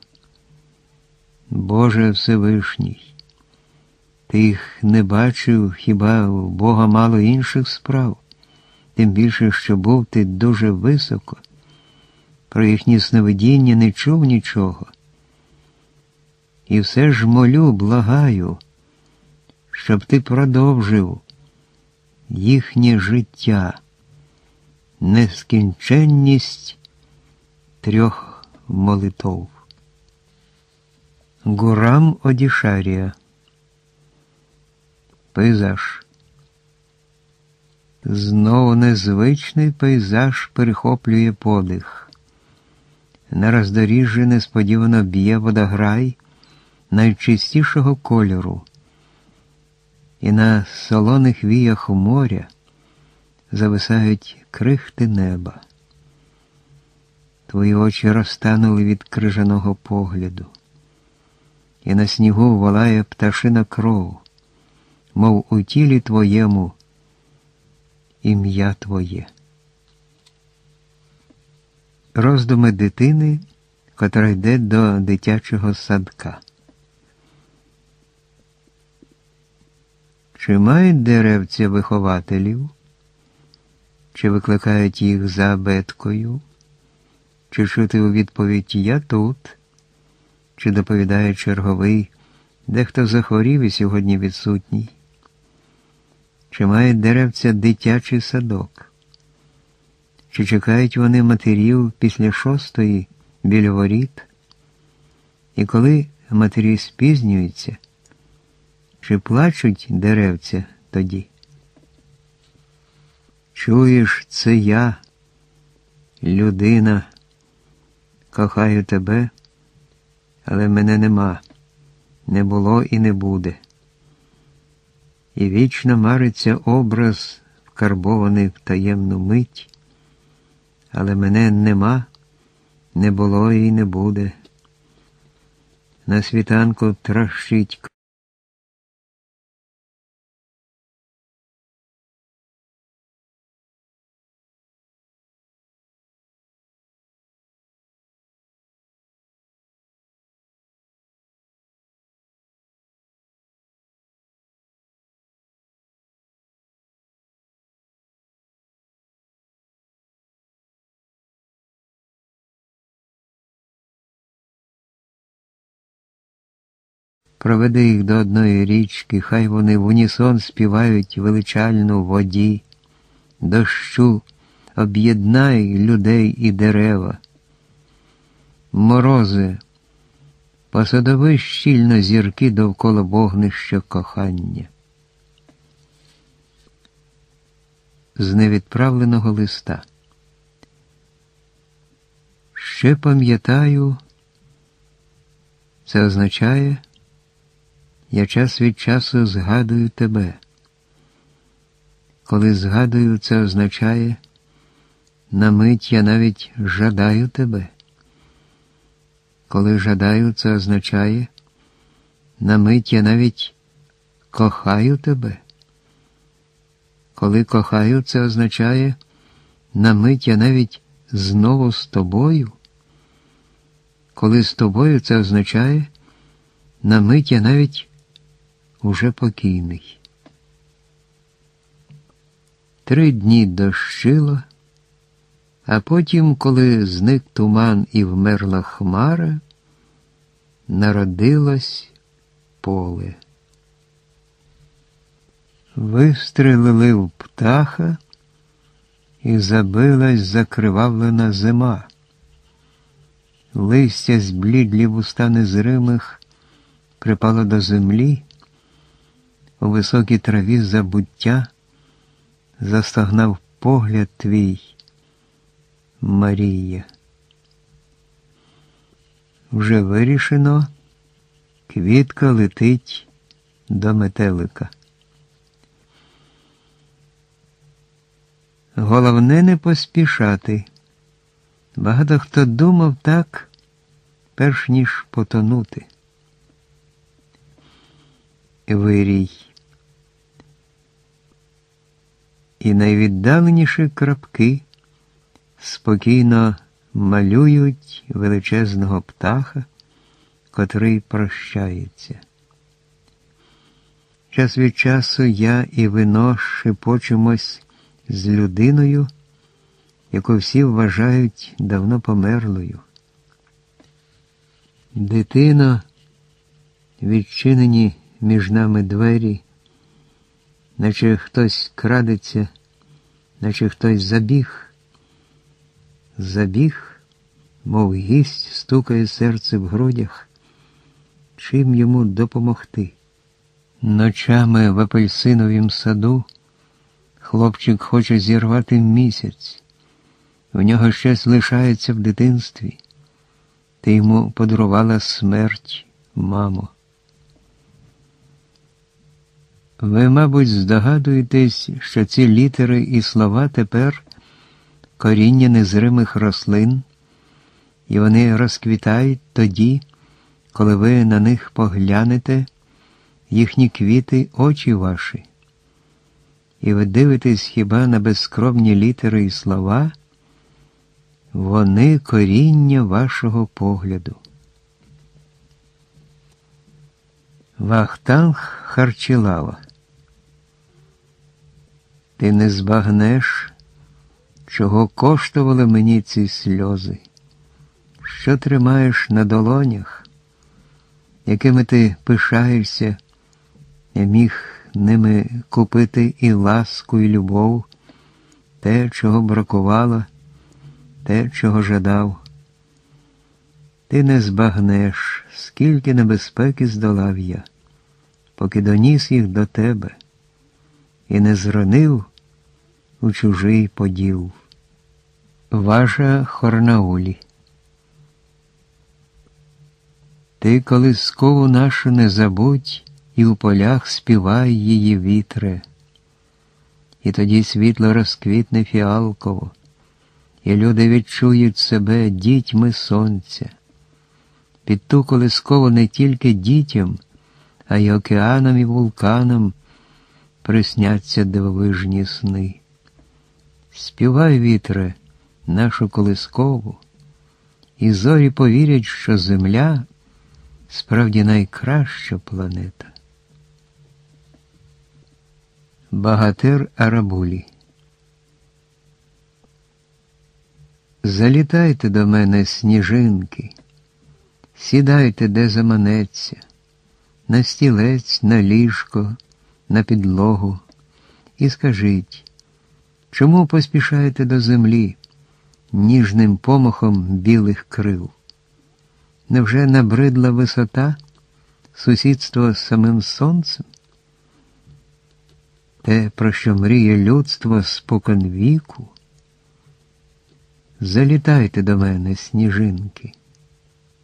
Боже Всевишній, ти їх не бачив хіба у Бога мало інших справ, тим більше, що був ти дуже високо. Про їхні сновидіння не чув нічого. І все ж молю, благаю, щоб ти продовжив їхнє життя, нескінченність трьох молитов. Гурам Одішарія Пейзаж Знову незвичний пейзаж перехоплює подих. На роздоріжжі несподівано б'є водограй найчистішого кольору, і на солоних віях моря зависають крихти неба. Твої очі розтанули від крижаного погляду, і на снігу волає пташина кров, мов у тілі твоєму ім'я Твоє. Роздуми дитини, котра йде до дитячого садка. Чи мають деревця вихователів? Чи викликають їх за абеткою? Чи чути у відповідь Я тут? Чи доповідає черговий, дехто захворів і сьогодні відсутній? Чи мають деревця дитячий садок? Чи чекають вони матерів після шостої біля воріт? І коли матері спізнюються, чи плачуть деревця тоді? Чуєш, це я, людина, кохаю тебе, але мене нема, не було і не буде. І вічно мариться образ, вкарбований в таємну мить але мене нема, не було і не буде. На світанку тращить. Проведи їх до одної річки, хай вони в унісон співають величальну воді, дощу, об'єднай людей і дерева. Морози, посадови щільно зірки довкола вогнища кохання. З невідправленого листа. Ще пам'ятаю, це означає. Я час від часу згадую тебе. Коли згадую, це означає, На мить я навіть жадаю тебе. Коли жадаю, це означає, на мить я навіть кохаю тебе. Коли кохаю, це означає, на мить я навіть знову з тобою. Коли з тобою це означає, на мить я навіть уже покійний. Три дні дощило, а потім, коли зник туман і вмерла хмара, народилось поле. Вистрелили в птаха, і забилась закривавлена зима. Листя зблідлі вуста незримих припало до землі, у високій траві забуття застогнав погляд твій, Марія. Вже вирішено, квітка летить до метелика. Головне не поспішати. Багато хто думав так, перш ніж потонути. Вирій. І найвіддаленіші крапки спокійно малюють величезного птаха, котрий прощається. Час від часу я і вино шепочемось з людиною, яку всі вважають давно померлою. Дитино, відчинені між нами двері, наче хтось крадеться, наче хтось забіг, забіг, мов гість стукає серце в грудях, чим йому допомогти. Ночами в апельсиновім саду. Хлопчик хоче зірвати місяць. У нього щось лишається в дитинстві. Ти йому подарувала смерть, мамо. Ви, мабуть, здогадуєтесь, що ці літери і слова тепер коріння незримих рослин, і вони розквітають тоді, коли ви на них поглянете, їхні квіти очі ваші і ви дивитесь хіба на безскромні літери і слова, вони коріння вашого погляду. Вахтанг Харчилава. Ти не збагнеш, чого коштували мені ці сльози, що тримаєш на долонях, якими ти пишаєшся, я міг ними купити і ласку, і любов, те, чого бракувало, те, чого жадав. Ти не збагнеш, скільки небезпеки здолав я, поки доніс їх до тебе і не зронив у чужий поділ. Ваша Хорнаулі. Ти колискову нашу не забудь і у полях співай її вітре, і тоді світло розквітне фіалково, і люди відчують себе дітьми сонця. Під ту колисково не тільки дітям, а й океанам і вулканам присняться дивовижні сни. Співай, вітре, нашу колискову, і зорі повірять, що Земля справді найкраща планета. Багатир Арабулі. Залітайте до мене, сніжинки, сідайте, де заманеться, на стілець, на ліжко, на підлогу, і скажіть, чому поспішаєте до землі ніжним помахом білих крил? Невже набридла висота, сусідство з самим сонцем? те, про що мріє людство спокон віку. Залітайте до мене, сніжинки,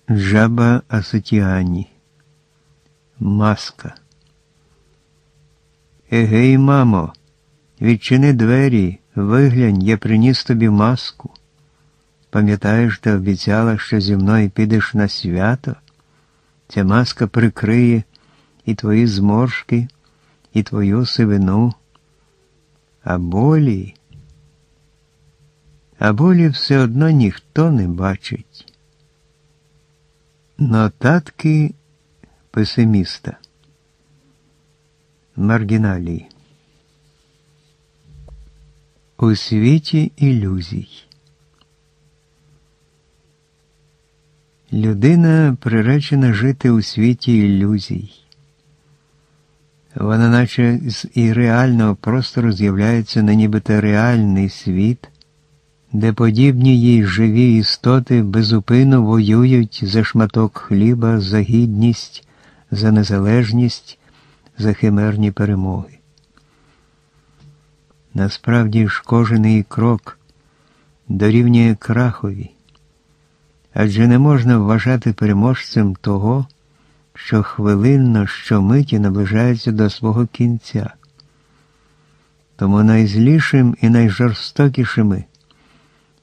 жаба Асотіані, маска. Егей, мамо, відчини двері, Виглянь, я приніс тобі маску. Пам'ятаєш, ти обіцяла, що зі мною підеш на свято? Ця маска прикриє і твої зморшки, і твою сивину, а болі, а болі все одно ніхто не бачить. Нотатки песиміста. Маргіналії. У світі ілюзій. Людина приречена жити у світі ілюзій. Вона наче з ірреального простору з'являється на нібито реальний світ, де подібні їй живі істоти безупинно воюють за шматок хліба, за гідність, за незалежність, за химерні перемоги. Насправді ж кожен крок дорівнює крахові, адже не можна вважати переможцем того, що хвилинно, щомиті наближається до свого кінця. Тому найзлішим і найжорстокішими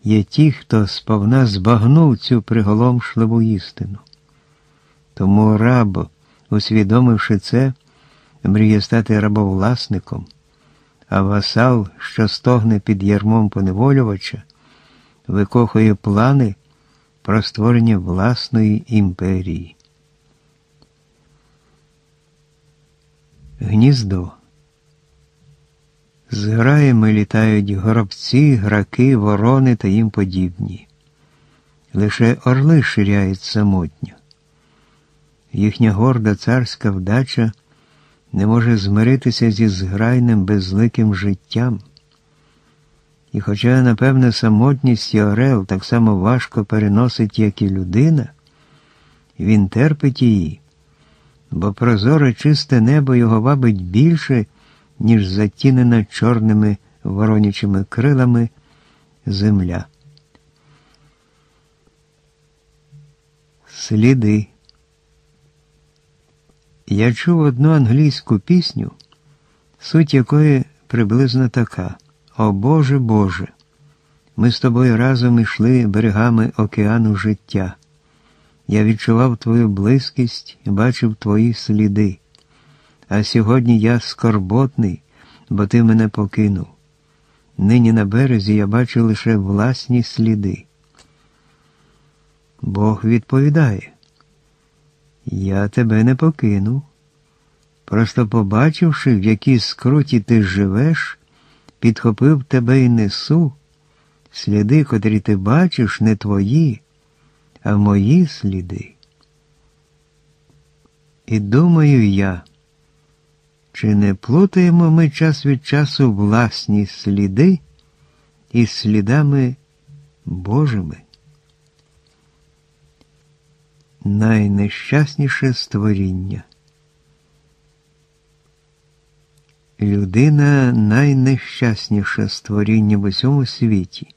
є ті, хто сповна збагнув цю приголомшливу істину. Тому раб, усвідомивши це, мріє стати рабовласником, а васал, що стогне під ярмом поневолювача, викохує плани про створення власної імперії. Гніздо. З граями літають горобці, граки, ворони та їм подібні. Лише орли ширяють самотньо. Їхня горда царська вдача не може змиритися зі зграйним безликим життям. І хоча, напевне, самотність і орел так само важко переносить, як і людина, він терпить її бо прозоре чисте небо його вабить більше, ніж затінена чорними воронячими крилами земля. Сліди. Я чув одну англійську пісню, суть якої приблизно така: О Боже Боже! Ми з тобою разом ішли берегами океану життя. Я відчував твою близькість, бачив твої сліди. А сьогодні я скорботний, бо ти мене покинув. Нині на березі я бачу лише власні сліди. Бог відповідає, я тебе не покинув. Просто побачивши, в якій скруті ти живеш, підхопив тебе і несу. Сліди, котрі ти бачиш, не твої а мої сліди. І думаю я, чи не плутаємо ми час від часу власні сліди із слідами Божими? Найнещасніше створіння. Людина найнещасніше створіння в усьому світі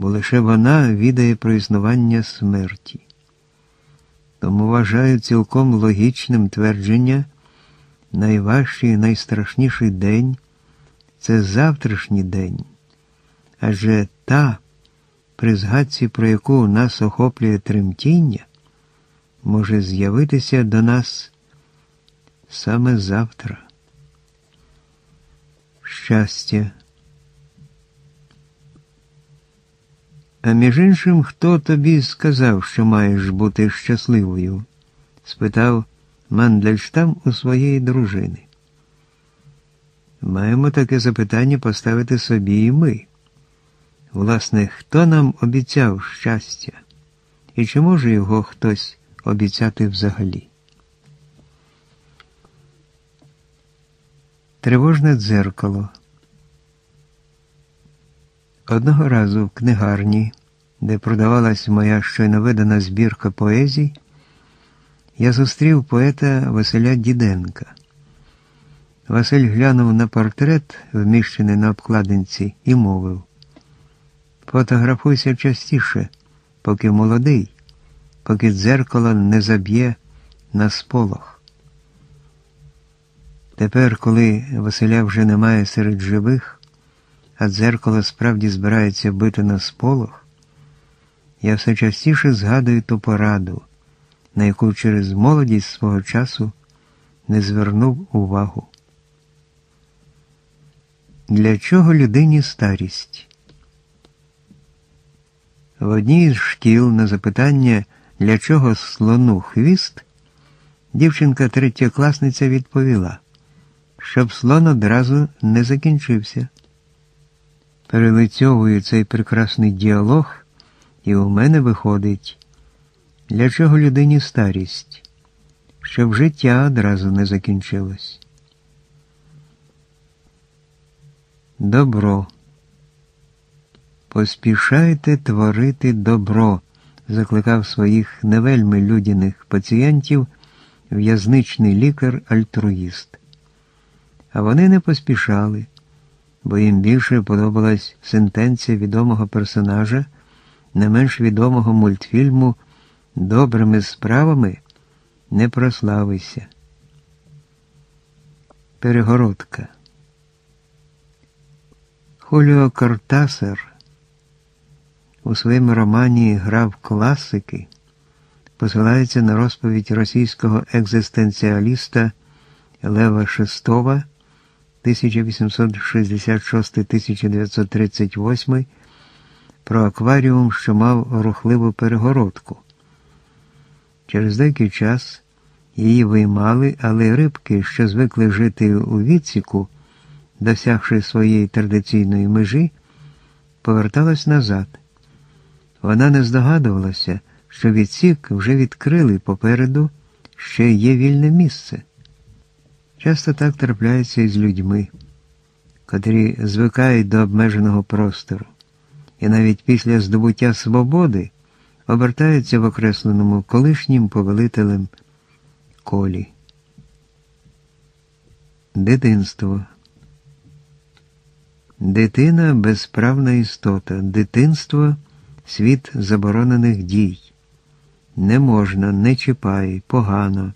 бо лише вона відає про існування смерті. Тому вважаю цілком логічним твердження, найважчий і найстрашніший день це завтрашній день, адже та, при згадці, про яку нас охоплює тремтіння, може з'явитися до нас саме завтра. Щастя. А між іншим, хто тобі сказав, що маєш бути щасливою? спитав Мандельштам у своєї дружини. Маємо таке запитання поставити собі і ми. Власне, хто нам обіцяв щастя? І чи може його хтось обіцяти взагалі? Тривожне дзеркало. Одного разу в книгарні, де продавалась моя щойно видана збірка поезій, я зустрів поета Василя Діденка. Василь глянув на портрет, вміщений на обкладинці, і мовив: Фотографуйся частіше, поки молодий, поки дзеркало не заб'є на сполох. Тепер, коли Василя вже немає серед живих, а дзеркало справді збирається бити на сполох, я все частіше згадую ту пораду, на яку через молодість свого часу не звернув увагу. Для чого людині старість? В одній із шкіл на запитання, для чого слону хвіст, дівчинка третєкласниця відповіла, щоб слон одразу не закінчився. Перелицьовую цей прекрасний діалог, і у мене виходить, для чого людині старість, щоб життя одразу не закінчилось. Добро. Поспішайте творити добро, закликав своїх невельми людяних пацієнтів в'язничний лікар-альтруїст. А вони не поспішали, бо їм більше подобалась сентенція відомого персонажа, не менш відомого мультфільму Добрими справами не прославися. Перегородка. Хуліо Кортасер у своєму романі Грав класики посилається на розповідь російського екзистенціаліста Лева Шестова 1866-1938 про акваріум, що мав рухливу перегородку. Через деякий час її виймали, але рибки, що звикли жити у відсіку, досягши своєї традиційної межі, поверталась назад. Вона не здогадувалася, що відсік вже відкрили попереду, ще є вільне місце. Часто так трапляється і з людьми, котрі звикають до обмеженого простору, і навіть після здобуття свободи обертаються в окресленому колишнім повелителем колі. Дитинство. Дитина безправна істота, дитинство світ заборонених дій. Не можна, не чіпай, погано.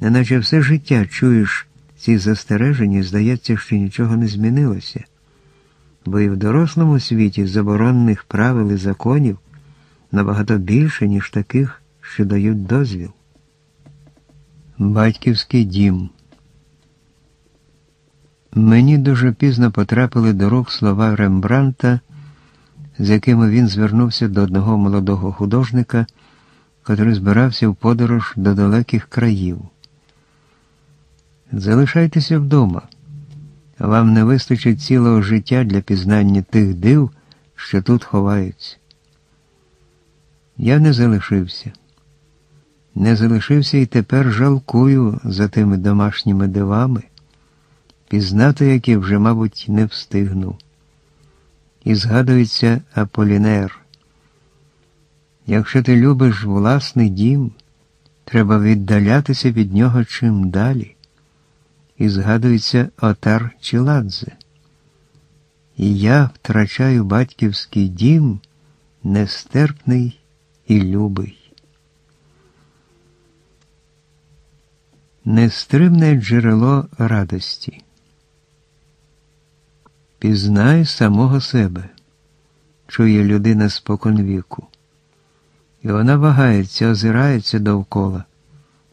Неначе все життя чуєш ці застереження, здається, що нічого не змінилося, бо і в дорослому світі заборонених правил і законів набагато більше, ніж таких, що дають дозвіл. Батьківський дім. Мені дуже пізно потрапили до рук слова Рембранта, з якими він звернувся до одного молодого художника, котрий збирався в подорож до далеких країв. Залишайтеся вдома. Вам не вистачить цілого життя для пізнання тих див, що тут ховаються. Я не залишився. Не залишився і тепер жалкую за тими домашніми дивами, пізнати які вже, мабуть, не встигну. І згадується Аполінер. Якщо ти любиш власний дім, треба віддалятися від нього чим далі. І згадується Отар Чіладзе. І я втрачаю батьківський дім нестерпний і любий. Нестримне джерело радості. Пізнай самого себе, чує людина споконвіку. І вона вагається, озирається довкола,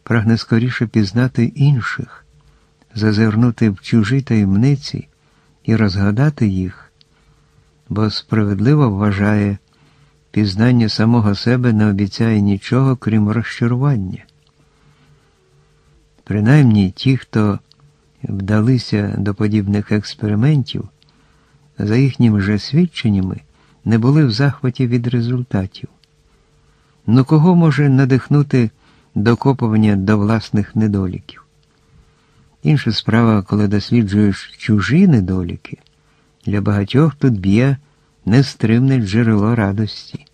прагне скоріше пізнати інших, зазирнути в чужі таємниці і розгадати їх, бо справедливо вважає, пізнання самого себе не обіцяє нічого, крім розчарування. Принаймні ті, хто вдалися до подібних експериментів, за їхніми же свідченнями не були в захваті від результатів. Ну кого може надихнути докопування до власних недоліків? Інша справа, коли досліджуєш чужі недоліки, для багатьох тут б'є нестримне джерело радості.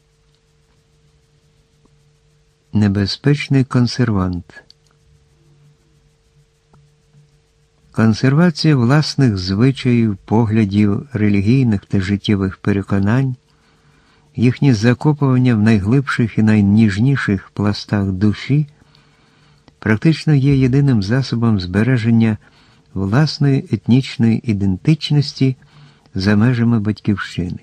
Небезпечний консервант. Консервація власних звичаїв, поглядів, релігійних та життєвих переконань, їхнє закопування в найглибших і найніжніших пластах душі практично є єдиним засобом збереження власної етнічної ідентичності за межами батьківщини.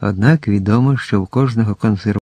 Однак відомо, що в кожного консерватора